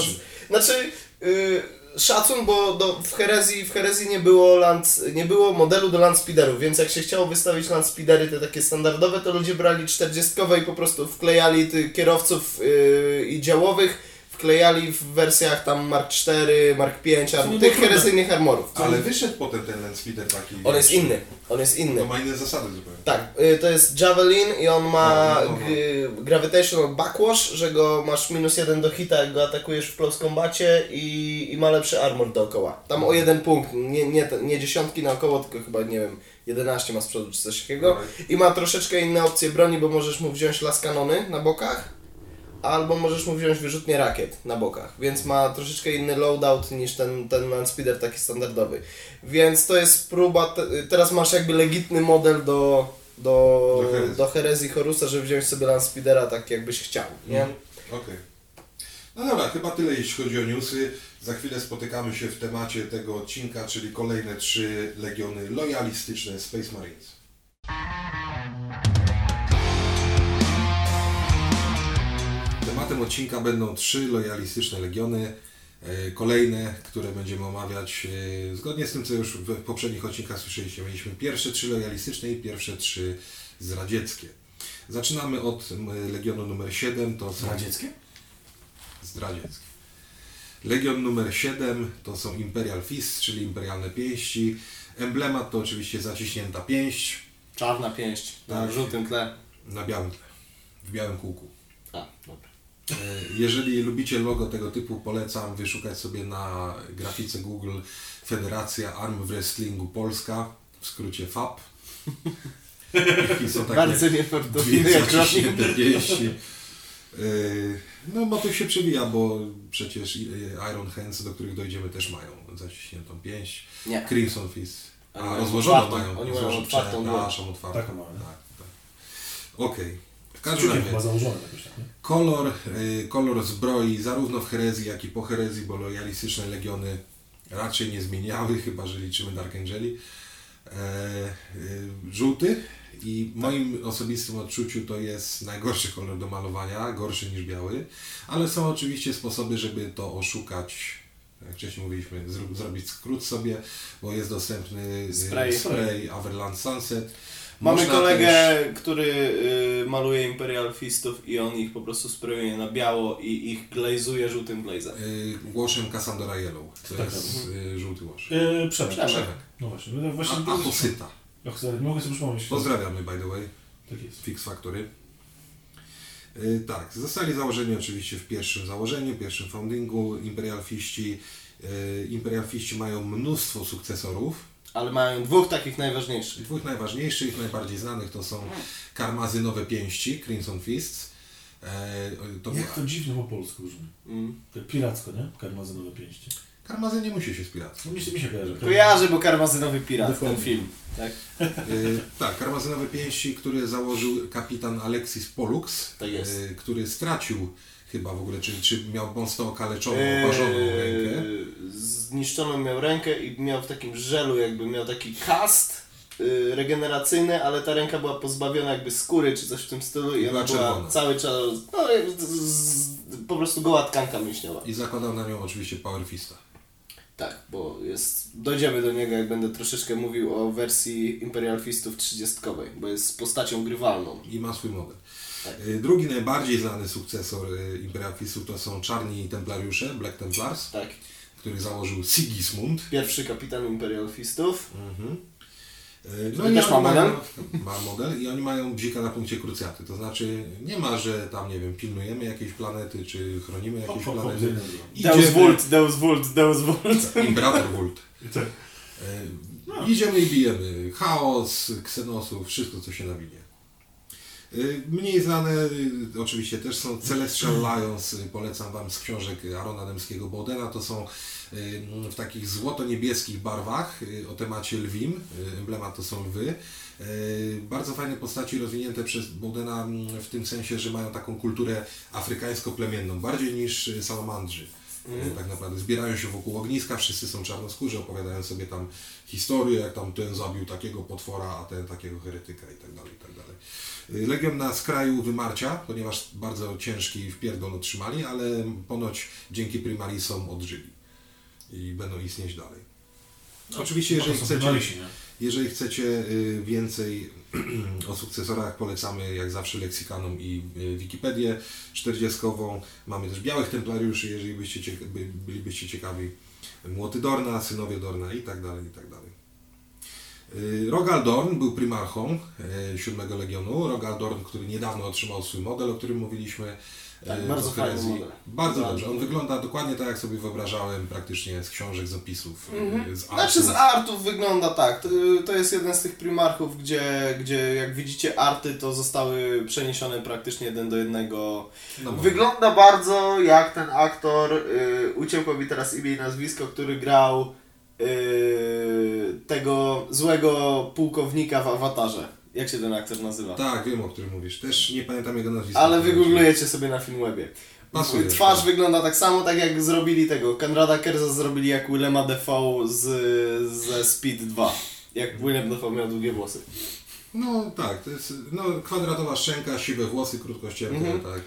znaczy yy, szacun, bo do, w, herezji, w herezji nie było, land, nie było modelu do landspeederów, więc jak się chciało wystawić landspeedery te takie standardowe, to ludzie brali 40 i po prostu wklejali tych kierowców yy, i działowych, wklejali w wersjach tam Mark 4, Mark 5, albo nie tych herezyjnych armorów. Ale wyszedł potem ten Landspeeder taki. On jest inny, on jest inny. To ma inne zasady zupełnie. Tak, y, to jest Javelin i on ma No, no, no, no. Gravitational Backwash, że go masz minus jeden do hita, jak go atakujesz w close combacie i, i ma lepszy armor dookoła. Tam o jeden punkt, nie, nie, nie dziesiątki naokoło, tylko chyba, nie wiem, 11 ma z przodu czy coś takiego. I ma troszeczkę inne opcje broni, bo możesz mu wziąć las kanony na bokach albo możesz mu wziąć wyrzutnię rakiet na bokach, więc ma troszeczkę inny loadout niż ten, ten Landspeeder taki standardowy. Więc to jest próba, te, teraz masz jakby legitny model do, do, Do herezji. do herezji Horusa, żeby wziąć sobie Landspeedera tak jakbyś chciał, nie? Okej. No dobra, chyba tyle jeśli chodzi o newsy. Za chwilę spotykamy się w temacie tego odcinka, czyli kolejne trzy legiony lojalistyczne Space Marines. Tematem odcinka będą trzy lojalistyczne legiony. e, Kolejne, które będziemy omawiać e, zgodnie z tym, co już w poprzednich odcinkach słyszeliście. Mieliśmy pierwsze trzy lojalistyczne i pierwsze trzy zdradzieckie. Zaczynamy od legionu numer 7. To są Radzieckie? zdradzieckie. Legion numer 7 to są Imperial Fist, czyli imperialne pięści. Emblemat to oczywiście zaciśnięta pięść Czarna pięść na Tak. żółtym tle. na białym tle, w białym kółku. E, Jeżeli lubicie logo tego typu, polecam wyszukać sobie na grafice Google Federacja Arm Wrestlingu Polska, w skrócie FAP. I są takie Bardzo jak zaciśnięte pięści. E, No motyw się przewija, bo przecież e, Iron Hands, do których dojdziemy, też mają zaciśniętą pięść. Nie. Crimson Fist. A rozłożoną mają. Oni mają otwartą. Przepraszam, otwartą. Taką mają. Tak, tak. Okej. Każdym Kciukiem chyba jakoś tak, nie? Kolor, y, kolor zbroi zarówno w herezji, jak i po herezji, bo lojalistyczne legiony raczej nie zmieniały, chyba że liczymy Dark Angeli. E, y, żółty i w moim osobistym odczuciu to jest najgorszy kolor do malowania, gorszy niż biały, ale są oczywiście sposoby, żeby to oszukać. Jak wcześniej mówiliśmy, zrób, zrobić skrót sobie, bo jest dostępny y, Spray. spray Averland Sunset. Mamy Można kolegę, też- który y, maluje Imperial Fistów i on ich po prostu sprayuje na biało i ich glazuje żółtym glazem. Y, Łosiem Cassandra Yellow. To Tak, jest y, żółty łosz. Yy, Przemek. Przemek. No właśnie, no właśnie A, nie mogę sobie przypomnieć. Pozdrawiamy, by the way. Tak jest. Fix Factory. Y, tak, zostali założeni oczywiście w pierwszym założeniu, pierwszym foundingu Imperial Fiści. Y, Imperial Fiści mają mnóstwo sukcesorów. Ale mają dwóch takich najważniejszych. Dwóch najważniejszych, najbardziej znanych to są karmazynowe pięści, Crimson Fists. E, to Jak to dziwnie po polsku brzmi. Mm. Tak piracko, nie? Karmazynowe pięści. Karmazyn nie musi się spirać. No mi się, mi się kojarzy. Kojarzę, bo Karmazynowy Pirat, Dokładnie. ten film. Tak? Y, tak, karmazynowe pięści, które założył kapitan Alexis Pollux, y, który stracił chyba w ogóle, czy, czy miał mocno okaleczoną, Eee, oparzoną rękę. Zniszczoną miał rękę i miał w takim żelu jakby miał taki kast y, regeneracyjny, ale ta ręka była pozbawiona jakby skóry czy coś w tym stylu i ona była cały czas no, z, z, po prostu goła tkanka mięśniowa. I zakładał na nią oczywiście Power Fista. Tak, bo jest, dojdziemy do niego jak będę troszeczkę mówił o wersji Imperial Fistów 30, bo jest postacią grywalną. I ma swój model. Tak. Y, Drugi najbardziej znany sukcesor y, Imperial Fistów to są czarni templariusze, Black Templars, Tak. który założył Sigismund. Pierwszy kapitan Imperial Fistów. Mhm. Y, Który i też ma model? mają- Ma model i oni mają bzika na punkcie krucjaty. To znaczy nie ma, że tam, nie wiem, pilnujemy jakiejś planety, czy chronimy hop, hop, planety. Idziemy. Deus Vult, Deus Vult, Deus Vult. Imperator Vult. Tak. E, Idziemy i bijemy. Chaos, ksenosów, wszystko co się nawinie. E, Mniej znane e, oczywiście też są Celestial Lions, polecam Wam z książek Arona Demskiego Bowdena, to są e, w takich złoto-niebieskich barwach o temacie lwim, emblemat to są lwy. Bardzo fajne postaci rozwinięte przez Bowdena mm, w tym sensie, że mają taką kulturę afrykańsko-plemienną, bardziej niż salamandrzy. E, Tak naprawdę zbierają się wokół ogniska, wszyscy są czarnoskórzy, opowiadają sobie tam historię, jak tam ten zabił takiego potwora, a ten takiego heretyka i tak dalej, i tak dalej. Legion na skraju wymarcia, ponieważ bardzo ciężki wpierdol otrzymali, ale ponoć dzięki Primarisom odżyli i będą istnieć dalej. Oczywiście, jeżeli To są chcecie, Primarisi, jeżeli chcecie y, więcej o sukcesorach, polecamy jak zawsze Leksikanom i y, Wikipedię 40. Mamy też Białych Templariuszy, jeżeli byście bylibyście ciekawi. Młoty Dorna, Synowie Dorna i tak dalej, i tak dalej. Y, Rogal Dorn był primarchą e, siódmego Legionu. Rogal Dorn, który niedawno otrzymał swój model, o którym mówiliśmy. Tak, e, bardzo w fajny model. Bardzo Bardzo. dobrze. On wygląda dokładnie tak, jak sobie wyobrażałem, praktycznie z książek, z opisów. e, Z Znaczy z artów. wygląda tak. To, jest jeden z tych primarchów, gdzie, gdzie jak widzicie arty, to zostały przeniesione praktycznie jeden do jednego. No, może. Wygląda bardzo jak ten aktor, y, uciekło mi teraz imię i nazwisko, który grał y, tego złego pułkownika w awatarze. Jak się ten aktor nazywa? Tak, wiem o którym mówisz. Też nie pamiętam jego nazwiska. Ale wygooglujecie sobie na Filmwebie. Pasuje, Twarz tak. wygląda tak samo, tak jak zrobili tego. Conrada Kerza zrobili jak Willema Dafoe z, ze Speed 2. Jak Willem Dafoe miał długie włosy. No tak, to jest no, kwadratowa szczęka, siwe włosy, krótko ścięte, Mhm. tak.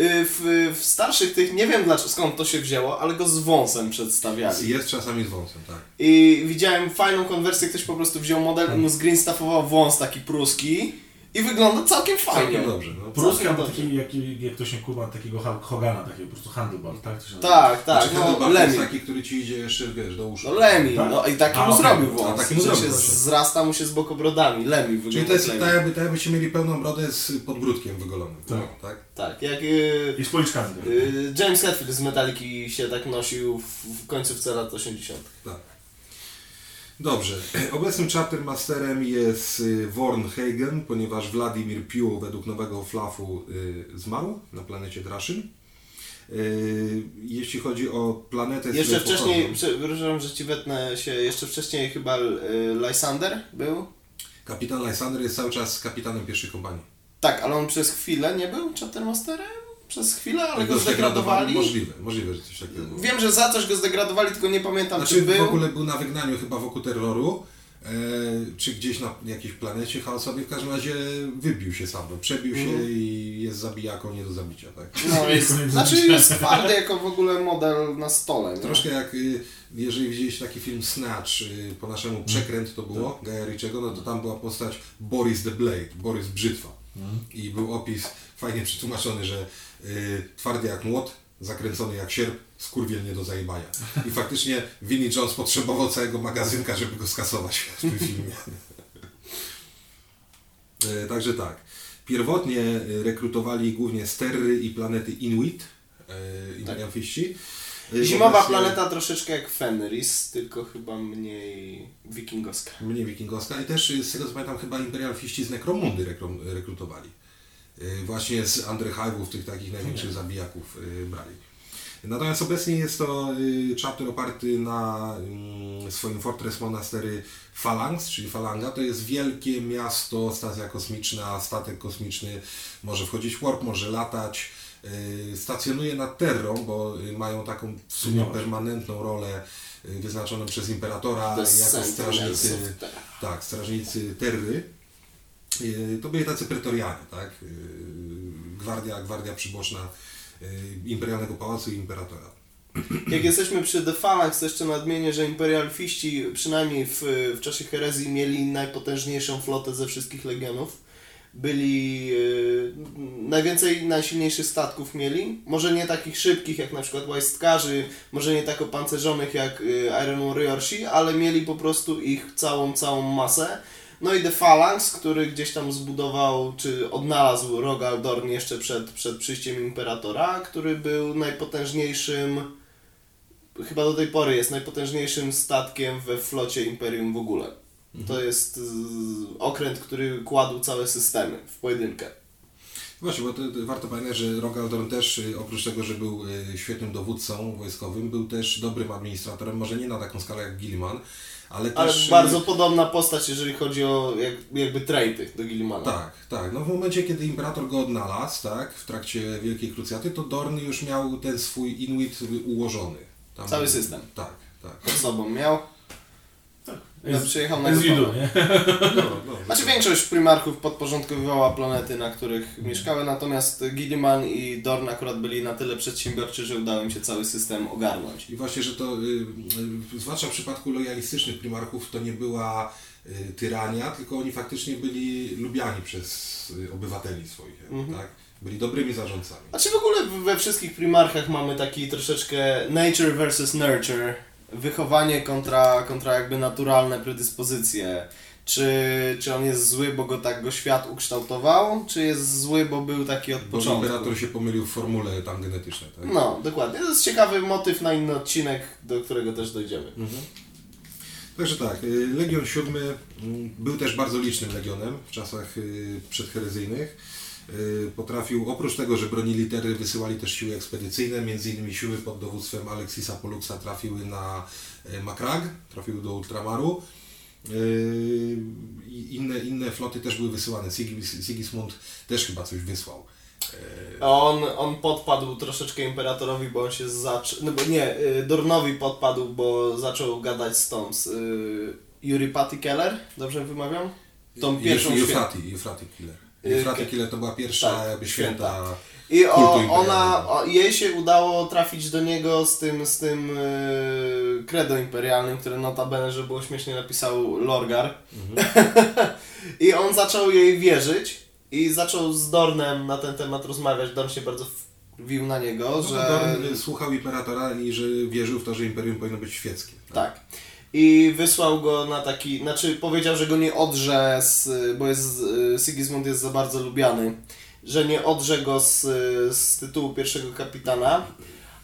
Y, W, w starszych tych, nie wiem dlaczego, skąd to się wzięło, ale go z wąsem przedstawiali. Jest czasami z wąsem, tak. I widziałem fajną konwersję, ktoś po prostu wziął model i mu zgreenstaffował wąs taki pruski i wygląda całkiem fajnie. Całkiem dobrze, no. Albo dobrze. taki, jak, jak to się kuba, takiego Hulk Hogana, takiego po prostu handlebar, tak? To się. Tak, tak, Znaczy, no to jest Lemmy. taki, który ci idzie jeszcze, wiesz, do uszu. No Lemmy, Tak? no i taki mu zrobił wąs, taki mu zrobił się właśnie. zrasta mu się z bokobrodami. Lemmy wygląda Czyli to jest tak jakby, tak jakbyście mieli pełną brodę z podbródkiem wygolonym. Tak. No, tak? Tak, jak y, I z policzkami. y, James Hetfield z Metaliki się tak nosił w, w końcówce lat 80. tak. Dobrze. Obecnym chaptermasterem jest y, Vorn Hagen, ponieważ Wladimir Piu według nowego flafu y, zmarł na planecie Draszyn. Y, Jeśli chodzi o planetę, Jeszcze wcześniej, przepraszam, że ci wetnę się, jeszcze wcześniej chyba y, Lysander był? Kapitan Lysander jest cały czas kapitanem pierwszej kompanii. Tak, ale on przez chwilę nie był Chaptermasterem? Przez chwilę, ale go zdegradowali? Możliwe, możliwe, że coś takiego było. Wiem, że za coś go zdegradowali, tylko nie pamiętam Znaczy czy był. w ogóle był na wygnaniu chyba wokół terroru, e, czy gdzieś na jakiejś planecie chaosowej, w każdym razie wybił się sam, przebił się Mhm. i jest zabijaką nie do zabicia, tak? No, jest, znaczy jest twardy jako w ogóle model na stole. Nie? Troszkę jak, y, jeżeli widzieliście taki film Snatch, y, po naszemu Przekręt to było, Gaja Ritchiego, no to tam była postać Boris the Blade, Boris Brzytwa. I był opis fajnie przetłumaczony, że twardy jak młot, zakręcony jak sierp, skurwiel nie do zajebania. I faktycznie Vinnie Jones potrzebował całego magazynka, żeby go skasować w tym filmie. E, Także tak. Pierwotnie e, rekrutowali głównie sterry i planety Inuit, imperialfiści. E, Zimowa planeta troszeczkę jak Fenris, tylko chyba mniej wikingowska. Mniej wikingowska i też y, z tego co pamiętam chyba imperialfiści z Necromundy rekrom- rekrutowali. Y, Właśnie z Andrehive'ów, tych takich największych zabijaków y, brali. Natomiast obecnie jest to y, chapter oparty na mm, swoim Fortress Monastery Phalanx, czyli Falanga. To jest wielkie miasto, stacja kosmiczna, statek kosmiczny, może wchodzić w warp, może latać. Stacjonuje nad Terrą, bo mają taką w sumie permanentną rolę wyznaczoną przez Imperatora jako strażnicy, Terra. tak, strażnicy Terry. Y, To byli tacy pretorianie, tak? Y, Gwardia, gwardia przyboczna y, Imperialnego Pałacu i Imperatora. Jak jesteśmy przy Phalanx, to jeszcze nadmienię, że imperialfiści przynajmniej w, w czasie herezji mieli najpotężniejszą flotę ze wszystkich legionów. Byli yy, najwięcej najsilniejszych statków mieli. Może nie takich szybkich jak na przykład Wildskarzy, może nie tak opancerzonych jak yy, Iron Warriorsi, ale mieli po prostu ich całą, całą masę. No i The Phalanx, który gdzieś tam zbudował, czy odnalazł Rogal Dorn jeszcze przed, przed przyjściem Imperatora, który był najpotężniejszym, chyba do tej pory jest najpotężniejszym statkiem we flocie Imperium w ogóle. To jest okręt, który kładł całe systemy w pojedynkę. Właśnie, bo to, to warto pamiętać, że Rogal Dorn też, y, oprócz tego, że był y, świetnym dowódcą wojskowym, był też dobrym administratorem, może nie na taką skalę jak Gilliman, ale Ale też... y, bardzo podobna postać, jeżeli chodzi o jak, jakby trajty do Gillimana. Tak, tak. No w momencie, kiedy Imperator go odnalazł, tak, w trakcie Wielkiej Krucjaty, to Dorn już miał ten swój Inuit ułożony. Tam Cały system. Tak, tak. Pod sobą miał. Ja przyjechał na z gotowe. widu, nie? No, no, Znaczy większość primarchów podporządkowywała planety, na których mieszkały, natomiast Gilliman i Dorn akurat byli na tyle przedsiębiorczy, że udało im się cały system ogarnąć. I właśnie, że to, y, y, zwłaszcza w przypadku lojalistycznych primarchów, to nie była y, tyrania, tylko oni faktycznie byli lubiani przez y, obywateli swoich, jakby, tak? Byli dobrymi zarządcami. Znaczy w ogóle we wszystkich primarchach mamy taki troszeczkę nature versus nurture. Wychowanie kontra, kontra jakby naturalne predyspozycje. Czy, czy on jest zły, bo go tak go świat ukształtował, czy jest zły, bo był taki od Bo początku? imperator się pomylił w formule tam genetycznej, tak? No, dokładnie. To jest ciekawy motyw na inny odcinek, do którego też dojdziemy. Także tak, y, Legion VII mm, był też bardzo licznym legionem w czasach y, przedherezyjnych. Y, Potrafił, oprócz tego, że bronili litery, wysyłali też siły ekspedycyjne, między innymi siły pod dowództwem Alexisa Poluxa trafiły na y, Makrag, trafiły do Ultramaru. Y, inne, inne floty też były wysyłane. Sigis- Sigismund też chyba coś wysłał. On, on podpadł troszeczkę imperatorowi, bo on się zaczął. No bo nie, Dornowi podpadł, bo zaczął gadać z tą z y, Juripati Keller, dobrze wymawiam? Tą pierwszą świętą. Eufrati, Eufrati Killer. Y, Eufrati ke- Killer to była pierwsza tak, jakby święta. święta. I o, ona, o, jej się udało trafić do niego z tym, z tym yy, credo imperialnym, które notabene, że było śmiesznie napisał Lorgar. I on zaczął jej wierzyć i zaczął z Dornem na ten temat rozmawiać. Dorn się bardzo wbił na niego, No, że... Dorn słuchał imperatora i że wierzył w to, że imperium powinno być świeckie. Tak. I wysłał go na taki, znaczy powiedział, że go nie odrze, z, bo jest, y, Sigismund jest za bardzo lubiany, że nie odrze go z, z tytułu pierwszego kapitana,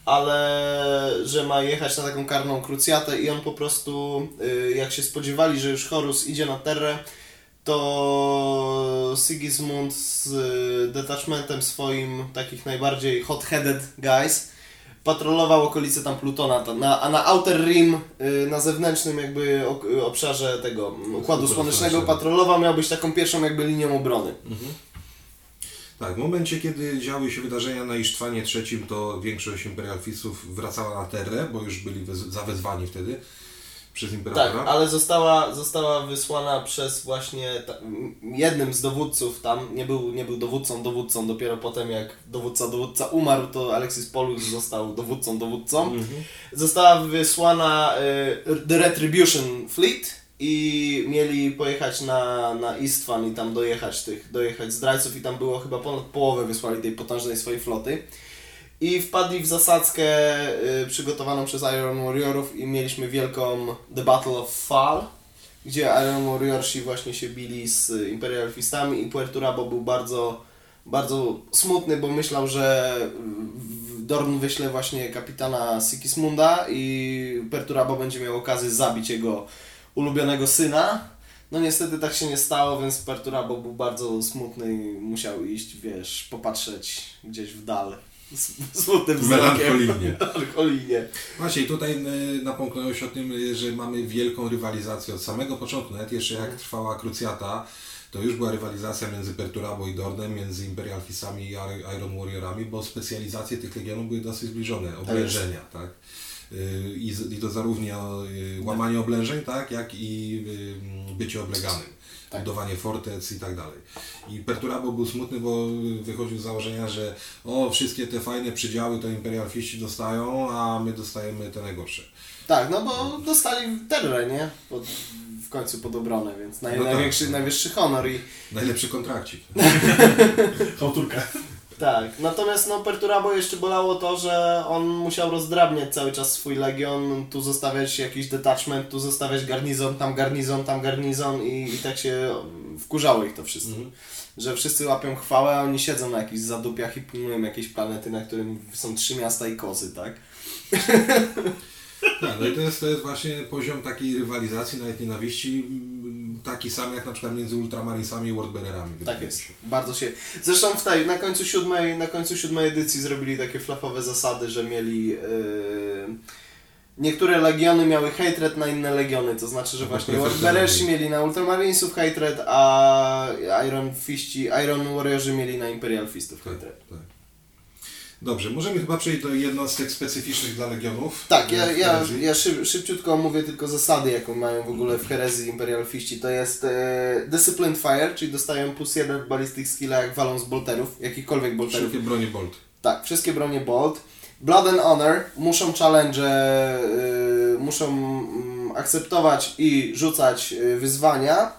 ale że ma jechać na taką karną krucjatę i on po prostu, y, jak się spodziewali, że już Horus idzie na Terrę, to Sigismund z y, detachmentem swoim, takich najbardziej hot-headed guys, patrolował okolice tam Plutona, tam na, a na Outer Rim, y, na zewnętrznym jakby ok, obszarze tego Układu Słonecznego patrolował, miał być taką pierwszą jakby linią obrony. Tak, w momencie, kiedy działy się wydarzenia na Isztwanie III, to większość imperialfistów wracała na Terrę, bo już byli wez- zawezwani wtedy przez Tak, imperatora. ale została, została wysłana przez właśnie ta, jednym z dowódców tam, nie był, nie był dowódcą, dowódcą, dopiero potem jak dowódca, dowódca umarł, to Alexis Polus został dowódcą, dowódcą. Została wysłana y, The Retribution Fleet i mieli pojechać na, na Istvan i tam dojechać tych, dojechać zdrajców i tam było chyba ponad połowę wysłali tej potężnej swojej floty. I wpadli w zasadzkę y, przygotowaną przez Iron Warriorów i mieliśmy wielką The Battle of Fall, gdzie Iron Warriorsi właśnie się bili z Imperial Fistami i Puerturabo był bardzo, bardzo smutny, bo myślał, że Dorn wyśle właśnie kapitana Sigismunda i Perturabo będzie miał okazję zabić jego ulubionego syna. No niestety tak się nie stało, więc Perturabo był bardzo smutny i musiał iść, wiesz, popatrzeć gdzieś w dal. Smutnym. Melancholijnie. Melancholijnie. Właśnie i tutaj y, napomknąłeś o tym, że mamy wielką rywalizację od samego początku, nawet jeszcze jak trwała krucjata, to już była rywalizacja między Perturabo i Dornem, między Imperialfistami i Ir- Iron Warriorami, bo specjalizacje tych legionów były dosyć zbliżone, oblężenia, tak? Y, I, I to zarówno y, łamanie oblężeń, tak, jak i bycie obleganym. Tak. budowanie fortec i tak dalej. I Perturabo był smutny, bo wychodził z założenia, że o, wszystkie te fajne przydziały to imperialfiści dostają, a my dostajemy te najgorsze. Tak, no bo dostali terrę, nie? Pod, w końcu pod obronę, więc naj, No tak, największy, no. najwyższy honor i Najlepszy kontrakcik. Chałturka. Tak. Natomiast no Perturabo jeszcze bolało to, że on musiał rozdrabniać cały czas swój legion, tu zostawiać jakiś detachment, tu zostawiać garnizon, tam garnizon, tam garnizon i, i tak się wkurzało ich to wszystko. Mhm. Że wszyscy łapią chwałę, a oni siedzą na jakichś zadupiach i pilnują jakiejś planety, na którym są trzy miasta i kozy, tak? Tak, no i to jest, to jest właśnie poziom takiej rywalizacji, nawet nienawiści, taki sam jak na przykład między Ultramarinesami i Wordbearerami. Tak jest. Bardzo się. Zresztą w tej, na końcu siódmej, na końcu siódmej edycji zrobili takie flapowe zasady, że mieli. Yy, niektóre legiony miały hatred na inne legiony, to znaczy, że właśnie Preferencyjnie. Warbearersi mieli na Ultramarinesów hatred, a Iron Fiści, Iron Warriorzy mieli na Imperial Fistów Tak, hatred. tak. Dobrze, możemy chyba przejść do jednostek specyficznych dla legionów. Tak, ja, ja, ja szyb, szybciutko omówię tylko zasady, jaką mają w ogóle w herezji Imperial Fiści. To jest e, Disciplined Fire, czyli dostają plus jeden w ballistic skilla jak walą z bolterów, jakichkolwiek bolterów. Wszystkie bronie Bolt. Tak, wszystkie bronie Bolt. Blood and Honor muszą challenge, y, muszą mm, akceptować i rzucać y, wyzwania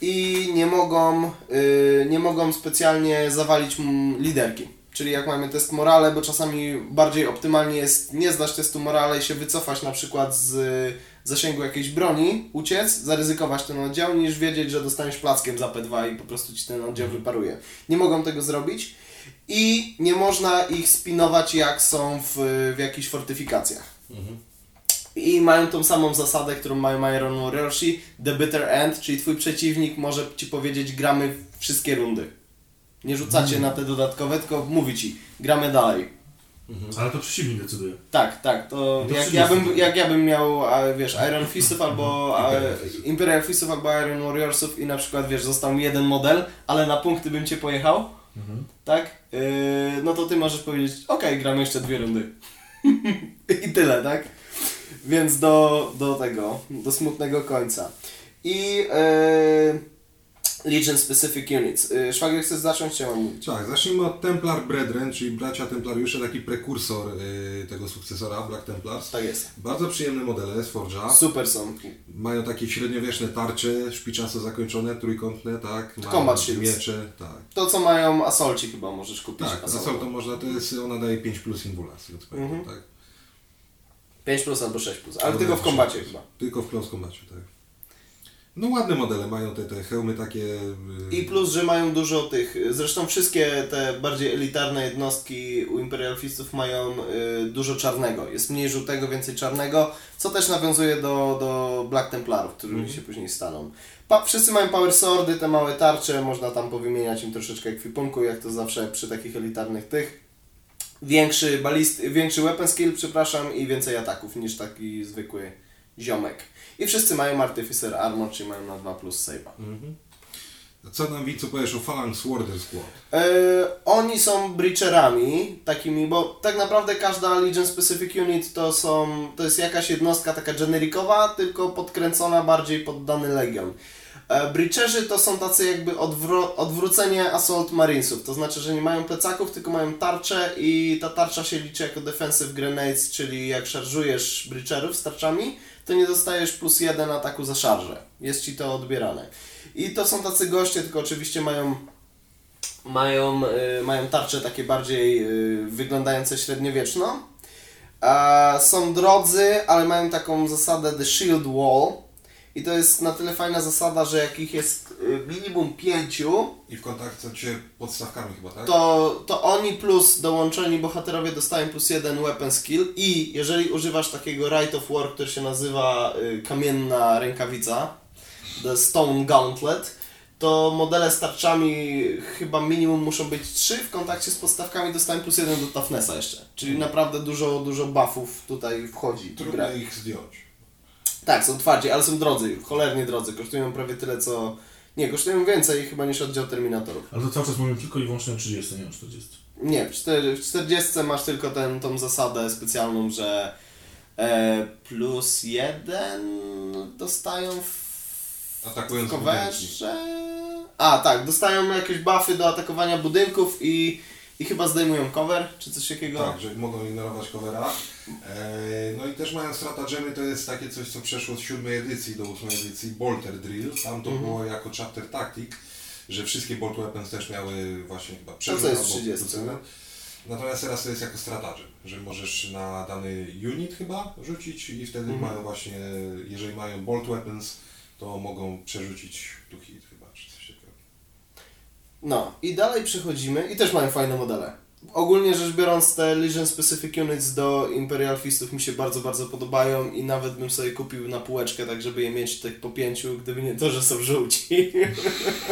i nie mogą, y, nie mogą specjalnie zawalić mm, liderki. Czyli jak mamy test morale, bo czasami bardziej optymalnie jest nie zdać testu morale i się wycofać na przykład z zasięgu jakiejś broni uciec, zaryzykować ten oddział, niż wiedzieć, że dostaniesz plackiem za P2 i po prostu ci ten oddział wyparuje. Nie mogą tego zrobić i nie można ich spinować jak są w, w jakichś fortyfikacjach. I mają tą samą zasadę, którą mają Iron Warriorsi, The Bitter End, czyli twój przeciwnik może ci powiedzieć gramy wszystkie rundy. Nie rzucacie na te dodatkowe, tylko mówi ci gramy dalej. Ale to przeciwnik decyduje. Tak, tak, to To jak ja, bym, jak ja bym miał, a, wiesz, Iron Fistów albo a, Imperial Fistów albo Iron Warriorsów i na przykład, wiesz, został mi jeden model, ale na punkty bym cię pojechał, tak? Yy, no to ty możesz powiedzieć, okej, gramy jeszcze dwie rundy. I tyle, tak? Więc do, do tego, do smutnego końca. I yy, Legion Specific Units. Yy, Szwagier, chcesz zacząć, mam mówić? Tak, zacznijmy od Templar Brethren, czyli bracia Templariusze, taki prekursor y, tego sukcesora, Black Templars. Tak jest. Bardzo przyjemne modele z Forge'a. Super są. Mają takie średniowieczne tarcze, szpiczasto zakończone, trójkątne, tak. Mają Combat shields. miecze, tak. To, co mają Asolci chyba możesz kupić. Tak, Assault. to można, to jest, ona daje 5 plus Invulas, więc Mhm. tak. 5 plus albo 6 plus, ale tylko w kombacie plus. chyba. Tylko w close combacie, tak. No ładne modele, mają te, te hełmy takie... y, I plus, że mają dużo tych, zresztą wszystkie te bardziej elitarne jednostki u Imperial Fistów mają y, dużo czarnego. Jest mniej żółtego, więcej czarnego, co też nawiązuje do, do Black Templarów, którymi się później staną. Pa, wszyscy mają power swordy, te małe tarcze, można tam powymieniać im troszeczkę ekwipunku, jak to zawsze przy takich elitarnych tych. Większy balist, większy weapon skill, przepraszam, i więcej ataków niż taki zwykły ziomek. I wszyscy mają Artificer Armor, czyli mają na 2 plus save'a. Co nam widzu powiesz o Phalanx Warder Squad? E, oni są breacherami takimi, bo tak naprawdę każda Legion Specific Unit to są, to jest jakaś jednostka taka generikowa, tylko podkręcona bardziej pod dany legion. E, breacherzy to są tacy jakby odwró- odwrócenie Assault Marinesów, to znaczy, że nie mają plecaków, tylko mają tarczę i ta tarcza się liczy jako defensive grenades, czyli jak szarżujesz breacherów z tarczami, to nie dostajesz plus jeden ataku za szarżę. Jest ci to odbierane. I to są tacy goście, tylko oczywiście mają mają, y, mają tarcze takie bardziej y, wyglądające średniowieczno. Są drodzy, ale mają taką zasadę The Shield Wall. I to jest na tyle fajna zasada, że jak ich jest y, minimum pięciu, I w kontakcie podstawkami chyba, tak? to, to oni plus dołączeni bohaterowie dostają plus jeden weapon skill i jeżeli używasz takiego Right of War, który się nazywa y, kamienna rękawica, The Stone Gauntlet, to modele z tarczami chyba minimum muszą być 3, w kontakcie z podstawkami dostają plus jeden do toughnessa jeszcze. Czyli naprawdę dużo, dużo buffów tutaj wchodzi. Trudno ich zdjąć. Tak, są twardzi, ale są drodzy, cholernie drodzy, kosztują prawie tyle co... Nie, kosztują więcej chyba niż oddział Terminatorów. Ale to cały czas mówimy tylko i wyłącznie o 30, nie o 40. Nie, w, cztery, w 40 masz tylko ten, tą zasadę specjalną, że e, plus jeden dostają w Atakując budynki. coverze. A, tak, dostają jakieś buffy do atakowania budynków i, i chyba zdejmują cover, czy coś takiego. Tak, że mogą ignorować covera. E, no i też mają stratagemy, to jest takie coś, co przeszło z siódmej edycji do ósmej edycji, Bolter Drill. Tam to było jako chapter tactic, że wszystkie Bolt Weapons też miały właśnie chyba przerzut jest w albo 30, plus jeden. no. Natomiast teraz to jest jako stratagem, że możesz na dany unit chyba rzucić i wtedy Mhm. mają właśnie, jeżeli mają Bolt Weapons, to mogą przerzucić to hit chyba, czy coś takiego. No i dalej przechodzimy i też mają fajne modele. Ogólnie rzecz biorąc te Legion Specific Units do Imperial Fistów mi się bardzo, bardzo podobają i nawet bym sobie kupił na półeczkę, tak żeby je mieć tak po pięciu, gdyby nie to, że są żółci.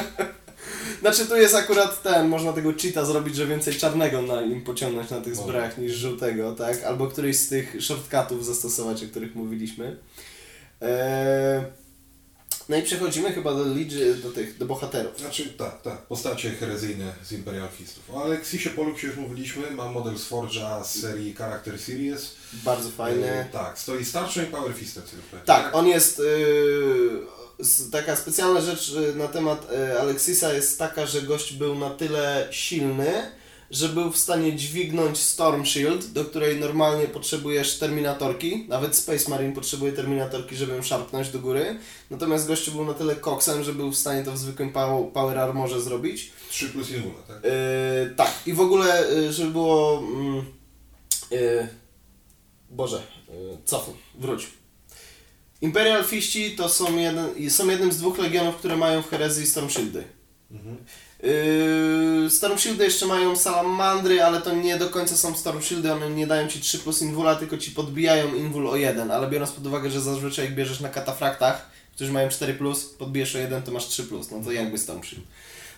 Znaczy tu jest akurat ten, można tego cheata zrobić, że więcej czarnego na im pociągnąć na tych Można. zbrojach niż żółtego, tak? Albo któryś z tych shortcutów zastosować, o których mówiliśmy. Eee... No i przechodzimy chyba do Legion, do tych, do bohaterów. Znaczy tak, tak, postacie herezyjne z Imperial Fistów. O Alexisie Poluxie już mówiliśmy, mam model z Forge'a z serii Character Series. Bardzo fajny. E, tak, stoi starszym i Power Fistem. Tak, on jest. Yy, s- taka specjalna rzecz na temat yy, Alexisa jest taka, że gość był na tyle silny, że był w stanie dźwignąć Storm Shield, do której normalnie potrzebujesz terminatorki. Nawet Space Marine potrzebuje terminatorki, żeby ją szarpnąć do góry. Natomiast gościu był na tyle koksem, że był w stanie to w zwykłym pow- Power Armorze zrobić. 3 plus Invula, tak? Yy, tak, i w ogóle, yy, żeby było. Yy, Boże, yy, cofnij, wróć. Imperial Fiści to są, jeden, są jednym z dwóch legionów, które mają w herezji Storm Shieldy. Yy, Storm jeszcze mają salamandry, ale to nie do końca są Storm Shieldy, one nie dają ci 3 plus invula, tylko ci podbijają invul o 1, ale biorąc pod uwagę, że zazwyczaj jak bierzesz na katafraktach, którzy mają 4 plus, podbijesz o 1, to masz 3 plus, no to jakby Storm Shield.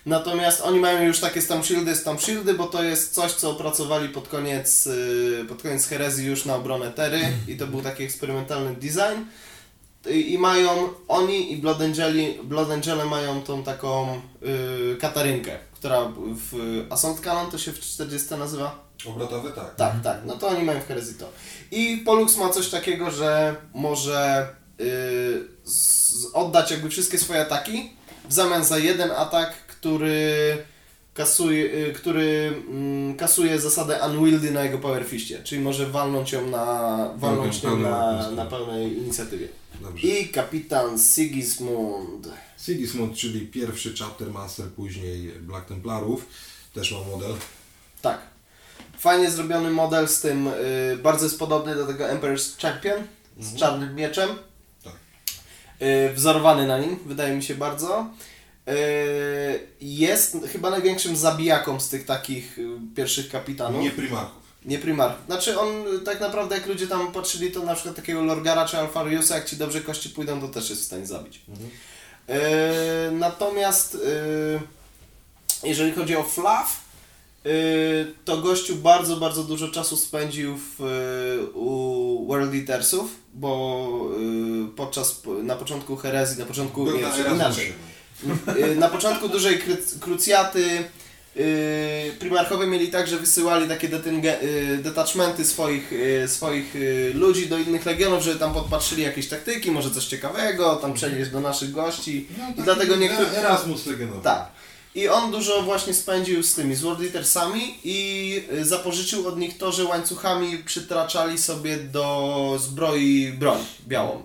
Natomiast oni mają już takie Storm Shieldy, Shieldy, bo to jest coś, co opracowali pod koniec, yy, pod koniec herezji już na obronę Tery i to był taki eksperymentalny design. I mają, oni i Blood, Angeli, Blood Angele mają tą taką yy, katarynkę, która w Assault Cannon to się w 40 nazywa? Obrotowe tak. Tak, tak, no to oni mają w herezji to. I Pollux ma coś takiego, że może yy, z, oddać jakby wszystkie swoje ataki w zamian za jeden atak, który kasuje, yy, który mm, kasuje zasadę Unwieldy na jego Power Fistie, czyli może walnąć ją na, walnąć ją pełną na, napiskę. na pełnej inicjatywie. Dobrze. I kapitan Sigismund. Sigismund, czyli pierwszy chapter master, później Black Templarów, też ma model. Tak. Fajnie zrobiony model z tym, y, bardzo jest podobny do tego Emperor's Champion z czarnym mieczem. Tak. Y, wzorowany na nim, wydaje mi się bardzo. Y, jest chyba największym zabijaką z tych takich y, pierwszych kapitanów. Nie primarchów. Nie Primar. Znaczy on y, tak naprawdę jak ludzie tam patrzyli to na przykład takiego Lorgara czy Alfariusa, jak ci dobrze kości pójdą, to też jest w stanie zabić. E, natomiast e, jeżeli chodzi o Fluff, e, to gościu bardzo, bardzo dużo czasu spędził w, e, u World Eatersów, bo e, podczas, na początku herezji, na początku, Był nie, na inaczej. Y, Na początku dużej kru- krucjaty yy, primarchowie mieli tak, że wysyłali takie detynge, y, detachmenty swoich, y, swoich y, ludzi do innych legionów, żeby tam podpatrzyli jakieś taktyki, może coś ciekawego, tam przenieść do naszych gości. No, I dlatego niektórzy... Erasmus legendowy. Tak. I on dużo właśnie spędził z tymi, z World Eatersami i y, zapożyczył od nich to, że łańcuchami przytraczali sobie do zbroi broń białą.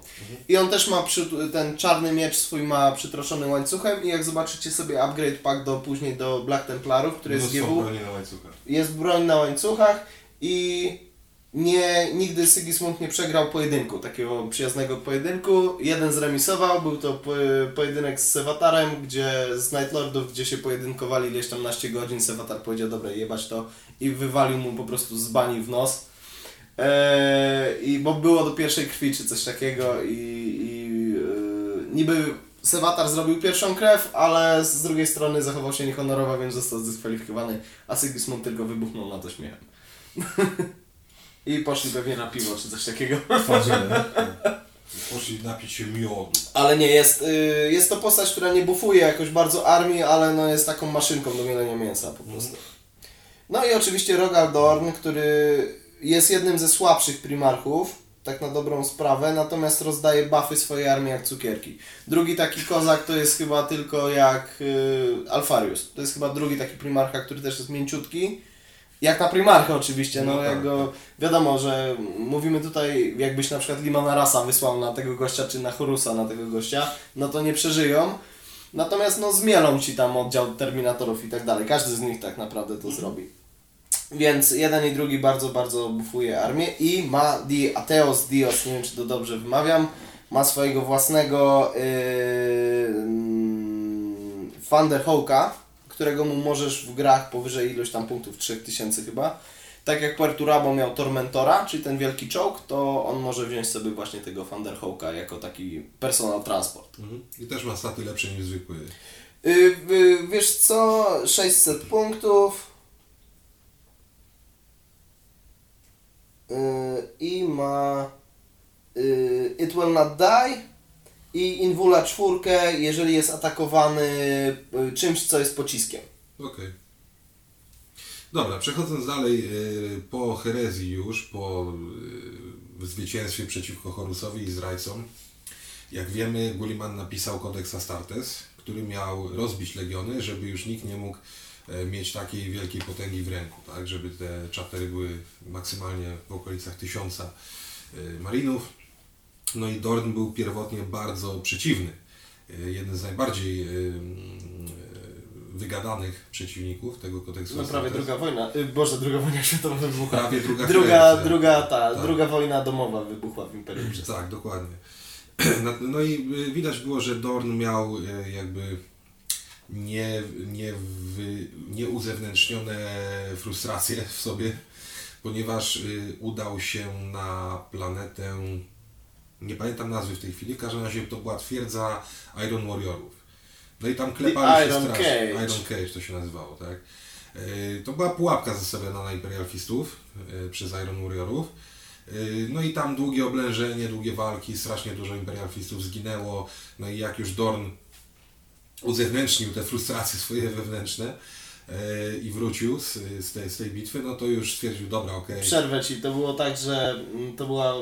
I on też ma przy, ten czarny miecz swój ma przytroszony łańcuchem i jak zobaczycie sobie upgrade pack do później do Black Templarów, który jest GW, na łańcuchach. jest broń na łańcuchach i nie, nigdy Sigismund nie przegrał pojedynku, takiego przyjaznego pojedynku. Jeden zremisował, był to po, pojedynek z Sewatarem, gdzie z Nightlordów, gdzie się pojedynkowali ileś tam naście godzin, Sewatar powiedział, dobra, jebać to i wywalił mu po prostu z bani w nos. Eee, i bo było do pierwszej krwi czy coś takiego i, i e, niby Sewatar zrobił pierwszą krew, ale z drugiej strony zachował się niehonorowo, więc został zdyskwalifikowany, a Sigismund tylko wybuchnął na to śmiechem. I poszli pewnie na piwo czy coś takiego. Poszli napić się miodu. Ale nie, jest, y, jest to postać, która nie bufuje jakoś bardzo armii, ale no jest taką maszynką do mielenia mięsa po prostu. No i oczywiście Rogal Dorn, który jest jednym ze słabszych primarchów, tak na dobrą sprawę, natomiast rozdaje buffy swojej armii jak cukierki. Drugi taki kozak to jest chyba tylko jak y, Alfarius. To jest chyba drugi taki primarcha, który też jest mięciutki. Jak na primarchę oczywiście, no, No tak, jak go, wiadomo, że mówimy tutaj, jakbyś na przykład Limana Rasa wysłał na tego gościa, czy na Horusa na tego gościa, no to nie przeżyją. Natomiast no zmielą ci tam oddział Terminatorów i tak dalej. Każdy z nich tak naprawdę to zrobi. Więc jeden i drugi bardzo, bardzo bufuje armię i ma Di Ateos Dios, nie wiem czy to dobrze wymawiam, ma swojego własnego yy, mm, Thunderhawka, którego mu możesz w grach powyżej ilość tam punktów 3000 chyba. Tak jak Puerturabo miał Tormentora, czyli ten wielki czołg, to on może wziąć sobie właśnie tego Thunderhawka jako taki personal transport. I też ma staty lepsze niż zwykły. Yy, yy, wiesz co, 600 punktów. Yy, I ma yy, It Will Not Die i Invula czwórkę, jeżeli jest atakowany yy, czymś, co jest pociskiem. Okej. Dobra, przechodząc dalej yy, po herezji już, po yy, zwycięstwie przeciwko Horusowi i zdrajcom, jak wiemy, Gulliman napisał kodeks Astartes, który miał rozbić legiony, żeby już nikt nie mógł e, mieć takiej wielkiej potęgi w ręku, tak, żeby te chaptery były maksymalnie w okolicach tysiąca e, marinów. No i Dorn był pierwotnie bardzo przeciwny. E, Jeden z najbardziej e, e, wygadanych przeciwników tego kodeksu No prawie druga wojna, yy, Boże, druga wojna światowa wybuchła. Prawie druga Druga, druga, ta, tak. druga wojna domowa wybuchła w Imperium. Tak, dokładnie. No, i y, widać było, że Dorn miał y, jakby nie, nie, wy, nieuzewnętrznione frustracje w sobie, ponieważ y, udał się na planetę, nie pamiętam nazwy w tej chwili, w każdym razie to była twierdza Iron Warriorów. No i tam klepali się Iron strasznie. Cage. Iron Cage to się nazywało, tak? Y, To była pułapka zastawiona na Imperial Fistów y, przez Iron Warriorów. Y, No i tam długie oblężenie, długie walki, strasznie dużo Imperial Fistów zginęło. No i jak już Dorn uzewnętrznił te frustracje swoje wewnętrzne i wrócił z, z, tej, z tej bitwy, no to już stwierdził, dobra, okej. Przerwę ci, to było tak, że mm, to była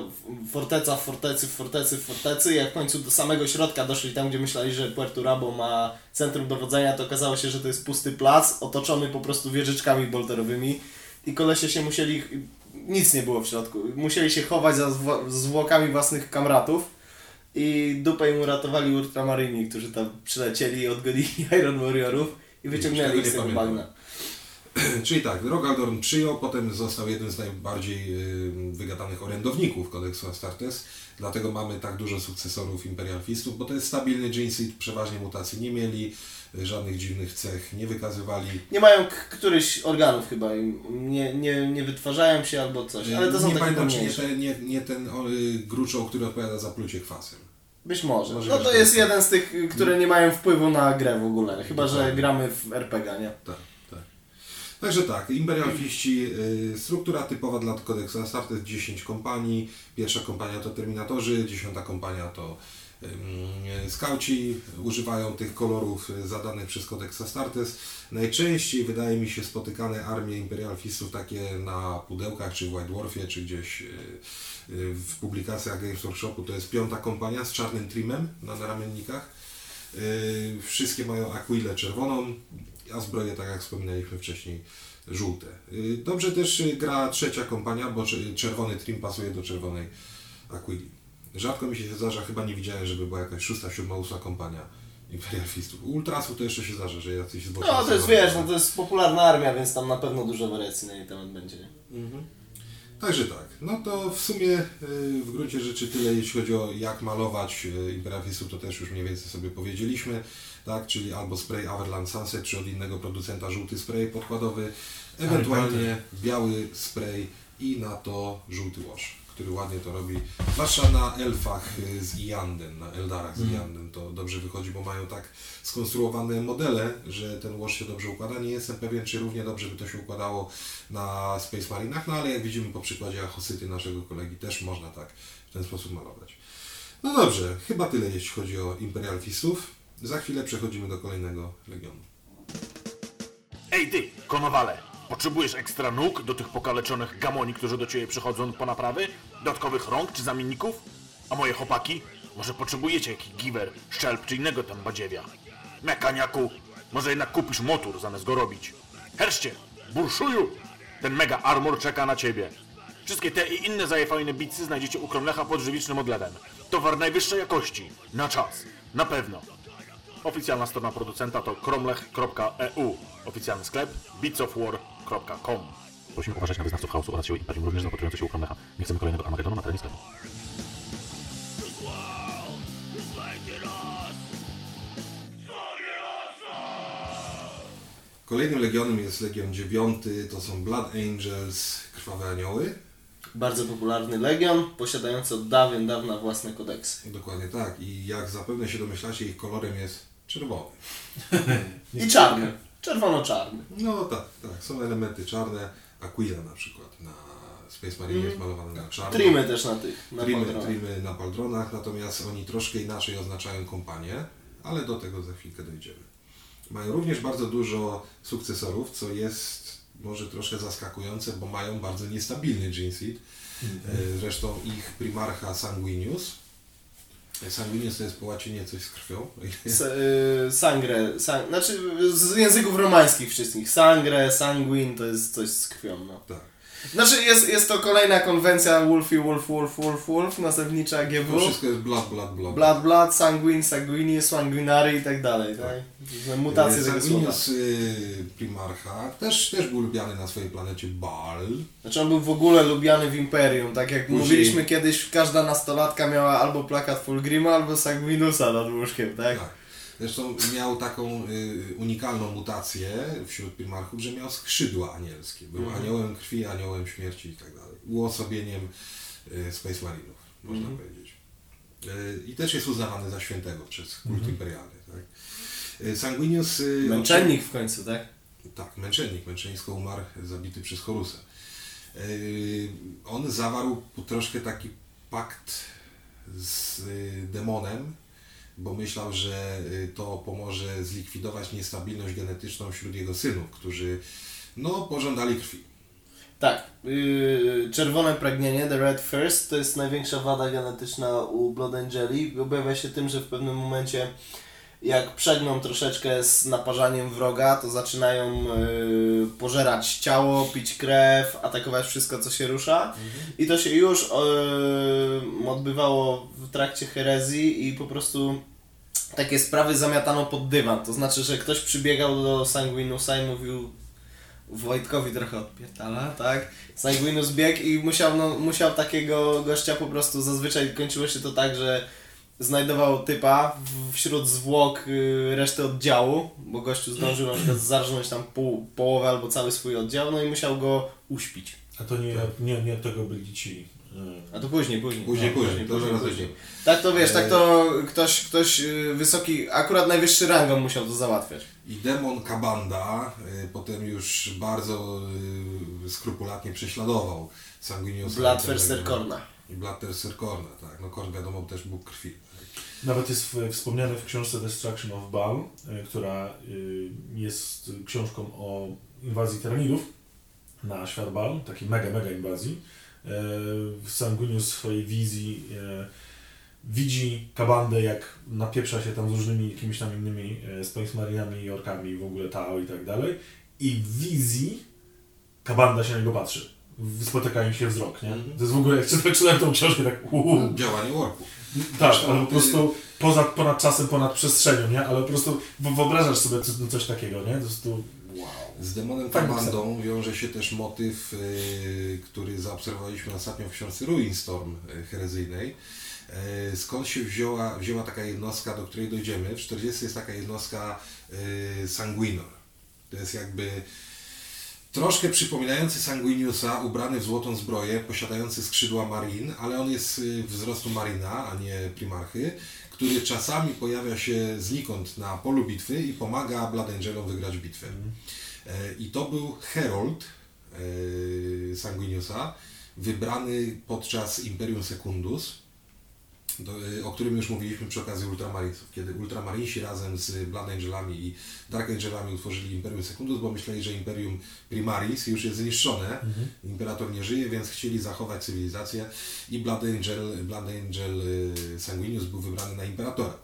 forteca w fortecy, w fortecy, w fortecy. Jak w końcu do samego środka doszli tam, gdzie myśleli, że Puerto Rabo ma centrum dowodzenia, to okazało się, że to jest pusty plac, otoczony po prostu wieżyczkami bolterowymi. I kolesie się musieli, nic nie było w środku, musieli się chować za zwłokami własnych kamratów. I dupę im uratowali ultramarini, którzy tam przylecieli i odgonili Iron Warriorów i wyciągnęli ich z tego bagna. Czyli tak, Rogaldorn przyjął, potem został jednym z najbardziej y, wygadanych orędowników kodeksu Astartes, dlatego mamy tak dużo sukcesorów Imperial Fistów, bo to jest stabilny Jinseed, przeważnie mutacji nie mieli, y, żadnych dziwnych cech nie wykazywali. Nie mają któryś organów chyba, nie, nie, nie wytwarzają się albo coś, ale to są nie takie pamiętam, czy nie, te, nie, nie ten y, gruczoł, który odpowiada za plucie kwasem. Być może. Może No to tak. jest jeden z tych, które nie mają wpływu na grę w ogóle, chyba że gramy w RPG, nie? Tak, tak. Także tak, Imperial Fiści, y, struktura typowa dla kodeksu Astartes, 10 kompanii, pierwsza kompania to Terminatorzy, dziesiąta kompania to skauci, używają tych kolorów zadanych przez kodeks Astartes. Najczęściej wydaje mi się spotykane armie Imperial Fistów takie na pudełkach, czy w White Dwarfie, czy gdzieś y, w publikacjach Games Workshopu, to jest piąta kompania z czarnym trimem na naramiennikach. Yy, wszystkie mają akwilę czerwoną, a zbroje, tak jak wspominaliśmy wcześniej, żółte. Yy, dobrze też gra trzecia kompania, bo cze- czerwony trim pasuje do czerwonej akwili. Rzadko mi się zdarza, chyba nie widziałem, żeby była jakaś szósta, siódma, ósma kompania imperialistów. U Ultrasów to jeszcze się zdarza, że jacyś zboczeni. No to jest, wiesz, no to jest popularna armia, więc tam na pewno dużo wariacji na jej temat będzie. nie? Także tak, no to w sumie y, w gruncie rzeczy tyle, jeśli chodzi o jak malować y, Imperialistów, to też już mniej więcej sobie powiedzieliśmy, tak, czyli albo spray Averland Sunset, czy od innego producenta żółty spray podkładowy, ewentualnie biały spray i na to żółty wash, który ładnie to robi. Zwłaszcza na elfach y, z Ianden, na Eldarach z Ianden to dobrze wychodzi, bo mają tak skonstruowane modele, że ten wash się dobrze układa. Nie jestem pewien, czy równie dobrze by to się układało na Space Marinach, no ale jak widzimy po przykładzie Achosyty naszego kolegi, też można tak w ten sposób malować. No dobrze, chyba tyle jeśli chodzi o Imperial Fistów. Za chwilę przechodzimy do kolejnego Legionu. Ej ty, konowale! Potrzebujesz ekstra nóg do tych pokaleczonych gamoni, którzy do ciebie przychodzą po naprawy? Dodatkowych rąk czy zamienników? A moje chłopaki? Może potrzebujecie jakiś giver, szczelb czy innego tam badziewia? Mekaniaku, może jednak kupisz motor zamiast go robić. Herszcie, burszuju! Ten mega armor czeka na ciebie. Wszystkie te i inne zajefajne bicy znajdziecie u Kromlecha pod żywicznym odlewem. Towar najwyższej jakości. Na czas. Na pewno. Oficjalna strona producenta to kromlech.eu. Oficjalny sklep beatsofwar.com. Prosimy uważać na wyznawców chaosu oraz siły imperium, również zapatrujących się u Kromlecha. Nie chcemy kolejnego Armagedonu na terenie sklepu. Kolejnym Legionem jest Legion 9, to są Blood Angels, Krwawe Anioły. Bardzo popularny legion, posiadający od dawien dawna własne kodeksy. Dokładnie tak i jak zapewne się domyślacie, ich kolorem jest czerwony. I czarny. Czerwono-czarny. No tak, tak, są elementy czarne, Aquila na przykład na Space Marine jest malowane na czarno. Trimy też na tych, na Trimy, trimy na paldronach, natomiast oni troszkę inaczej oznaczają kompanię, ale do tego za chwilkę dojdziemy. Mają również bardzo dużo sukcesorów, co jest może troszkę zaskakujące, bo mają bardzo niestabilny Jinseed. E, Zresztą ich primarcha Sanguinius. Sanguinius to jest po łacinie coś z krwią. S- y, sangre, sang, znaczy z języków romańskich wszystkich. Sangre, sanguin to jest coś z krwią. No. tak. Znaczy jest, jest to kolejna konwencja Wolfie, Wolf, Wolf, Wolf, Wolf, nazewnicza To GW. wszystko jest blood, blood, blood. Blood, blood, sanguin, sanguini, sanguinary i tak dalej, tak? Mutacje tego słowa. Y, primarcha też, też był lubiany na swojej planecie Baal. Znaczy on był w ogóle lubiany w Imperium, tak jak Później- mówiliśmy kiedyś, każda nastolatka miała albo plakat Fulgrim Screama albo Sanguinusa nad łóżkiem, tak? Tak. Zresztą miał taką y, unikalną mutację wśród primarchów, że miał skrzydła anielskie. Był aniołem krwi, aniołem śmierci i tak dalej. Uosobieniem y, Space Marinów, można powiedzieć. Y, I też jest uznawany za świętego przez kult imperialny. Tak? Y, Sanguinius... y, Męczennik w końcu, tak? tak, męczennik. Męczennicko umarł zabity przez Horusa. Yy, on zawarł troszkę taki pakt z y, demonem, bo myślał, że y, to pomoże zlikwidować niestabilność genetyczną wśród jego synów, którzy no, pożądali krwi. Tak. Yy, czerwone pragnienie, The Red First, to jest największa wada genetyczna u Blood Angeli. Objawia się tym, że w pewnym momencie jak przegną troszeczkę z naparzaniem wroga, to zaczynają yy, pożerać ciało, pić krew, atakować wszystko, co się rusza. I to się już yy, odbywało w trakcie herezji i po prostu takie sprawy zamiatano pod dywan. To znaczy, że ktoś przybiegał do Sanguinusa i mówił Wojtkowi trochę odpierdala, tak? Sanguinus biegł i musiał, no, musiał takiego gościa po prostu, zazwyczaj kończyło się to tak, że znajdował typa wśród zwłok y, reszty oddziału, bo gościu zdążył na przykład zarżnąć tam pół, połowę albo cały swój oddział, no i musiał go uśpić. A to nie, nie, nie tego byli ci. A to później, później. Później, No, później, to zaraz dojdziemy. Tak to wiesz, tak to ktoś, ktoś y, wysoki, akurat najwyższy rangą musiał to załatwiać. I demon Kabanda y, potem już bardzo y, skrupulatnie prześladował Sanguiniusa. Bloodthirster Korna. I Bloodthirster Korna, tak. No Korn wiadomo też Bóg krwi. Nawet jest wspomniane w książce Destruction of Baal, y, która y, jest książką o inwazji tyranidów na świat Baal, takiej mega, mega inwazji. Sanguinius w swojej wizji widzi Kabandę, jak napieprza się tam z różnymi jakimiś tam innymi Space Marinami i orkami i w ogóle Tao i tak dalej. I w wizji Kabanda się na niego patrzy. Spotykają się wzrok, nie? To jest w ogóle, jak czytałem, tą książkę, tak uuu, Działanie warpu. Tak, ale po y, prostu poza, ponad czasem, ponad przestrzenią, nie? Ale po prostu wyobrażasz sobie coś, coś takiego, nie? Po prostu wow. Z demonem Fajny Kabandą wiąże się też motyw, y, który zaobserwowaliśmy ostatnio w książce Ruinstorm y, herezyjnej. Y, skąd się wzięła, wzięła taka jednostka, do której dojdziemy? W 40 jest taka jednostka y, Sanguinor. To jest jakby troszkę przypominający Sanguiniusa, ubrany w złotą zbroję, posiadający skrzydła marin, ale on jest y, wzrostu marina, a nie primarchy, który czasami pojawia się znikąd na polu bitwy i pomaga Blood Angelom wygrać bitwę. E, I to był Herold e, Sanguiniusa, wybrany podczas Imperium Secundus, do, o którym już mówiliśmy przy okazji Ultramarinesów, kiedy Ultramarinsi razem z Blood Angelami i Dark Angelami utworzyli Imperium Secundus, bo myśleli, że Imperium Primaris już jest zniszczone, Imperator nie żyje, więc chcieli zachować cywilizację i Blood Angel, Blood Angel e, Sanguinius był wybrany na Imperatora.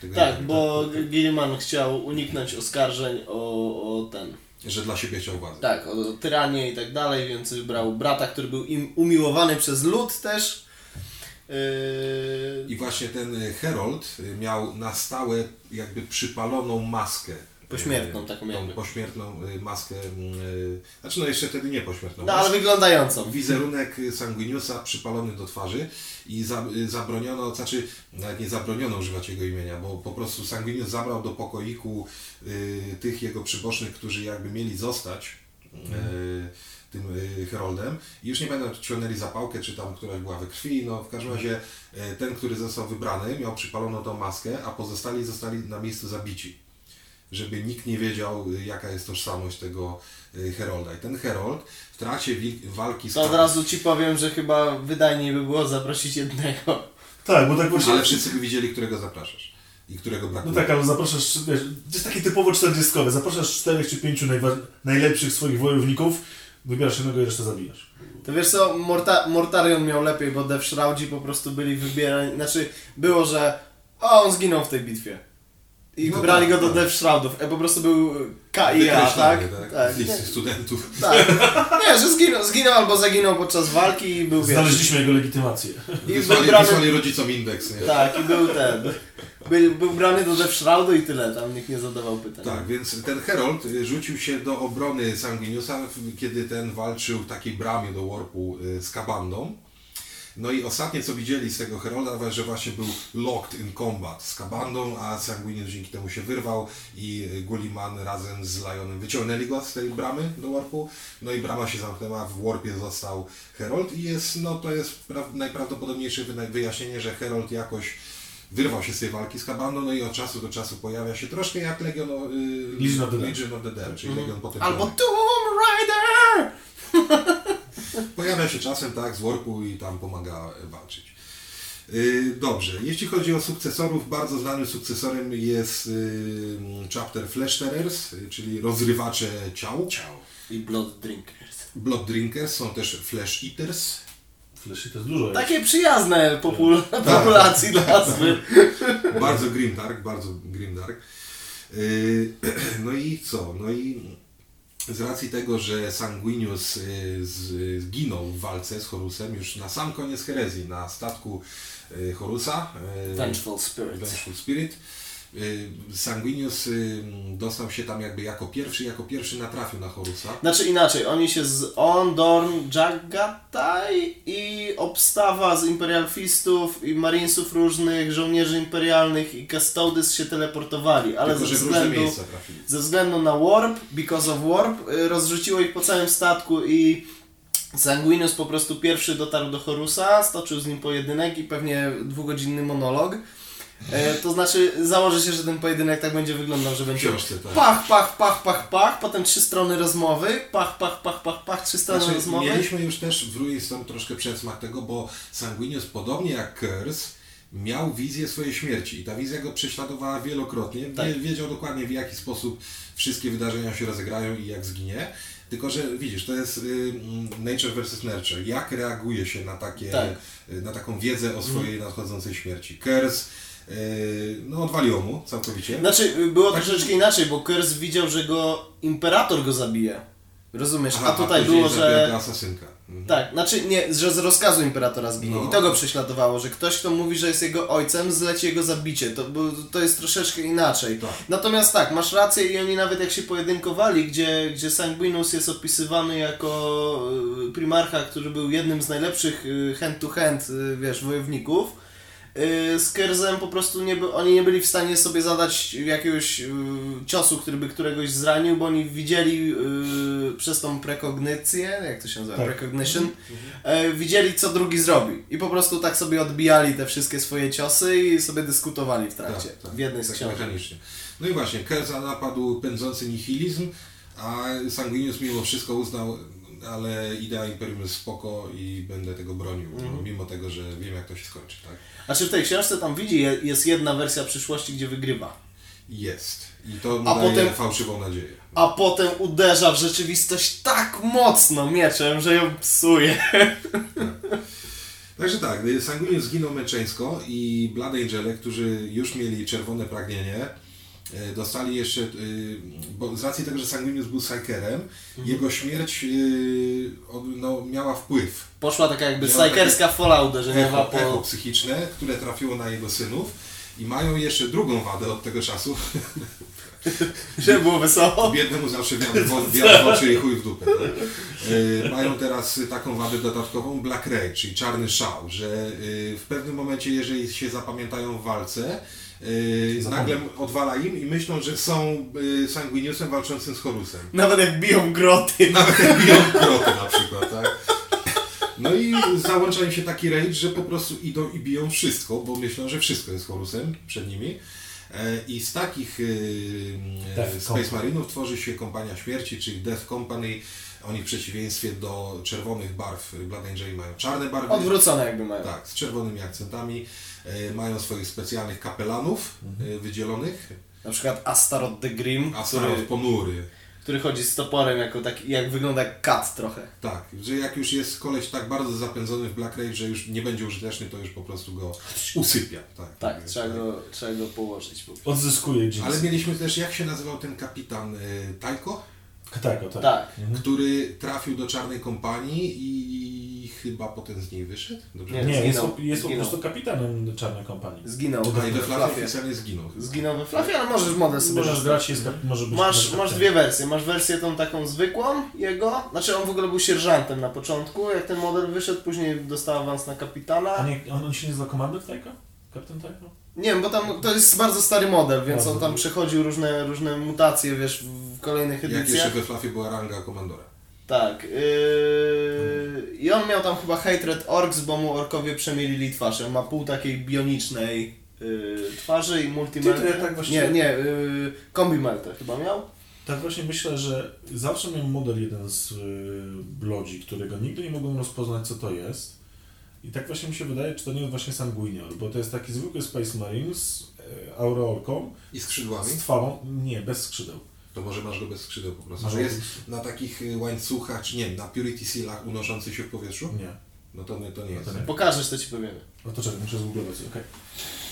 Tego Tak, bo Gilman chciał uniknąć oskarżeń o, o ten. Że dla siebie chciał władzę. Tak, o tyranię i tak dalej, więc wybrał brata, który był im umiłowany przez lud też. Yy, I właśnie ten Herold miał na stałe jakby przypaloną maskę. Pośmiertną Y, taką jakby. Pośmiertną y, maskę, znaczy no jeszcze wtedy nie pośmiertną. no ale wyglądającą. Wizerunek Sanguiniusa przypalony do twarzy i za, zabroniono, znaczy nawet nie zabroniono używać jego imienia, bo po prostu Sanguinius zabrał do pokoiku y, tych jego przybocznych, którzy jakby mieli zostać y, tym y, Heroldem i już nie pamiętam, czy ciągnęli zapałkę, czy tam któraś była we krwi, no w każdym razie y, ten, który został wybrany miał przypaloną tą maskę, a pozostali zostali na miejscu zabici żeby nikt nie wiedział, y, jaka jest tożsamość tego Herolda. I ten Herold w trakcie walki z To od razu ci powiem, że chyba wydajniej by było zaprosić jednego. Tak, bo tak właśnie... Ale wszyscy by widzieli, którego zapraszasz i którego No brakuje. tak, ale zapraszasz, wiesz, to jest taki typowo 40 zapraszasz czterech czy pięciu najlepszych swoich wojowników, wybierasz jednego i resztę zabijasz. To wiesz co, Morta Mortarion miał lepiej, bo Death Shroudzi po prostu byli wybierani, znaczy było, że o, on zginął w tej bitwie. I No wybrali tak, go do tak. Death Shroudów, e, po prostu był K i A, tak? Wykreślany, Tak. Z listy studentów. tak. Nie, że zginął, zginął albo zaginął podczas walki i był wiesz, Znaleźliśmy jego legitymację. i Wysłali, wybrany, wysłali rodzicom indeks, nie? tak, i był ten, był, był brany do Death Shroudu i tyle, tam nikt nie zadawał pytań. Tak, więc ten Herold y, rzucił się do obrony Sanguiniusa, kiedy ten walczył w takiej bramie do Warpu y, z Kabandą. No i ostatnie co widzieli z tego Herolda, że właśnie był locked in combat z Kabandą, a Sanguinius dzięki temu się wyrwał i Gulliman razem z Lionem wyciągnęli go z tej bramy do warpu. No i brama się zamknęła, w warpie został Herold i jest, no to jest pra- najprawdopodobniejsze wyjaśnienie, że Herold jakoś wyrwał się z tej walki z Kabandą, no i od czasu do czasu pojawia się troszkę jak Legion, o- y, Legion of the Dead. Legion of the Dead, czyli Legion potem Albo Tomb Raider! Pojawia się czasem tak z warpu i tam pomaga walczyć. Yy, Dobrze, jeśli chodzi o sukcesorów, bardzo znanym sukcesorem jest yy, chapter Flesh Terrors, yy, czyli rozrywacze ciał. I Blood Drinkers. Blood Drinkers są też Flesh Eaters. To jest dużo. jest. Takie przyjazne popul populacji nazwy. Bardzo grimdark, bardzo grimdark. No i co? No i z racji tego, że Sanguinius z- zginął w walce z Horusem już na sam koniec herezji, na statku yy, Horusa, yy, Vengeful Spirit. Vengeful Spirit. Y, Sanguinius y, dostał się tam jakby jako pierwszy, jako pierwszy natrafił na Horusa. Znaczy inaczej, oni się z On, Dorn, Jagatai i obstawa z Imperial Fistów i Marinesów różnych, żołnierzy imperialnych i Custodes się teleportowali, ale Tylko, ze względu, ze względu na Warp, because of Warp, y, rozrzuciło ich po całym statku i Sanguinius po prostu pierwszy dotarł do Horusa, stoczył z nim pojedynek i pewnie dwugodzinny monolog. E, to znaczy, założę się, że ten pojedynek tak będzie wyglądał, że będzie książce, tak. pach, pach, pach, pach, pach, potem trzy strony rozmowy, pach, pach, pach, pach, pach, trzy strony Znaczy, rozmowy. mieliśmy już też w Ruins tam troszkę przedsmak tego, bo Sanguinius podobnie jak Curse miał wizję swojej śmierci i ta wizja go prześladowała wielokrotnie. Wie, Tak. Wiedział dokładnie w jaki sposób wszystkie wydarzenia się rozegrają i jak zginie. Tylko, że widzisz, to jest y, mm, nature versus nurture. Jak reaguje się na, takie, Tak. y, na taką wiedzę o swojej nadchodzącej śmierci. Y, no, odwaliło mu całkowicie. Znaczy, było Tak. troszeczkę inaczej, bo Kers widział, że go imperator go zabije. Rozumiesz? Aha, a tutaj później było, że. asasynka. Mhm. Tak, znaczy nie, że z rozkazu imperatora zginie. No. I to go prześladowało, że ktoś, kto mówi, że jest jego ojcem, zleci jego zabicie. To, bo to jest troszeczkę inaczej. Tak. Natomiast tak, masz rację i oni nawet jak się pojedynkowali, gdzie, gdzie Sanguinus jest opisywany jako y, primarcha, który był jednym z najlepszych y, hand-to-hand, y, wiesz, wojowników, z Kerzem po prostu nie by, oni nie byli w stanie sobie zadać jakiegoś y, ciosu, który by któregoś zranił, bo oni widzieli y, przez tą prekognycję, jak to się nazywa, Tak. precognition, e, widzieli co drugi zrobi i po prostu tak sobie odbijali te wszystkie swoje ciosy i sobie dyskutowali w trakcie, w jednej z tak książek. mechanicznie. No i właśnie, Kerza napadł pędzący nihilizm, a Sanguinius mimo wszystko uznał, ale idea Imperium jest spoko i będę tego bronił, Mhm. no, mimo tego, że wiem jak to się skończy, tak? Znaczy w tej książce tam widzi, je- jest jedna wersja przyszłości, gdzie wygrywa. Jest. I to A a daje potem- fałszywą nadzieję. A potem uderza w rzeczywistość tak mocno mieczem, że ją psuje. Także tak, Sanguinius zginął męczeńsko i Blood Angele, którzy już mieli czerwone pragnienie, dostali jeszcze, y, bo z racji tego, że Sanguinius był Psykerem, Mhm. jego śmierć od- no, miała wpływ Poszła taka jakby Miała sajkerska fala uderzeniowa echo, echo psychiczne, które trafiło na jego synów i mają jeszcze drugą wadę od tego czasu. Żeby było wesoło. Biednemu zawsze wiatr, w- oczy i chuj w dupę. Tak? E, mają teraz taką wadę dodatkową Black Ray, czyli czarny szał, że e, w pewnym momencie, jeżeli się zapamiętają w walce, e, nagle odwala im i myślą, że są e, Sanguiniusem walczącym z Horusem. Nawet jak biją groty. Nawet jak biją kroty na przykład, tak? No i załącza im się taki rage, że po prostu idą i biją wszystko, bo myślą, że wszystko jest Horusem przed nimi. E, I z takich Death e, Space Company. Marinów tworzy się kompania śmierci, czyli Death Company. Oni w przeciwieństwie do czerwonych barw Blood Angel mają czarne barwy. Odwrócone jakby mają. Tak, z czerwonymi akcentami. E, Mają swoich specjalnych kapelanów e, wydzielonych. Na przykład Astaroth the Grim, A który, ponury. który chodzi z toporem jako taki, jak wygląda jak kat trochę. Tak, że jak już jest koleś tak bardzo zapędzony w Black Rage, że już nie będzie użyteczny, to już po prostu go usypia. Tak, Tak, trzeba go, trzeba go położyć. po prostu. Odzyskuje jeans. Ale mieliśmy też, jak się nazywał ten kapitan y, Tajko, Tak, o tak. Tak. który trafił do czarnej kompanii i chyba potem z niej wyszedł? Dobrze? Nie, Nie, jest, zginął, po- jest po zginął. prostu kapitanem czarnej kompanii. Zginął A i we flafie. oficjalnie zginął. chyba. Zginął we flafie, ale możesz model sobie Możesz dostać. grać, jest, kap- może być Masz, masz dwie wersje. Masz wersję tą taką zwykłą jego, znaczy on w ogóle był sierżantem na początku, jak ten model wyszedł, później dostał awans na kapitana. A nie, on, on się nie nazywa Commander Taika? Kapitan Taika? Nie wiem, bo tam to jest bardzo stary model, więc Bardzo on tam przechodził różne, różne mutacje, wiesz, w kolejnych Jak jeszcze edycjach. we Flaffie była ranga komandora. Tak. Yy... I on miał tam chyba Hatred Orcs, bo mu orkowie przemielili twarz. On ma pół takiej bionicznej yy, twarzy i multimelter. Tak właściwie- Nie, nie, yy, kombi melter chyba miał. Tak właśnie myślę, że zawsze miałem model jeden z y, Blodzi, którego nigdy nie mogłem rozpoznać co to jest. I tak właśnie mi się wydaje, czy to nie jest właśnie Sanguinior, bo to jest taki zwykły Space Marine z y, aureolką, I skrzydłami? z twarzą, nie, bez skrzydeł. To może masz go bez skrzydeł po prostu. Że jest na takich y, łańcuchach, czy nie wiem, na Purity Sealach unoszących się w powietrzu? Nie. No to nie, to nie jest. to nie. Pokażesz, to ci powiemy. No to czekaj, muszę zgooglować, okej.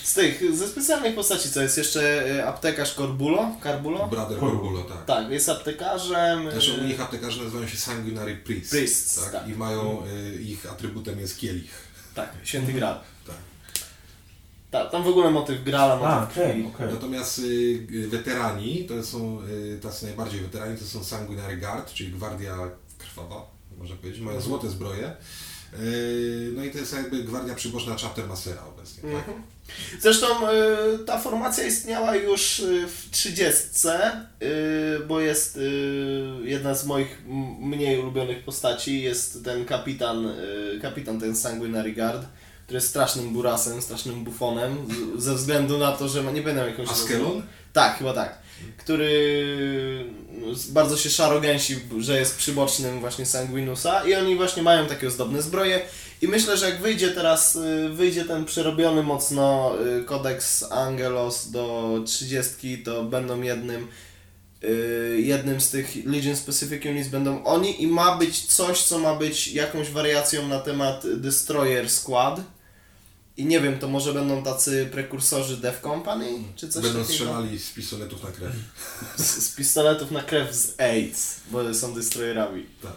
Z tych, ze specjalnych postaci, co jest jeszcze yy, aptekarz Corbulo? Carbulo? Brother Corbulo. Tak. Tak, jest aptekarzem. Zresztą u yy, nich aptekarze nazywają się Sanguinary Priests. Priests, tak? tak. I mają, y, ich atrybutem jest kielich. Tak, święty Graal. Tak. Tak, tam w ogóle motyw Grala, motyw A, krwi. okej. Natomiast y, y, weterani, to są y, tacy najbardziej weterani, to są Sanguinary Guard, czyli gwardia krwawa, można powiedzieć, mają Mhm. złote zbroje. Y, no i to jest jakby gwardia przyboczna Chaptermastera obecnie, tak? Mhm. Zresztą y, ta formacja istniała już y, w 30, y, bo jest y, jedna z moich mniej ulubionych postaci, jest ten kapitan, y, kapitan ten Sanguinary Guard, który jest strasznym burasem, strasznym bufonem, ze względu na to, że ma, nie będę jakąś... Askelon? Tak, chyba tak. Który bardzo się szarogęsi, że jest przybocznym właśnie Sanguinusa i oni właśnie mają takie ozdobne zbroje i myślę, że jak wyjdzie teraz, y, wyjdzie ten przerobiony mocno y, kodeks Angelos do 30, to będą jednym y, jednym z tych Legion Specific Units będą oni i ma być coś, co ma być jakąś wariacją na temat Destroyer Squad. I nie wiem, to może będą tacy prekursorzy Death Company, czy coś Będą takiego? strzelali z pistoletów na krew. Z, z pistoletów na krew z AIDS, bo są destroyerami. Tak.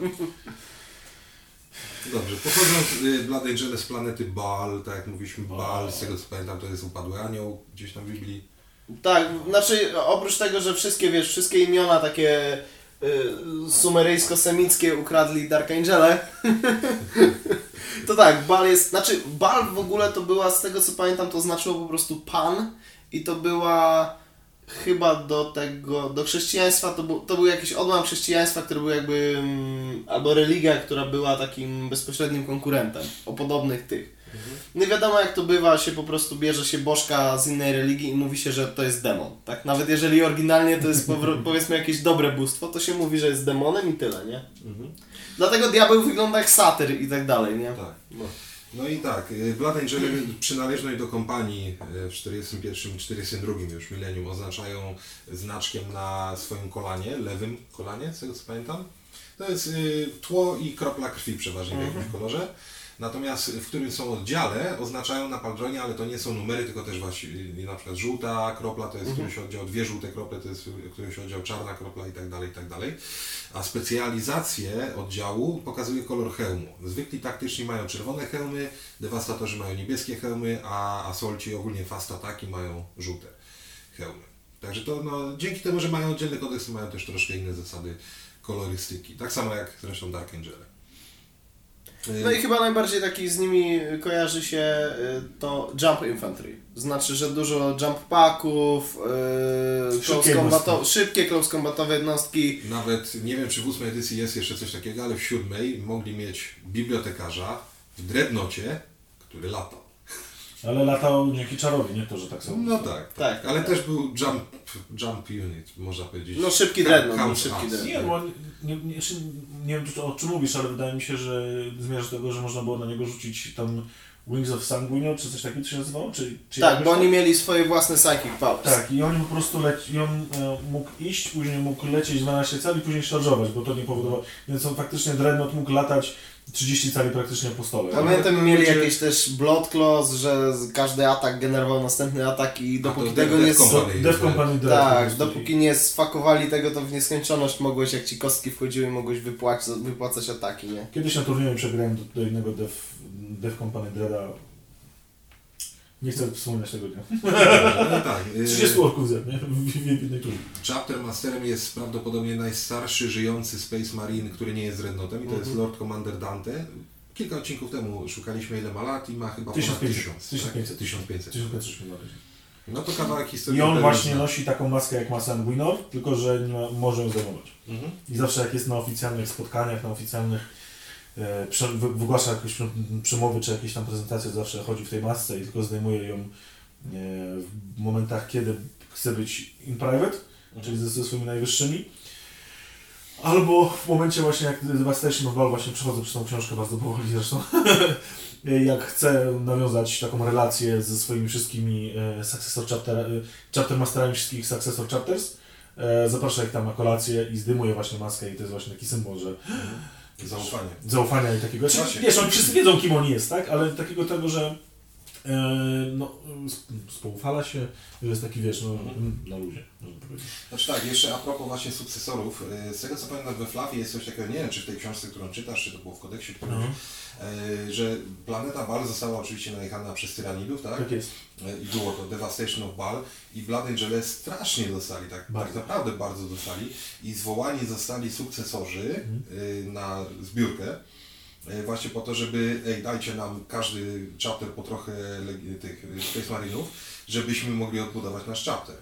Dobrze, pochodząc y, Blood Angele z planety Baal, tak jak mówiliśmy, Baal, z tego co pamiętam, to jest upadły anioł gdzieś tam w Biblii. Tak, znaczy oprócz tego, że wszystkie, wiesz, wszystkie imiona takie sumeryjsko-semickie ukradli Dark Angele, to tak, Bal jest, znaczy Bal w ogóle to była, z tego co pamiętam, to znaczyło po prostu Pan i to była chyba do tego, do chrześcijaństwa, to był, to był jakiś odłam chrześcijaństwa, który był jakby, mm, albo religia, która była takim bezpośrednim konkurentem o podobnych tych. No wiadomo jak to bywa, się po prostu bierze się bożka z innej religii i mówi się, że to jest demon, tak? Nawet jeżeli oryginalnie to jest powiedzmy jakieś dobre bóstwo, to się mówi, że jest demonem i tyle, nie? Dlatego diabeł wygląda jak satyr i tak dalej, nie? Tak. No i tak, y, Blood Angele przynależność do kompanii y, w 41 i 42 już milenium oznaczają znaczkiem na swoim kolanie, lewym kolanie, z tego co pamiętam. To jest y, tło i kropla krwi przeważnie w jakimś kolorze. Natomiast w którym są oddziale oznaczają na paldronie, ale to nie są numery, tylko też właśnie y, na przykład żółta kropla to jest któryś oddział, dwie żółte krople to jest któryś oddział, czarna kropla i tak dalej, i tak dalej. A specjalizację oddziału pokazuje kolor hełmu. Zwykli taktyczni mają czerwone hełmy, dewastatorzy mają niebieskie hełmy, a asolci ogólnie fast ataki mają żółte hełmy. Także to no, dzięki temu, że mają oddzielne kodeksy, mają też troszkę inne zasady kolorystyki. Tak samo jak zresztą Dark Angele. No i chyba najbardziej taki z nimi kojarzy się y, to Jump Infantry. Znaczy, że dużo jump packów, yy, Szybkie close szybkie combatowe jednostki. Nawet nie wiem, czy w ósmej edycji jest jeszcze coś takiego, ale w siódmej mogli mieć bibliotekarza w dreadnocie, który latał. Ale latał dzięki czarowi, nie to, że tak są. No tak, Tak, ale tak. też był jump, jump unit, można powiedzieć. No szybki dreadnought, był szybki dreadnought. Nie, bo nie, nie, nie wiem o czym mówisz, ale wydaje mi się, że zmierzasz do tego, że można było na niego rzucić tam Wings of Sanguinio, czy coś takiego to się nazywało? Czy, czy Tak, bo oni mieli swoje własne psychic powers. Tak, i on po prostu leci, i on e, mógł iść, później mógł lecieć 12 cali, później szarżować, bo to nie powodowało. Więc on faktycznie Dreadnought mógł latać 30 cali praktycznie po stole. Pamiętam, mieli ludzie- jakieś też blood clause, że każdy atak generował następny atak i dopóki to tego Death nie... Death Company Tak, prostu. dopóki nie sfakowali tego, to w nieskończoność mogłeś, jak ci kostki wchodziły, mogłeś wypłacać, wypłacać ataki, nie? Kiedyś na turnieju przegrałem do, do jednego Dev, Dev Company Dreada. Nie chcę wspominać tego dnia. No tak. y, 30 orków ze mnie w, jednej turze. Chapter Masterem jest prawdopodobnie najstarszy żyjący Space Marine, który nie jest Dreadnoughtem i to jest Lord Commander Dante. Kilka odcinków temu szukaliśmy ile ma lat i ma chyba ponad 1500. 1000. 1500. Tak? 1500. 1500 na razie. No to kawałek historii. I on właśnie zna. nosi taką maskę jak ma Sanguinor, tylko że nie ma, może ją zdejmować. Mhm. I zawsze jak jest na oficjalnych spotkaniach, na oficjalnych e, wygłasza jakieś prze- przemowy czy jakieś tam prezentacje, zawsze chodzi w tej masce i tylko zdejmuje ją e, w momentach, kiedy chce być in private, czyli ze, ze swoimi najwyższymi. Albo w momencie właśnie jak Devastation of Ball, właśnie przechodzę przez tą książkę bardzo powoli zresztą, jak chcę nawiązać taką relację ze swoimi wszystkimi e, successor chapter, e, chapter masterami wszystkich successor chapters, e, zaprasza ich tam na kolację i zdejmuje właśnie maskę i to jest właśnie taki symbol, że Zaufanie. zaufania i takiego. Znaczy, wiesz, oni wszyscy wiedzą, kim on jest, tak? Ale takiego tego, że no, sp- spoufala się, że jest taki, wiesz, no, Mhm. na luzie, można powiedzieć. Znaczy tak, jeszcze a propos właśnie sukcesorów, y, z tego co pamiętam we Flawie jest coś takiego, nie wiem czy w tej książce, którą czytasz, czy to było w kodeksie którymś, Mhm. y, że planeta Bal została oczywiście najechana przez tyranidów, tak? Tak jest. Y, I było to Devastation of Bal i Blood Angele strasznie dostali, tak, Bardzo. tak naprawdę bardzo dostali i zwołani zostali sukcesorzy y, na zbiórkę. Y, Właśnie po to, żeby ej, dajcie nam każdy chapter po trochę tych y, Space Marinów, żebyśmy mogli odbudować nasz chapter.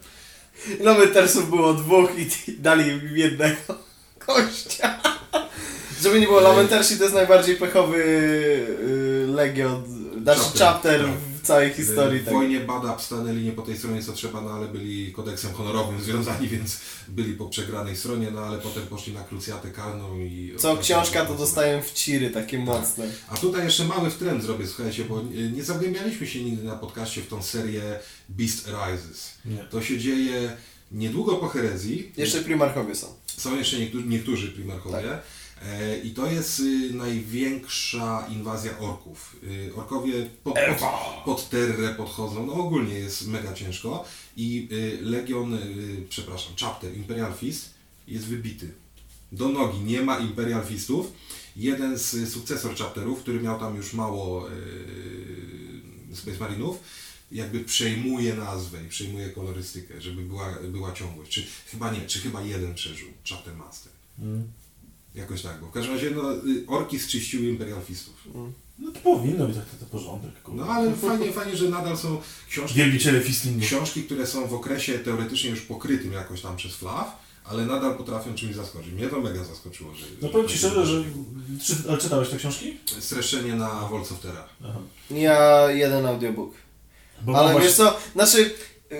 Lamentersów było dwóch i dali jednego kościa. Żeby nie było, Lamentersi to jest najbardziej pechowy legion, znaczy Chapter, chapter tak. Całej historii. W Tak. wojnie Badab stanęli nie po tej stronie co trzeba, no ale byli kodeksem honorowym związani, więc byli po przegranej stronie, no ale potem poszli na krucjatę karną i... Co książka to dostają w ciry takie mocne. A tutaj jeszcze mały wtrend zrobię, słuchajcie, bo nie zagłębialiśmy się nigdy na podcaście w tą serię Beast Arises. Nie. To się dzieje niedługo po herezji. Jeszcze primarchowie są. Są jeszcze niektórzy, niektórzy primarchowie. Tak. E, I to jest y, największa inwazja orków. Y, orkowie pod, pod, pod terrę podchodzą, no ogólnie jest mega ciężko. I y, Legion, przepraszam, chapter Imperial Fist jest wybity. Do nogi, nie ma Imperial Fistów. Jeden z sukcesor chapterów, który miał tam już mało Space Marinów, jakby przejmuje nazwę i przejmuje kolorystykę, żeby była, była ciągłość. Czy chyba nie, czy chyba jeden przeżył, Chapter Master. Mm. Jakoś tak, bo w każdym razie no, y, orki zczyściły Imperial Fistów. No to powinno być tak, tak, tak porządek. kurde. No ale fajnie, fajnie, że nadal są książki, Wielbiciele książki, które są w okresie teoretycznie już pokrytym jakoś tam przez flaw, ale nadal potrafią czymś zaskoczyć. Mnie to mega zaskoczyło, że... No powiem Ci szczerze, że... Czy, ale czytałeś te książki? Streszczenie na of Terra. Aha. Ja jeden audiobook. Bo Ale wiesz co, znaczy yy,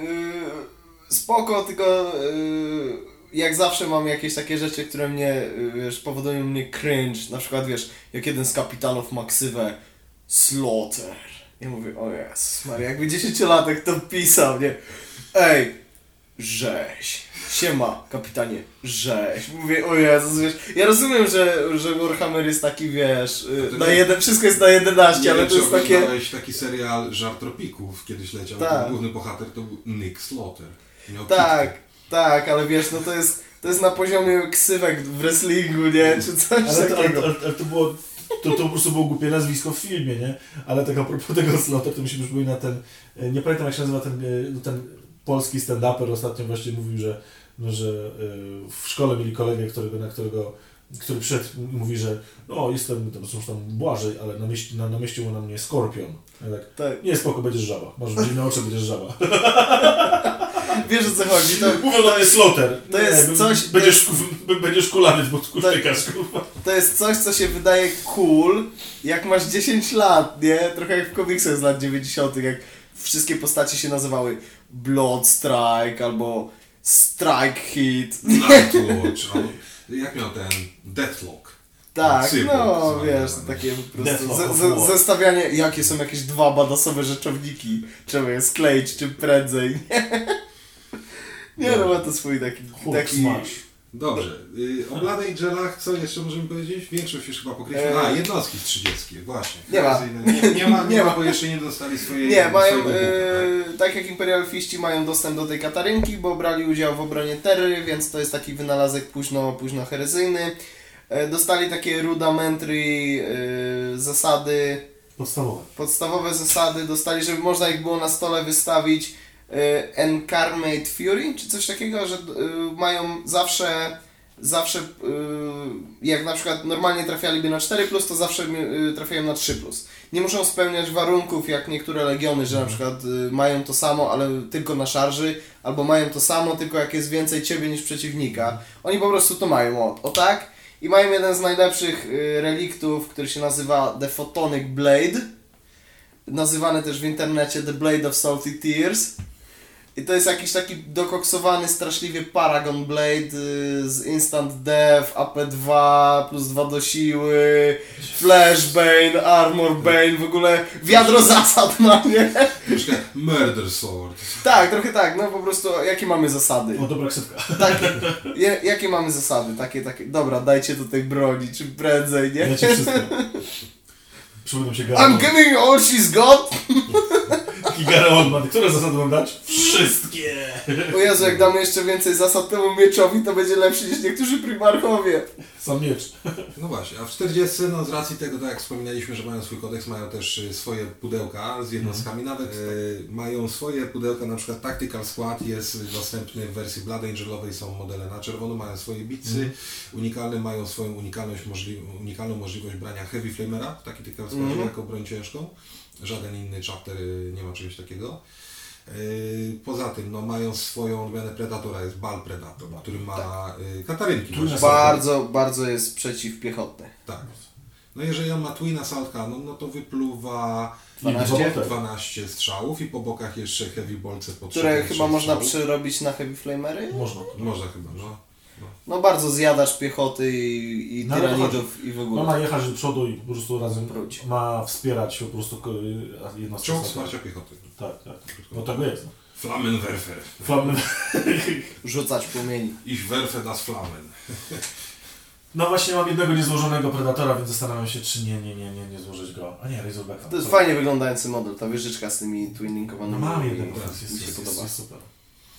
spoko, tylko yy, jak zawsze mam jakieś takie rzeczy, które mnie, yy, wiesz, powodują mnie cringe. Na przykład, wiesz, jak jeden z kapitanów ma ksywę Slaughter. Ja mówię, o Jezus Maria, jakby dziesięciolatek to pisał, nie? Ej, rzeź. Siema, kapitanie, rzeź. Mówię, o Jezus, wiesz, ja rozumiem, że, że Warhammer jest taki, wiesz, yy, to na jeden, wszystko jest na 11, Nie ale wiem, to czy jest takie... taki serial Żar Tropików kiedyś leciał. Tak. Główny bohater to był Nick Slaughter. Tak. Tak, ale wiesz, no to jest, to jest na poziomie ksywek w wrestlingu, nie? Czy coś Ale to, takiego. ale, ale to było... To, to po prostu było głupie nazwisko w filmie, nie? Ale tak a propos tego Slaughter, to mi się przypomina ten... e, Nie pamiętam jak się nazywa ten, e, ten polski stand-uper ostatnio właśnie mówił, że, no, że e, w szkole mieli kolegę, którego, na którego który przyszedł i mówi, że no jestem tam, zresztą tam Błażej, ale na mieście, na, na mieście na mnie Skorpion. Ja tak, Tak. nie spoko, będziesz żaba. Masz dziwne oczy, będziesz żaba. Wiesz o co chodzi, to, Mówią do mnie Slaughter. to jest b- coś- Będziesz, będziesz kulawiec, bo kurtykasz, kurwa. to jest coś, co się wydaje cool, jak masz 10 lat, nie? Trochę jak w komiksach z lat 90., jak wszystkie postacie się nazywały Blood Strike albo Strike Hit. Nightwatch, jak miał ten Deathlock. Tak, Cyborg, no wiesz, oni takie po prostu ze, ze, zestawianie, jakie są jakieś dwa badasowe rzeczowniki, trzeba je skleić czym prędzej, nie? Nie no, ma to swój taki, Hulk taki Smash. Dobrze. Y, o Blood Angelach co jeszcze możemy powiedzieć? Większość już chyba pokryliśmy. E, A, jednostki z 30, właśnie. Nie ma. Nie, nie ma, nie Nie ma, bo jeszcze nie dostali swojej Nie, mają, buka, e, tak jak Imperial Fiści mają dostęp do tej Katarynki, bo brali udział w obronie Terry, więc to jest taki wynalazek późno, późno herezyjny. E, dostali takie rudimentary e, zasady, Podstawowe. podstawowe zasady, dostali, żeby można ich było na stole wystawić e, Encarnate Fury, czy coś takiego, że mają zawsze, zawsze, jak na przykład normalnie trafialiby na 4+, to zawsze trafiają na 3+. Nie muszą spełniać warunków, jak niektóre legiony, że na przykład e, mają to samo, ale tylko na szarży, albo mają to samo, tylko jak jest więcej ciebie niż przeciwnika. Oni po prostu to mają, o, o tak. I mają jeden z najlepszych e, reliktów, który się nazywa The Photonic Blade nazywany też w internecie The Blade of Salty Tears. I to jest jakiś taki dokoksowany straszliwie Paragon Blade y, z Instant Death, AP2, plus 2 do siły, Flashbane, Armor Bane, w ogóle wiadro zasad ma, nie? Troszkę Murder Sword. Tak, trochę tak, no po prostu jakie mamy zasady? O, dobra ksywka. Takie, je, jakie mamy zasady? Takie, takie, dobra, dajcie tej broni, czym prędzej, nie? Ja ci wszystko. Przypominam się I'm Gary giving all she's got! Taki Oldman. Które zasady mam dać? Wszystkie! O Jezu, jak damy jeszcze więcej zasad temu mieczowi, to będzie lepszy niż niektórzy primarchowie. Sam miecz. No właśnie, a w 40 no z racji tego, tak jak wspominaliśmy, że mają swój kodeks, mają też y, swoje pudełka z jednostkami, nawet y, mają swoje pudełka, na przykład Tactical Squad jest dostępny w wersji Blood Angelowej, są modele na czerwono, mają swoje bicy, unikalne mają swoją unikalność, możli unikalną możliwość brania Heavy Flamera w Tactical Squadzie jako broń ciężką. Żaden inny chapter y, nie ma czegoś takiego. Yy, Poza tym no, mają swoją odmianę Predatora, jest Bal Predator, który ma y, katarynki. Bardzo, bardzo jest przeciwpiechotny. tak. No jeżeli on ma Twin Assault Cannon, no to wypluwa 12? Nie, 12 strzałów i po bokach jeszcze Heavy Bolce po Które chyba można strzałów. przerobić na heavy flamery. Można. Można chyba, no. No bardzo zjadacz piechoty i, i No, tyranidów i w No ogóle. ma jechać do przodu i po prostu razem Wróć. ma wspierać po prostu jednostkę. Czołg tak. wsparcia piechoty. Tak, tak. No tego jest. No. Flammenwerfer. Flammy. Rzucać płomieni. Ich werfe das Flammen. No właśnie mam jednego niezłożonego Predatora, więc zastanawiam się, czy nie, nie, nie, nie, nie złożyć go. A nie, Razorbacka. To jest fajnie wyglądający model, ta wieżyczka z tymi No twinlinkowanymi. mam jednego, jest, jest, jest super.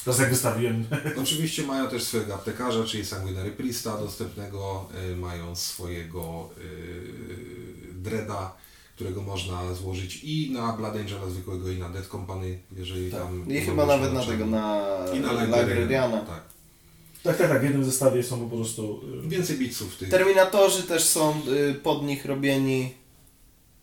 Teraz jak wystawiłem, Oczywiście mają też swojego aptekarza, czyli Sanguinary Priesta dostępnego, y, mają swojego y, Dreda, którego można złożyć i na Blood Angela zwykłego i na Dead Company, jeżeli Tak. tam... I nie chyba ma nawet na tego, na I na Librariana. Tak. tak, tak, tak, w jednym zestawie są po prostu... y, Więcej bitsów tych. Terminatorzy też są y, pod nich robieni.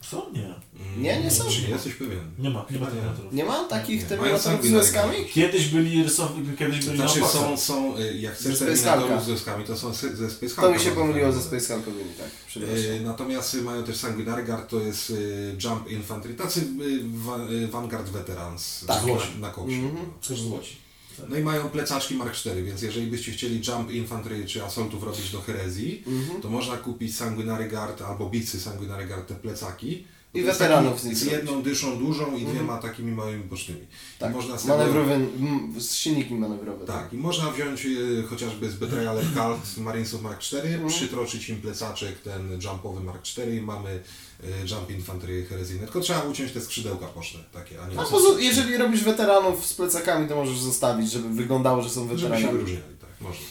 Co? Nie. Mm, Nie, nie są. Czy jesteś pewien? Nie ma, nie ma Chyba nie. Terminatorów. Nie ma takich Nie, terminatorów mają z sanguinary. łezkami? Kiedyś byli rysowi, kiedyś byli Znaczy na są, opasach. są, y, jak chcesz Space Terminatorów Hulka. z związkami, to są se- ze Space To mi się pomyliło ze. Space Hulkowymi, tak. Y, Przepraszam. Natomiast y, mają też Sanguinary Guard, to jest y, Jump Infantry, tacy y, wa- y, Vanguard Veterans Tak. na, na koksie. Mhm. Też złoci. No i mają plecaczki Mark IV, więc jeżeli byście chcieli Jump Infantry czy Assaultów robić do herezji, Mhm. to można kupić Sanguinary Guard albo bicy Sanguinary Guard, te plecaki. I weteranów z nich Z jedną dyszą dużą i dwiema takimi małymi bocznymi. Tak. I można z Manewrowy, m, z silniki manewrowe. Tak, i można wziąć y, chociażby z Betrayal Cult Marinesów Mark IV, Mhm. przytroczyć im plecaczek ten jumpowy Mark IV i mamy Jump Infantry herezyjne. Tylko trzeba uciąć te skrzydełka poszne takie, a nie No, poza, jeżeli robisz weteranów z plecakami, to możesz zostawić, żeby wyglądało, że są żeby się weteranami. wyróżniali, tak, można.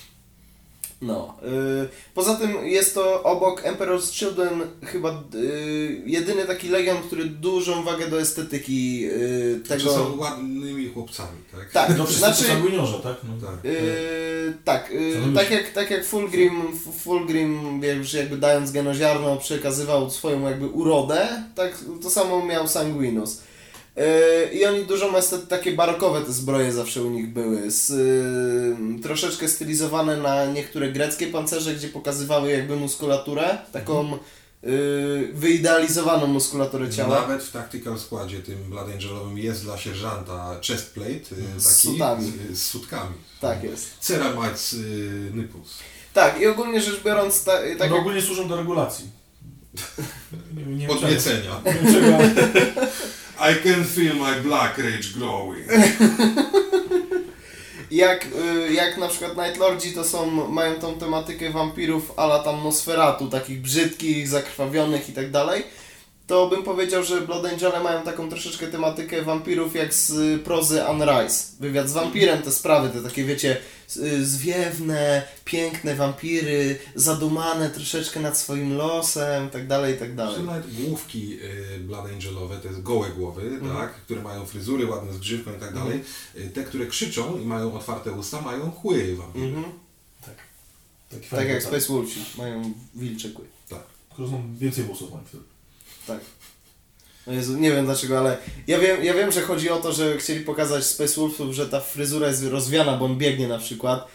No. Y, poza tym jest to obok Emperor's Children chyba y, jedyny taki legion, który dużą wagę do estetyki y, Tego... tego... są ładnymi chłopcami, tak? Tak, No znaczy... tak? No. Tak. Yy, tak, yy, tak jak, tak jak Fulgrim, Fulgrim już jakby dając genoziarno przekazywał swoją jakby urodę, tak to samo miał Sanguinus. Yy, I oni dużo estet, takie barokowe te zbroje zawsze u nich były, z, yy, troszeczkę stylizowane na niektóre greckie pancerze, gdzie pokazywały jakby muskulaturę, taką yy, wyidealizowaną muskulaturę ciała. Nawet w Tactical Składzie tym Blood Angelowym jest dla sierżanta chestplate y, taki Z sutami. Z, z sutkami. Tak jest. Ceramites y, Nipples. Tak, i ogólnie rzecz biorąc, ta, tak no jak ogólnie służą do regulacji. Nie, nie wiem czego. Podniecenia. I can feel my black rage growing. jak, y, jak na przykład Night Lordzi to są, mają tą tematykę wampirów ala tam Nosferatu, takich brzydkich, zakrwawionych i tak dalej, to bym powiedział, że Blood Angele mają taką troszeczkę tematykę wampirów jak z y, prozy Anne Rice. Wywiad z wampirem, te sprawy, te takie wiecie, y, zwiewne, piękne wampiry, zadumane troszeczkę nad swoim losem, tak dalej, tak dalej. Zresztą nawet główki y, Blood Angelowe, te gołe głowy, tak, które mają fryzury ładne z grzywką i tak dalej, y, te, które krzyczą i mają otwarte usta, mają kły wampiry. Mhm. Tak. Taki Tak jak. Space Wolfsi, mają wilcze kły. Tak. Tylko są więcej włosów mają wtedy. Tak. O Jezu, nie wiem dlaczego, ale ja wiem, ja wiem, że chodzi o to, że chcieli pokazać Space Wolfów, że ta fryzura jest rozwiana, bo on biegnie na przykład,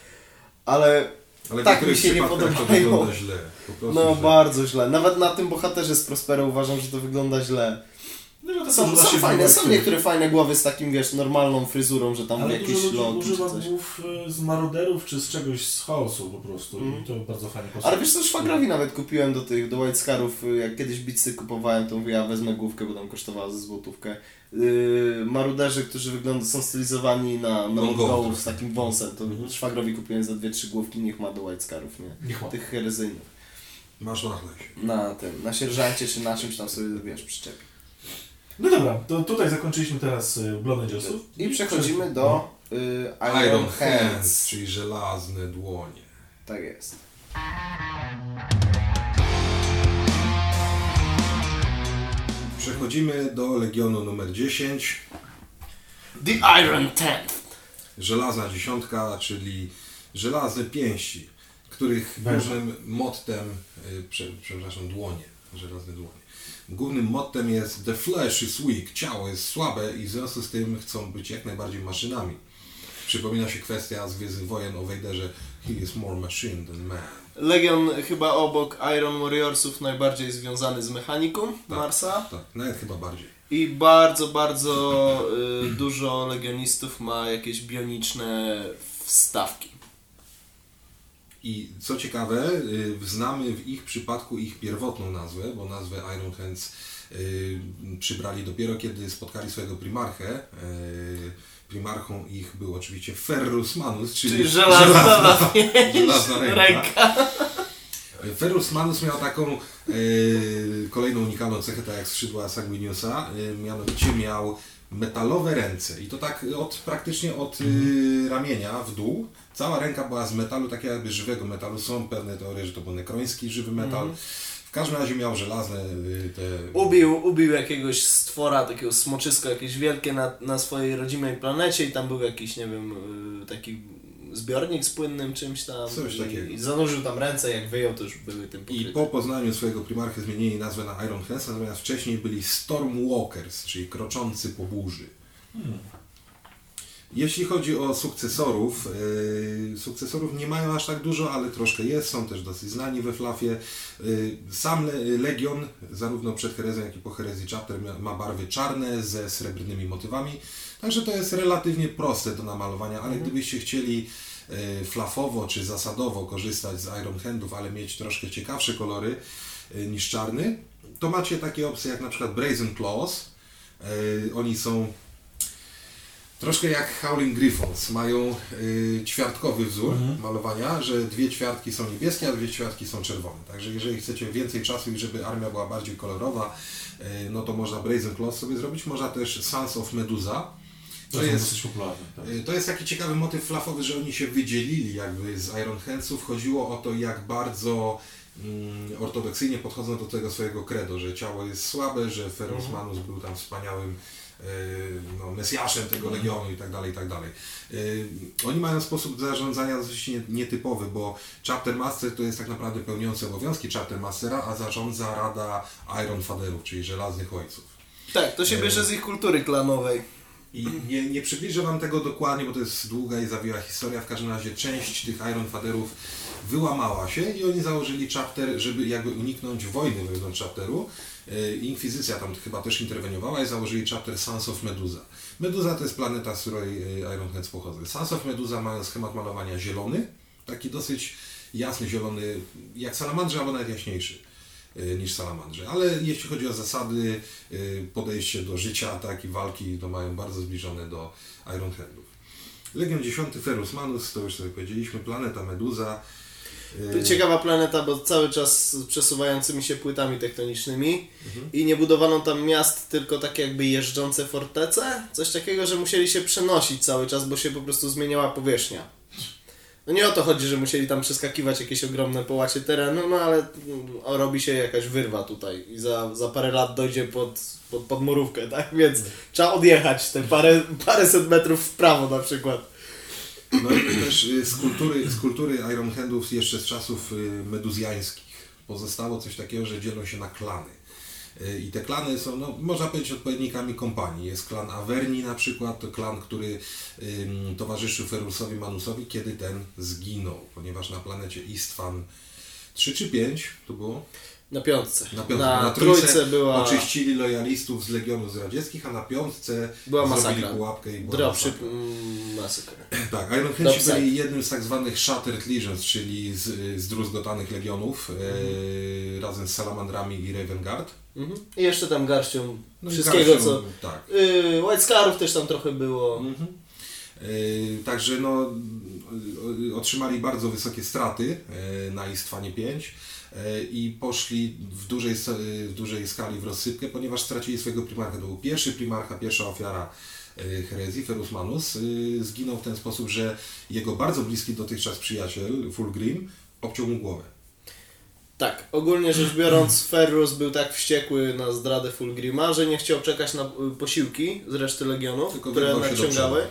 ale Ale Tak mi się nie podobają. wygląda źle. Prostu no źle. bardzo źle. Nawet na tym bohaterze z Prospero uważam, że to wygląda źle. No, ale to Są, są fajne, są niektóre fajne głowy z takim, wiesz, normalną fryzurą, że tam Ale jakieś dużo logi czy używa coś. głów y, z maroderów czy z czegoś z chaosu po prostu i to bardzo fajnie pasuje. Mhm. Ale wiesz co, szwagrowi nawet kupiłem do tych, do White Scarów, y, jak kiedyś bitsy kupowałem, to mówię, ja wezmę główkę, bo tam kosztowała ze złotówkę. Yy, maruderzy, którzy wyglądają, są stylizowani na, na Mongołów z takim wąsem, to Mhm. szwagrowi kupiłem za dwie, trzy główki, niech ma do White Scarów, nie? Niech ma. Tych herezyjnych. Masz na chlecie. Na tym, na sierżancie czy na czymś tam sobie, wiesz, przyczepi. No dobra, to tutaj zakończyliśmy teraz y, Blood Angelsów. I przechodzimy do y, Iron, Iron Hands. Hands, czyli żelazne dłonie. Tak jest. Przechodzimy do Legionu numer 10. The Iron Tenth. Żelazna dziesiątka, czyli żelazne pięści, których Węże. głównym mottem, y, prze, przepraszam, dłonie, żelazne dłonie. Głównym mottem jest The flesh is weak, ciało jest słabe i w związku z tym chcą być jak najbardziej maszynami. Przypomina się kwestia z Gwiezdnych Wojen o Wejderze He is more machine than man. Legion chyba obok Iron Warriorsów najbardziej związany z mechaniką Marsa. Tak, nawet chyba bardziej. I bardzo, bardzo y, dużo legionistów ma jakieś bioniczne wstawki. I co ciekawe, y, znamy w ich przypadku ich pierwotną nazwę, bo nazwę Iron Hands y, przybrali dopiero kiedy spotkali swojego primarchę. Y, Primarchą ich był oczywiście Ferrus Manus, czyli, Czyli żelazna żelazna ręka. ręka. Ferrus Manus miał taką kolejną unikalną cechę, tak jak skrzydła Sanguiniusa, mianowicie miał metalowe ręce i to tak od, praktycznie od y, ramienia w dół. Cała ręka była z metalu, takiego jakby żywego metalu. Są pewne teorie, że to był nekroński żywy metal. W każdym razie miał żelazne y, te... Ubił, ubił jakiegoś stwora, takiego smoczyska jakieś wielkie na, na swojej rodzimej planecie i tam był jakiś, nie wiem, y, taki zbiornik z płynnym czymś tam. Coś i, takiego. I zanurzył tam ręce, jak wyjął, to już były tym I po poznaniu swojego primarchy zmienili nazwę na Iron Hands, natomiast wcześniej byli Stormwalkers, czyli kroczący po burzy. Jeśli chodzi o sukcesorów, yy, sukcesorów nie mają aż tak dużo, ale troszkę jest, są też dosyć znani we Flafie. Yy, sam Le- Legion, zarówno przed herezją, jak i po herezji Chapter ma- ma barwy czarne ze srebrnymi motywami, także to jest relatywnie proste do namalowania, ale gdybyście chcieli flafowo czy zasadowo korzystać z Iron Handów, ale mieć troszkę ciekawsze kolory yy, niż czarny, to macie takie opcje jak na przykład Brazen Claws. Yy, oni są Troszkę jak Howling Griffons. Mają y, ćwiartkowy wzór malowania, że dwie ćwiartki są niebieskie, a dwie ćwiartki są czerwone. Także jeżeli chcecie więcej czasu i żeby armia była bardziej kolorowa, y, no to można Brazen Claws sobie zrobić. Można też Sons of Medusa. To To jest jest, dosyć popularne. Tak. y, to jest taki ciekawy motyw flafowy, że oni się wydzielili jakby z Iron Handsów. Chodziło o to, jak bardzo mm, ortodoksyjnie podchodzą do tego swojego credo, że ciało jest słabe, że Ferus Manus był tam wspaniałym y, no, mesjaszem tego legionu i tak dalej, i tak dalej. Y, Oni mają sposób zarządzania dosyć nie- nietypowy, bo Chapter Master to jest tak naprawdę pełniący obowiązki Chapter Mastera, a zarządza Rada Iron Faderów, czyli Żelaznych Ojców. Tak, to się bierze z ich kultury klanowej. I nie, nie przybliżę Wam tego dokładnie, bo to jest długa i zawiła historia. W każdym razie część tych Iron Faderów wyłamała się i oni założyli chapter, żeby jakby uniknąć wojny wewnątrz chapteru. Yy, Inkwizycja tam chyba też interweniowała i założyli chapter Sons of Medusa. Medusa to jest planeta, z której yy, Iron Hands pochodzą. Sons of Medusa mają schemat malowania zielony, taki dosyć jasny zielony, jak salamandrze albo nawet jaśniejszy niż salamandrze. Ale jeśli chodzi o zasady, y, podejście do życia, tak i walki, to mają bardzo zbliżone do Iron Handów. Legion 10 Ferus Manus, to już sobie powiedzieliśmy, Planeta Meduza. y, Ciekawa planeta, bo cały czas z przesuwającymi się płytami tektonicznymi Mhm. i nie budowano tam miast, tylko takie jakby jeżdżące fortece. Coś takiego, że musieli się przenosić cały czas, bo się po prostu zmieniała powierzchnia. No nie o to chodzi, że musieli tam przeskakiwać jakieś ogromne połacie terenu, no ale mm, o, robi się jakaś wyrwa tutaj i za, za parę lat dojdzie pod, pod podmurówkę, tak? Więc trzeba odjechać te parę, paręset metrów w prawo na przykład. No i też y, z kultury, z kultury Iron Handów jeszcze z czasów y, meduzjańskich pozostało coś takiego, że dzielą się na klany. Y, I te klany są, no, można powiedzieć, odpowiednikami kompanii. Jest klan Averni na przykład, to klan, który ym, towarzyszył Ferusowi Manusowi, kiedy ten zginął, ponieważ na planecie Istvan 3 czy 5 to było? Na piątce. Na, piątce, na, na trójce była Oczyścili lojalistów z Legionów Radzieckich, a na piątce Była zrobili masakra. pułapkę i była dropship masakra. mm. Tak, Iron Dropside. byli jednym z tak zwanych Shattered Legions, czyli z, zdruzgotanych legionów, e, razem z Salamandrami i Raven Guard. Mhm. I jeszcze tam garścią No wszystkiego, garścią, co... Tak. Yy, White Scarów też tam trochę było. Mhm. E, Także no, otrzymali bardzo wysokie straty e, na Istwanie 5 e, i poszli w dużej, s- w dużej skali w rozsypkę, ponieważ stracili swojego primarcha. To był pierwszy primarcha, pierwsza ofiara e, herezji, Ferus Manus. E, Zginął w ten sposób, że jego bardzo bliski dotychczas przyjaciel, Fulgrim, obciął mu głowę. Tak, ogólnie rzecz biorąc, Ferrus był tak wściekły na zdradę Fulgrima, że nie chciał czekać na posiłki z reszty legionów, Tylko które nadciągały.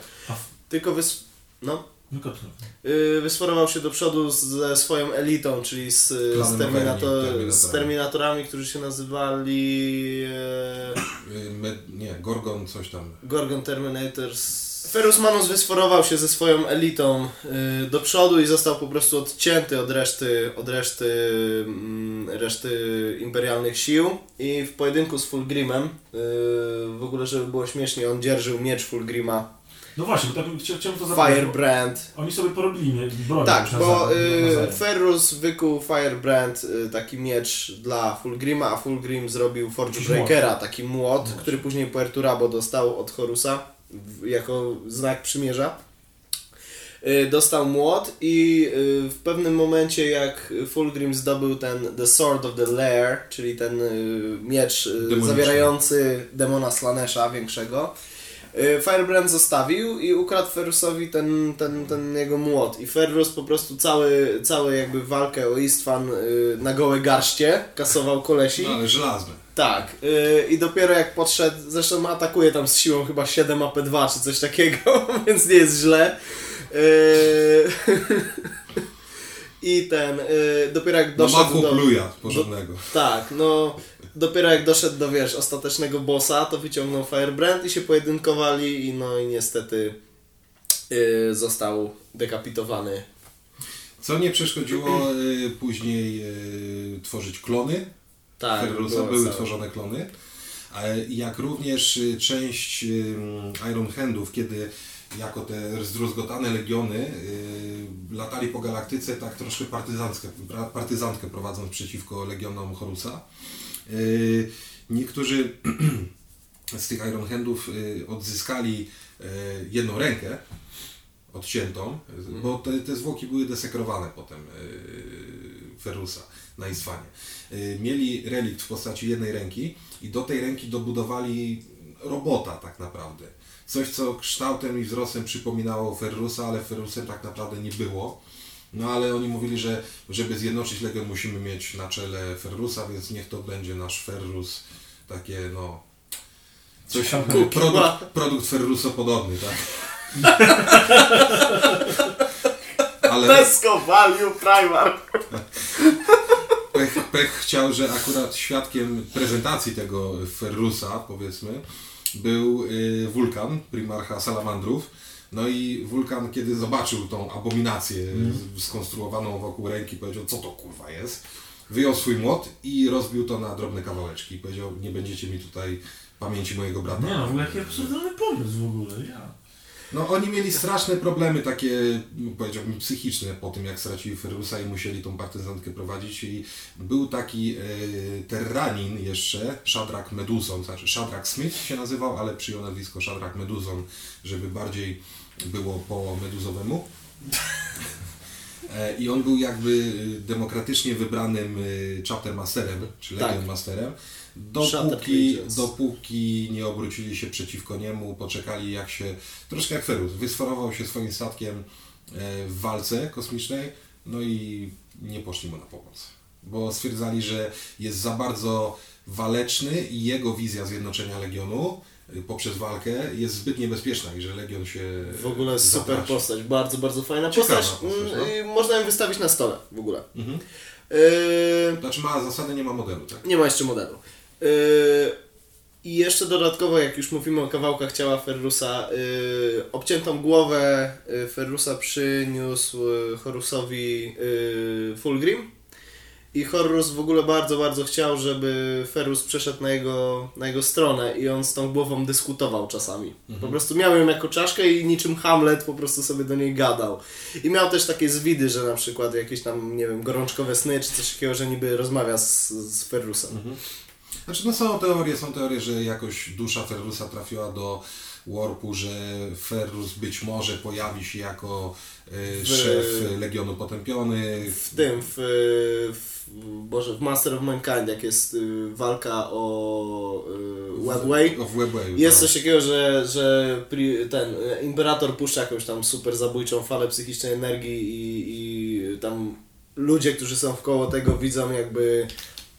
Tylko wys... no, Yy, wysforował się do przodu ze swoją elitą, czyli z, z, terminator, Averni, z terminatorami, którzy się nazywali E, Me, nie, Gorgon coś tam. Gorgon Terminators. Ferus Manus wysforował się ze swoją elitą y, do przodu i został po prostu odcięty od reszty, od reszty, mm, reszty imperialnych sił i w pojedynku z Fulgrimem, y, w ogóle żeby było śmiesznie, on dzierżył miecz Fulgrima, No właśnie, bo tak chcia- chciałem to zapytać. bo Firebrand. Oni sobie porobili nie, broń Tak, bo y. Ferrus wykuł Firebrand, y, taki miecz dla Fulgrima, a Fulgrim zrobił Forge Breakera, taki młot, który później Puerturabo dostał od Horusa w, jako znak przymierza. Y, Dostał młot i y, w pewnym momencie jak Fulgrim zdobył ten The Sword of the Lair, czyli ten miecz zawierający demona Slanesha większego, Firebrand zostawił i ukradł Ferrusowi ten, ten, ten jego młot. I Ferrus po prostu cały, cały jakby walkę o Istvan y, na gołe garście kasował kolesi. No ale żelazny. Tak, yy, i dopiero jak podszedł, zresztą atakuje tam z siłą chyba 7 AP2 czy coś takiego, więc nie jest źle. I ten, dopiero jak No doszedł machu do... pluja porządnego. Tak, no dopiero jak doszedł do, wiesz, ostatecznego bossa, to wyciągnął Firebrand i się pojedynkowali i no i niestety yy, został dekapitowany. Co nie przeszkodziło y, później y, tworzyć klony Tak, były całe. tworzone klony. Jak również y, część y, Iron Handów, kiedy jako te zdruzgotane legiony y, latali po galaktyce tak troszkę partyzanckę, partyzantkę prowadząc przeciwko legionom Horusa. Y, Niektórzy z tych Iron Handów y, odzyskali y, jedną rękę odciętą, bo te, te zwłoki były desekrowane potem yy, Ferrusa na Istwanie. Yy, mieli relikt w postaci jednej ręki i do tej ręki dobudowali robota tak naprawdę. Coś, co kształtem i wzrostem przypominało Ferrusa, ale Ferrusem tak naprawdę nie było. No ale oni mówili, że żeby zjednoczyć Legion musimy mieć na czele Ferrusa, więc niech to będzie nasz Ferrus, takie no... Coś, Ciekawe. produkt, produkt Ferrusopodobny, tak? Ale Tesco Value Primark. pech, pech chciał, że akurat świadkiem prezentacji tego Ferrusa, powiedzmy, był y, wulkan, primarcha salamandrów. No i wulkan, kiedy zobaczył tą abominację z- skonstruowaną wokół ręki, powiedział, co to kurwa jest. Wyjął swój młot i rozbił to na drobne kawałeczki. Powiedział, nie będziecie mi tutaj pamięci mojego brata. Nie no, w ogóle jaki absurdalny pomysł w ogóle, ja. No oni mieli straszne problemy takie, no, powiedziałbym, psychiczne po tym, jak stracili Ferrusa i musieli tą partyzantkę prowadzić i był taki e, terranin jeszcze, Shadrach Meduzon, znaczy Shadrach Smith się nazywał, ale przyjął nazwisko Shadrach Meduzon, żeby bardziej było po meduzowemu. E, I on był jakby y, demokratycznie wybranym y, chapter masterem, czy Tak. legion masterem, Chapter dopóki, dopóki nie obrócili się przeciwko niemu, poczekali jak się, troszkę jak Ferus, wysforował się swoim statkiem e, w walce kosmicznej, no i nie poszli mu na pomoc. Bo stwierdzali, że jest za bardzo waleczny i jego wizja zjednoczenia Legionu y, poprzez walkę jest zbyt niebezpieczna i że Legion się W ogóle jest super zatraci. postać, bardzo, bardzo fajna Ciekawa postać. postać, no. Mm, i Można ją wystawić na stole w ogóle. Mhm. Yy, Znaczy ma zasady, nie ma modelu, tak? nie ma jeszcze modelu. Yy, I jeszcze dodatkowo, jak już mówimy o kawałkach ciała Ferrusa, yy, obciętą głowę yy, Ferrusa przyniósł Horusowi Fulgrim. I Horus w ogóle bardzo, bardzo chciał, żeby Ferus przeszedł na jego, na jego stronę i on z tą głową dyskutował czasami. Po prostu miał ją jako czaszkę i niczym Hamlet po prostu sobie do niej gadał. I miał też takie zwidy, że na przykład jakieś tam, nie wiem, gorączkowe sny czy coś takiego, że niby rozmawia z, z Ferusem. Znaczy, no są teorie, są teorie, że jakoś dusza Ferrusa trafiła do Warpu, że Ferrus być może pojawi się jako y, W- szef Legionu Potępiony. W tym, w, w, Boże, w Master of Mankind, jak jest y, walka o y, Webway, W Webwayu. Jest tak. coś takiego, że, że pri- ten e, imperator puszcza jakąś tam super zabójczą falę psychicznej energii i, i tam ludzie, którzy są wkoło tego widzą jakby,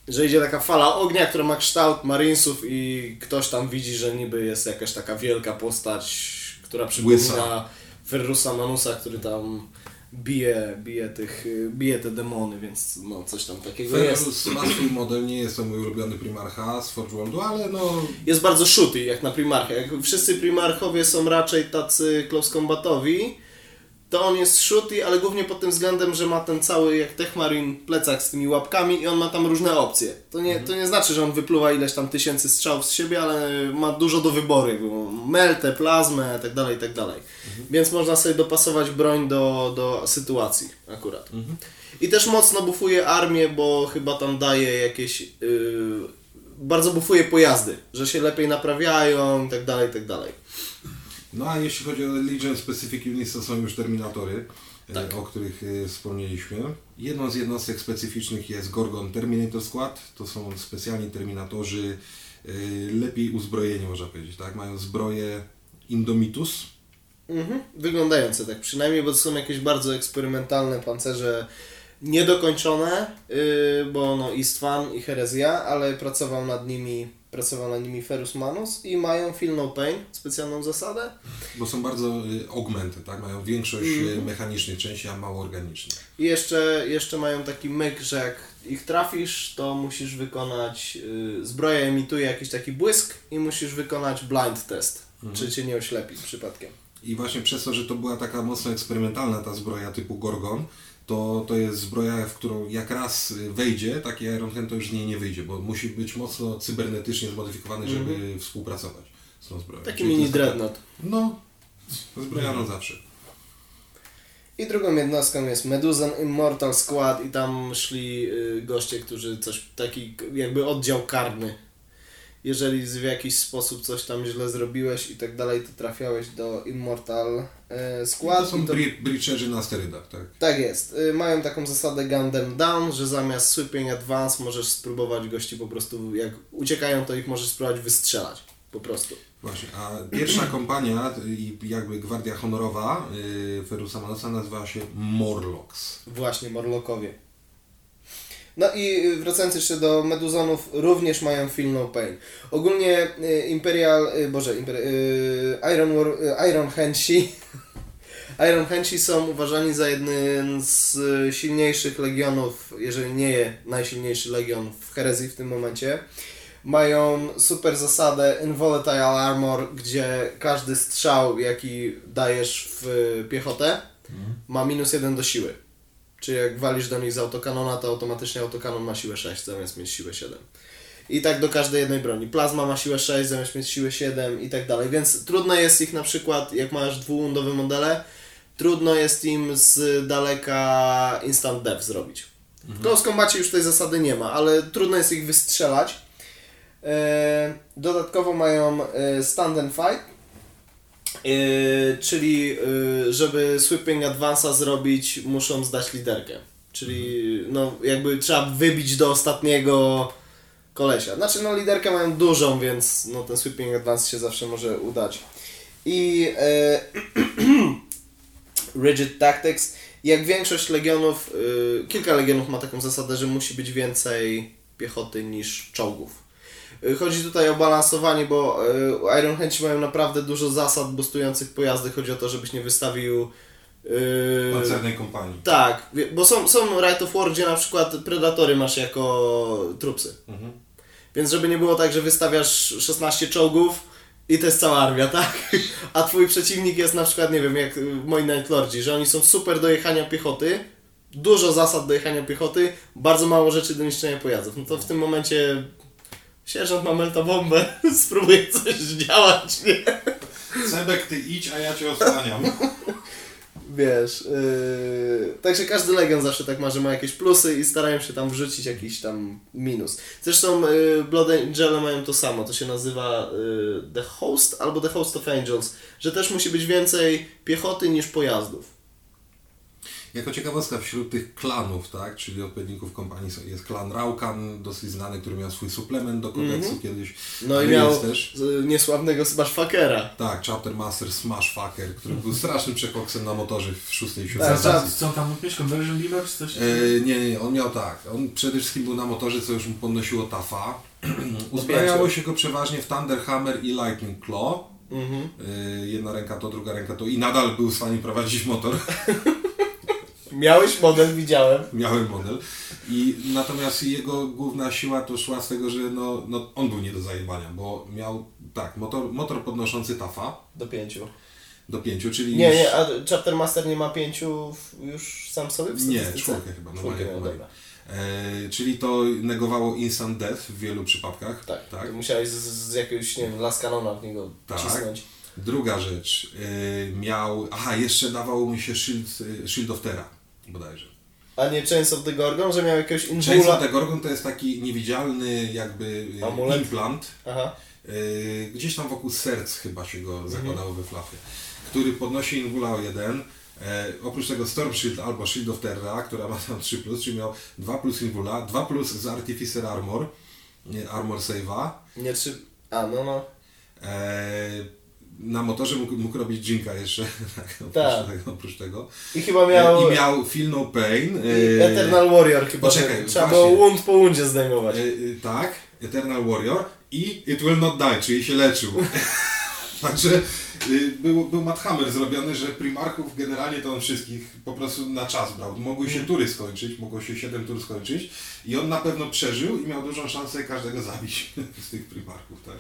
że idzie taka fala ognia, która ma kształt Marinesów i ktoś tam widzi, że niby jest jakaś taka wielka postać, która przypomina. Ferrusa Manusa, który tam bije, bije, tych, bije te demony, więc no coś tam takiego jest. Ferrus ma swój model, nie jest to mój ulubiony primarcha z Forge Worldu, ale no jest bardzo shooty, jak na primarchę. Jak wszyscy primarchowie są raczej tacy close combatowi, to on jest shooty, ale głównie pod tym względem, że ma ten cały jak Techmarin plecak z tymi łapkami i on ma tam różne opcje. To nie, to nie znaczy, że on wypluwa ileś tam tysięcy strzałów z siebie, ale ma dużo do wyboru. Meltę, plazmę, tak dalej, tak dalej. Więc można sobie dopasować broń do, do sytuacji akurat. I też mocno bufuje armię, bo chyba tam daje jakieś... Yy, bardzo bufuje pojazdy, że się lepiej naprawiają i tak dalej, tak dalej. No a jeśli chodzi o Legion Specific Units, to są już Terminatory, e, Tak. o których e, wspomnieliśmy. Jedną z jednostek specyficznych jest Gorgon Terminator Squad. To są specjalni terminatorzy, e, lepiej uzbrojeni można powiedzieć, tak? Mają zbroję Indomitus. Mhm. Wyglądające tak przynajmniej, bo to są jakieś bardzo eksperymentalne pancerze niedokończone, yy, bo no Istvan i Herezja, ale pracował nad nimi pracował nad nimi Ferus Manus i mają Feel No Pain, specjalną zasadę. Bo są bardzo e, augmenty, tak? Mają większość e, mechanicznych części, a mało organicznych. I jeszcze, jeszcze mają taki myk, że jak ich trafisz, to musisz wykonać, yy, zbroja emituje jakiś taki błysk i musisz wykonać blind test, czy cię nie oślepi przypadkiem. I właśnie przez to, że to była taka mocno eksperymentalna ta zbroja typu Gorgon, to, to jest zbroja, w którą jak raz wejdzie, taki Iron Hand to już z niej nie wyjdzie, bo musi być mocno cybernetycznie zmodyfikowany, żeby współpracować z tą zbroją. Taki Czyli mini dreadnought. No, zbrojano zawsze. I drugą jednostką jest Meduzan Immortal Squad i tam szli y, goście, którzy coś, taki jakby oddział karny. Jeżeli w jakiś sposób coś tam źle zrobiłeś i tak dalej, to trafiałeś do Immortal y, Squad. To są i to, breacherzy na sterydach, tak? tak jest. Y, mają taką zasadę gun them down, że zamiast sweeping advance możesz spróbować gości po prostu, jak uciekają, to ich możesz spróbować wystrzelać. Po prostu. Właśnie, a pierwsza kompania i jakby gwardia honorowa yy, Ferusa Manosa nazywała się Morlocks. Właśnie, Morlockowie. No i wracając jeszcze do Meduzonów, również mają Feel No Pain. Ogólnie y, Imperial, y, boże, Imper, y, Iron, War, Iron Hensi Iron Hensi są uważani za jeden z silniejszych legionów, jeżeli nie najsilniejszy legion w herezji w tym momencie. Mają super zasadę Involatile Armor, gdzie każdy strzał, jaki dajesz w piechotę, ma minus jeden do siły. Czyli jak walisz do nich z autokanona, to automatycznie autokanon ma siłę 6 zamiast mieć siłę 7. I tak do każdej jednej broni. Plazma ma siłę 6, zamiast mieć siłę 7 i tak dalej. Więc trudno jest ich na przykład, jak masz dwuundowe modele, trudno jest im z daleka instant death zrobić. W Close Combacie już tej zasady nie ma, ale trudno jest ich wystrzelać. E, Dodatkowo mają e, stand and fight, e, czyli e, żeby sweeping advance'a zrobić muszą zdać liderkę. Czyli no jakby trzeba wybić do ostatniego kolesia. Znaczy no liderkę mają dużą, więc no ten sweeping advance się zawsze może udać. I e, Rigid Tactics. Jak większość legionów, y, kilka legionów ma taką zasadę, że musi być więcej piechoty niż czołgów. Y, Chodzi tutaj o balansowanie, bo y, Iron Hands mają naprawdę dużo zasad boostujących pojazdy. Chodzi o to, żebyś nie wystawił. y, Pancernej kompanii. tak, bo są, są Right of War, gdzie na przykład Predatory masz jako trupsy. Mhm. Więc żeby nie było tak, że wystawiasz 16 czołgów i to jest cała armia, tak? A twój przeciwnik jest na przykład, nie wiem, jak y, moi Night Lordzi, że oni są super do jechania piechoty, dużo zasad do jechania piechoty, bardzo mało rzeczy do niszczenia pojazdów. No to w tym momencie sierżant ma melta bombę, spróbuję coś zdziałać, nie? Sebek, ty idź, a ja cię osłaniam. Wiesz, yy, także każdy Legion zawsze tak ma, że ma jakieś plusy i starają się tam wrzucić jakiś tam minus. Zresztą yy, Blood Angel mają to samo, to się nazywa yy, The Host albo The Host of Angels, że też musi być więcej piechoty niż pojazdów. Jako ciekawostka wśród tych klanów, tak, czyli odpowiedników kompanii jest klan Raukan, dosyć znany, który miał swój suplement do kodeksu kiedyś. No i miał też. z- niesławnego Smashfuckera. Tak, Chapter Master Smashfucker, który był strasznym przekoksem na motorze w szóstej i Tak, siódmej tak. stacji. Co on tam mieć? Conversion Lever czy coś? E, nie, nie, on miał tak. On przede wszystkim był na motorze, co już mu podnosiło tafa. Uzbrajało się go przeważnie w Thunderhammer i Lightning Claw. Mhm. E, jedna ręka to, druga ręka to i nadal był w stanie prowadzić motor. Miałeś model, widziałem. Miałem model. I natomiast jego główna siła to szła z tego, że no, no, on był nie do zajebania, bo miał tak, motor, motor podnoszący tafa Do pięciu. do pięciu, czyli Nie, już- nie, a Chapter Master nie ma pięciu już sam sobie w Nie, czwórkę chyba, no Czwórkę ma- dobra. E, czyli to negowało instant death w wielu przypadkach. Tak, tak. musiałeś z, z jakiegoś, nie wiem, laskanona w niego Tak. cisnąć. Druga rzecz, e, miał. Aha, jeszcze dawało mi się Shield, e, Shield of Terra bodajże. A nie Chains of the Gorgon, że miał jakiegoś Chains invula... of the Gorgon to jest taki niewidzialny jakby e, Amulet? implant. Aha. e, Gdzieś tam wokół serc chyba się Mhm. go zakładało we flafie, który podnosi Invula o 1. E, oprócz tego Storm Shield albo Shield of Terra, która ma tam 3+, czyli miał 2 plus Invula, 2 plus z Artificer Armor, nie, Armor Save'a. Nie trzy... A, no no. E, na motorze mógł, mógł robić Jinka jeszcze, tak, oprócz, Tak. tego, oprócz tego. I chyba miał... I miał Feel No Pain. i e, Eternal Warrior chyba. poczekaj, Trzeba właśnie. było wound po woundzie zdejmować. E, e, tak, Eternal Warrior i It Will Not Die, czyli się leczył. Także był, był Matt Hammer zrobiony, że primarków generalnie to on wszystkich po prostu na czas brał. Mogły się tury skończyć, mogło się 7 tur skończyć i on na pewno przeżył i miał dużą szansę każdego zabić z tych primarków. Tak.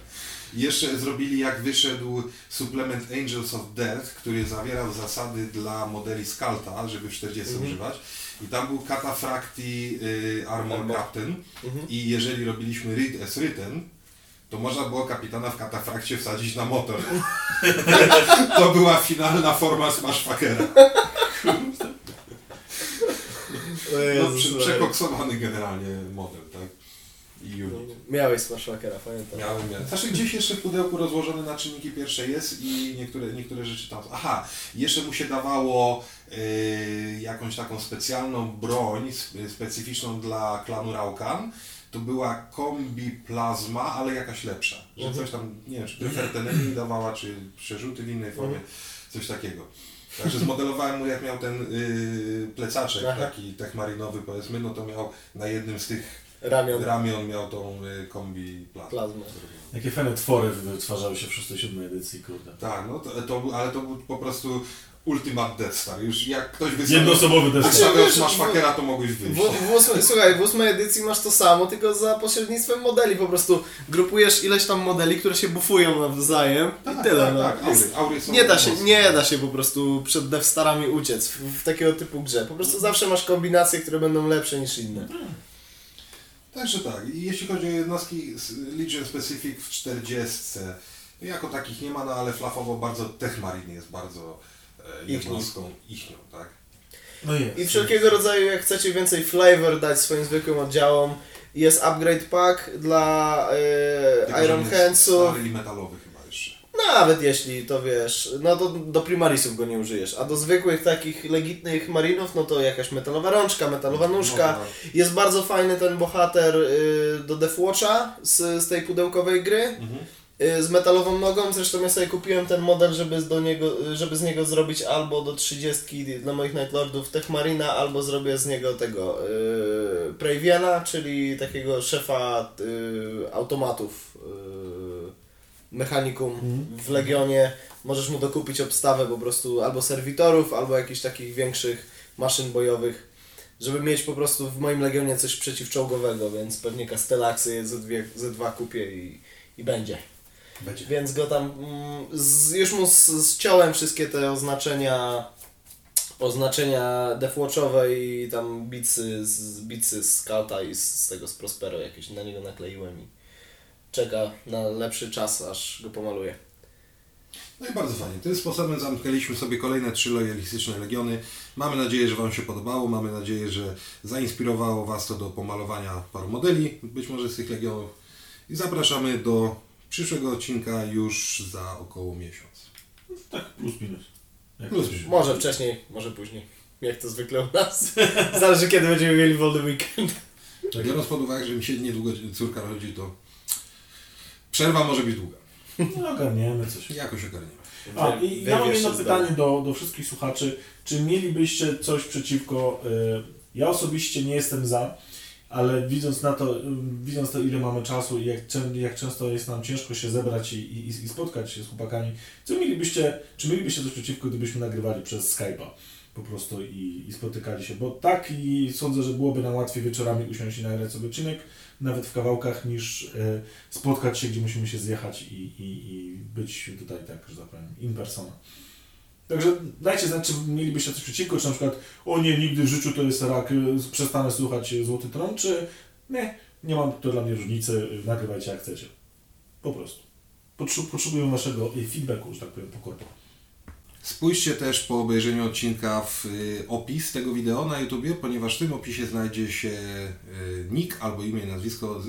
Jeszcze zrobili jak wyszedł suplement Angels of Death, który zawierał zasady dla modeli Skalta, żeby w 40 używać. I tam był Cataphracti y, Armor. Captain i jeżeli robiliśmy Read as Written, to można było kapitana w katafrakcie wsadzić na motor. to była finalna forma Smashfuckera. No, przekoksowany generalnie model, tak? I unit. Miałeś Smashfuckera, pamiętam. Miałem, miałem. Znaczy gdzieś jeszcze w pudełku rozłożone na czynniki pierwsze jest i niektóre, niektóre rzeczy tam. Aha, jeszcze mu się dawało yy, jakąś taką specjalną broń spe- specyficzną dla klanu Raukan. To była kombi plazma, ale jakaś lepsza. Że coś tam, nie wiem, czy prefertenemi dawała, czy przerzuty w innej formie, coś takiego. Także zmodelowałem mu, jak miał ten yy, plecaczek Aha. taki techmarinowy powiedzmy, no to miał na jednym z tych Ramion. ramion miał tą y, kombi plazmę. Plazmę. Jakie fajne twory wytwarzały się w 6-7 edycji, kurde. Tak, no to, to, ale to był po prostu Ultimate Death Star. Już jak ktoś wystawiał, Jednoosobowy też. Znaczy, wystawiał wiesz, Smashfuckera, to mogłeś W, wyjść. w ósmej, słuchaj, w ósmej edycji masz to samo, tylko za pośrednictwem modeli. Po prostu grupujesz ileś tam modeli, które się bufują nawzajem i tyle. tak, no. tak, aury, aury są Nie da, się, nie da się po prostu przed Death Starami uciec w, w takiego typu grze. Po prostu zawsze masz kombinacje, które będą lepsze niż inne. Także tak, i jeśli chodzi o jednostki Legion Specific w 40, jako takich nie ma, no ale flafowo bardzo Techmarine jest bardzo e, jednostką ichnią, tak? No jest. I wszelkiego rodzaju, jak chcecie więcej flavor dać swoim zwykłym oddziałom, jest upgrade pack dla e, Iron. Stary i metalowy chyba jeszcze. Nawet jeśli to wiesz, no to do primarisów go nie użyjesz, a do zwykłych takich legitnych marinów, no to jakaś metalowa rączka, metalowa nóżka. No, Jest bardzo fajny ten bohater y, do Deathwatcha z, z tej pudełkowej gry. Mhm. y, Z metalową nogą, zresztą ja sobie kupiłem ten model, żeby z, do niego, żeby z niego zrobić albo do 30 dla moich Night Lordów Techmarina, albo zrobię z niego tego Praviana, czyli takiego szefa y, automatów y, mechanikum w Legionie. Możesz mu dokupić obstawę po prostu albo serwitorów, albo jakichś takich większych maszyn bojowych, żeby mieć po prostu w moim Legionie coś przeciwczołgowego, więc pewnie Castellaxy Z2, Z2 kupię i, i będzie. Będzie. Więc go tam, mm, z, już mu z- zciąłem wszystkie te oznaczenia, oznaczenia Deathwatchowe i tam bicy z, bicy z Skalta i z, z tego z Prospero jakieś na niego nakleiłem i czeka na lepszy czas, aż go pomaluję. No i bardzo fajnie. Tym sposobem zamknęliśmy sobie kolejne trzy lojalistyczne legiony. Mamy nadzieję, że Wam się podobało. Mamy nadzieję, że zainspirowało Was to do pomalowania paru modeli, być może z tych legionów. I zapraszamy do przyszłego odcinka już za około miesiąc. Tak, plus minus. Jak Plus minus. Może wcześniej, może później. Jak to zwykle u nas. Zależy kiedy będziemy mieli wolny weekend. Biorąc pod uwagę, że mi się niedługo córka rodzi, to przerwa może być długa. No ogarniemy coś. Jakoś ogarniemy. A, i ja mam jedno pytanie do, do wszystkich słuchaczy. Czy mielibyście coś przeciwko... Y, ja osobiście nie jestem za, ale widząc na to, y, widząc to ile mamy czasu i jak, jak często jest nam ciężko się zebrać i, i, i spotkać się z chłopakami, co mielibyście, czy mielibyście coś przeciwko, gdybyśmy nagrywali przez Skype'a po prostu i, i spotykali się? Bo tak i sądzę, że byłoby nam łatwiej wieczorami usiąść i nagrać sobie odcinek, nawet w kawałkach, niż y, spotkać się, gdzie musimy się zjechać i, i, i być tutaj tak, że tak powiem, in persona. Także dajcie znać, czy mielibyście coś przeciwko, czy na przykład o nie, nigdy w życiu to jest rak, przestanę słuchać Złoty Tron, czy nie, nie mam to dla mnie różnicy, nagrywajcie jak chcecie. Po prostu. Potrze- Potrzebuję waszego feedbacku, że tak powiem, pokornie. Spójrzcie też po obejrzeniu odcinka w y, opis tego wideo na YouTubie, ponieważ w tym opisie znajdzie się y, nick albo imię i nazwisko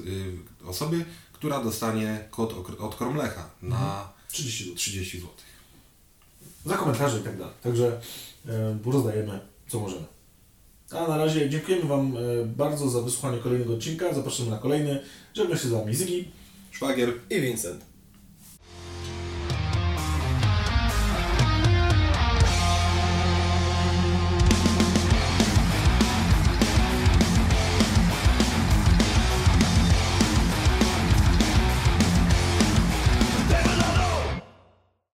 y, osoby, która dostanie kod od Kromlecha na 30 zł. 30 zł. Za komentarze i tak dalej. Także rozdajemy co możemy. A na razie dziękujemy Wam bardzo za wysłuchanie kolejnego odcinka. Zapraszamy na kolejny. Żegnam się z Wami Zygi. Szwagier. I Vincent.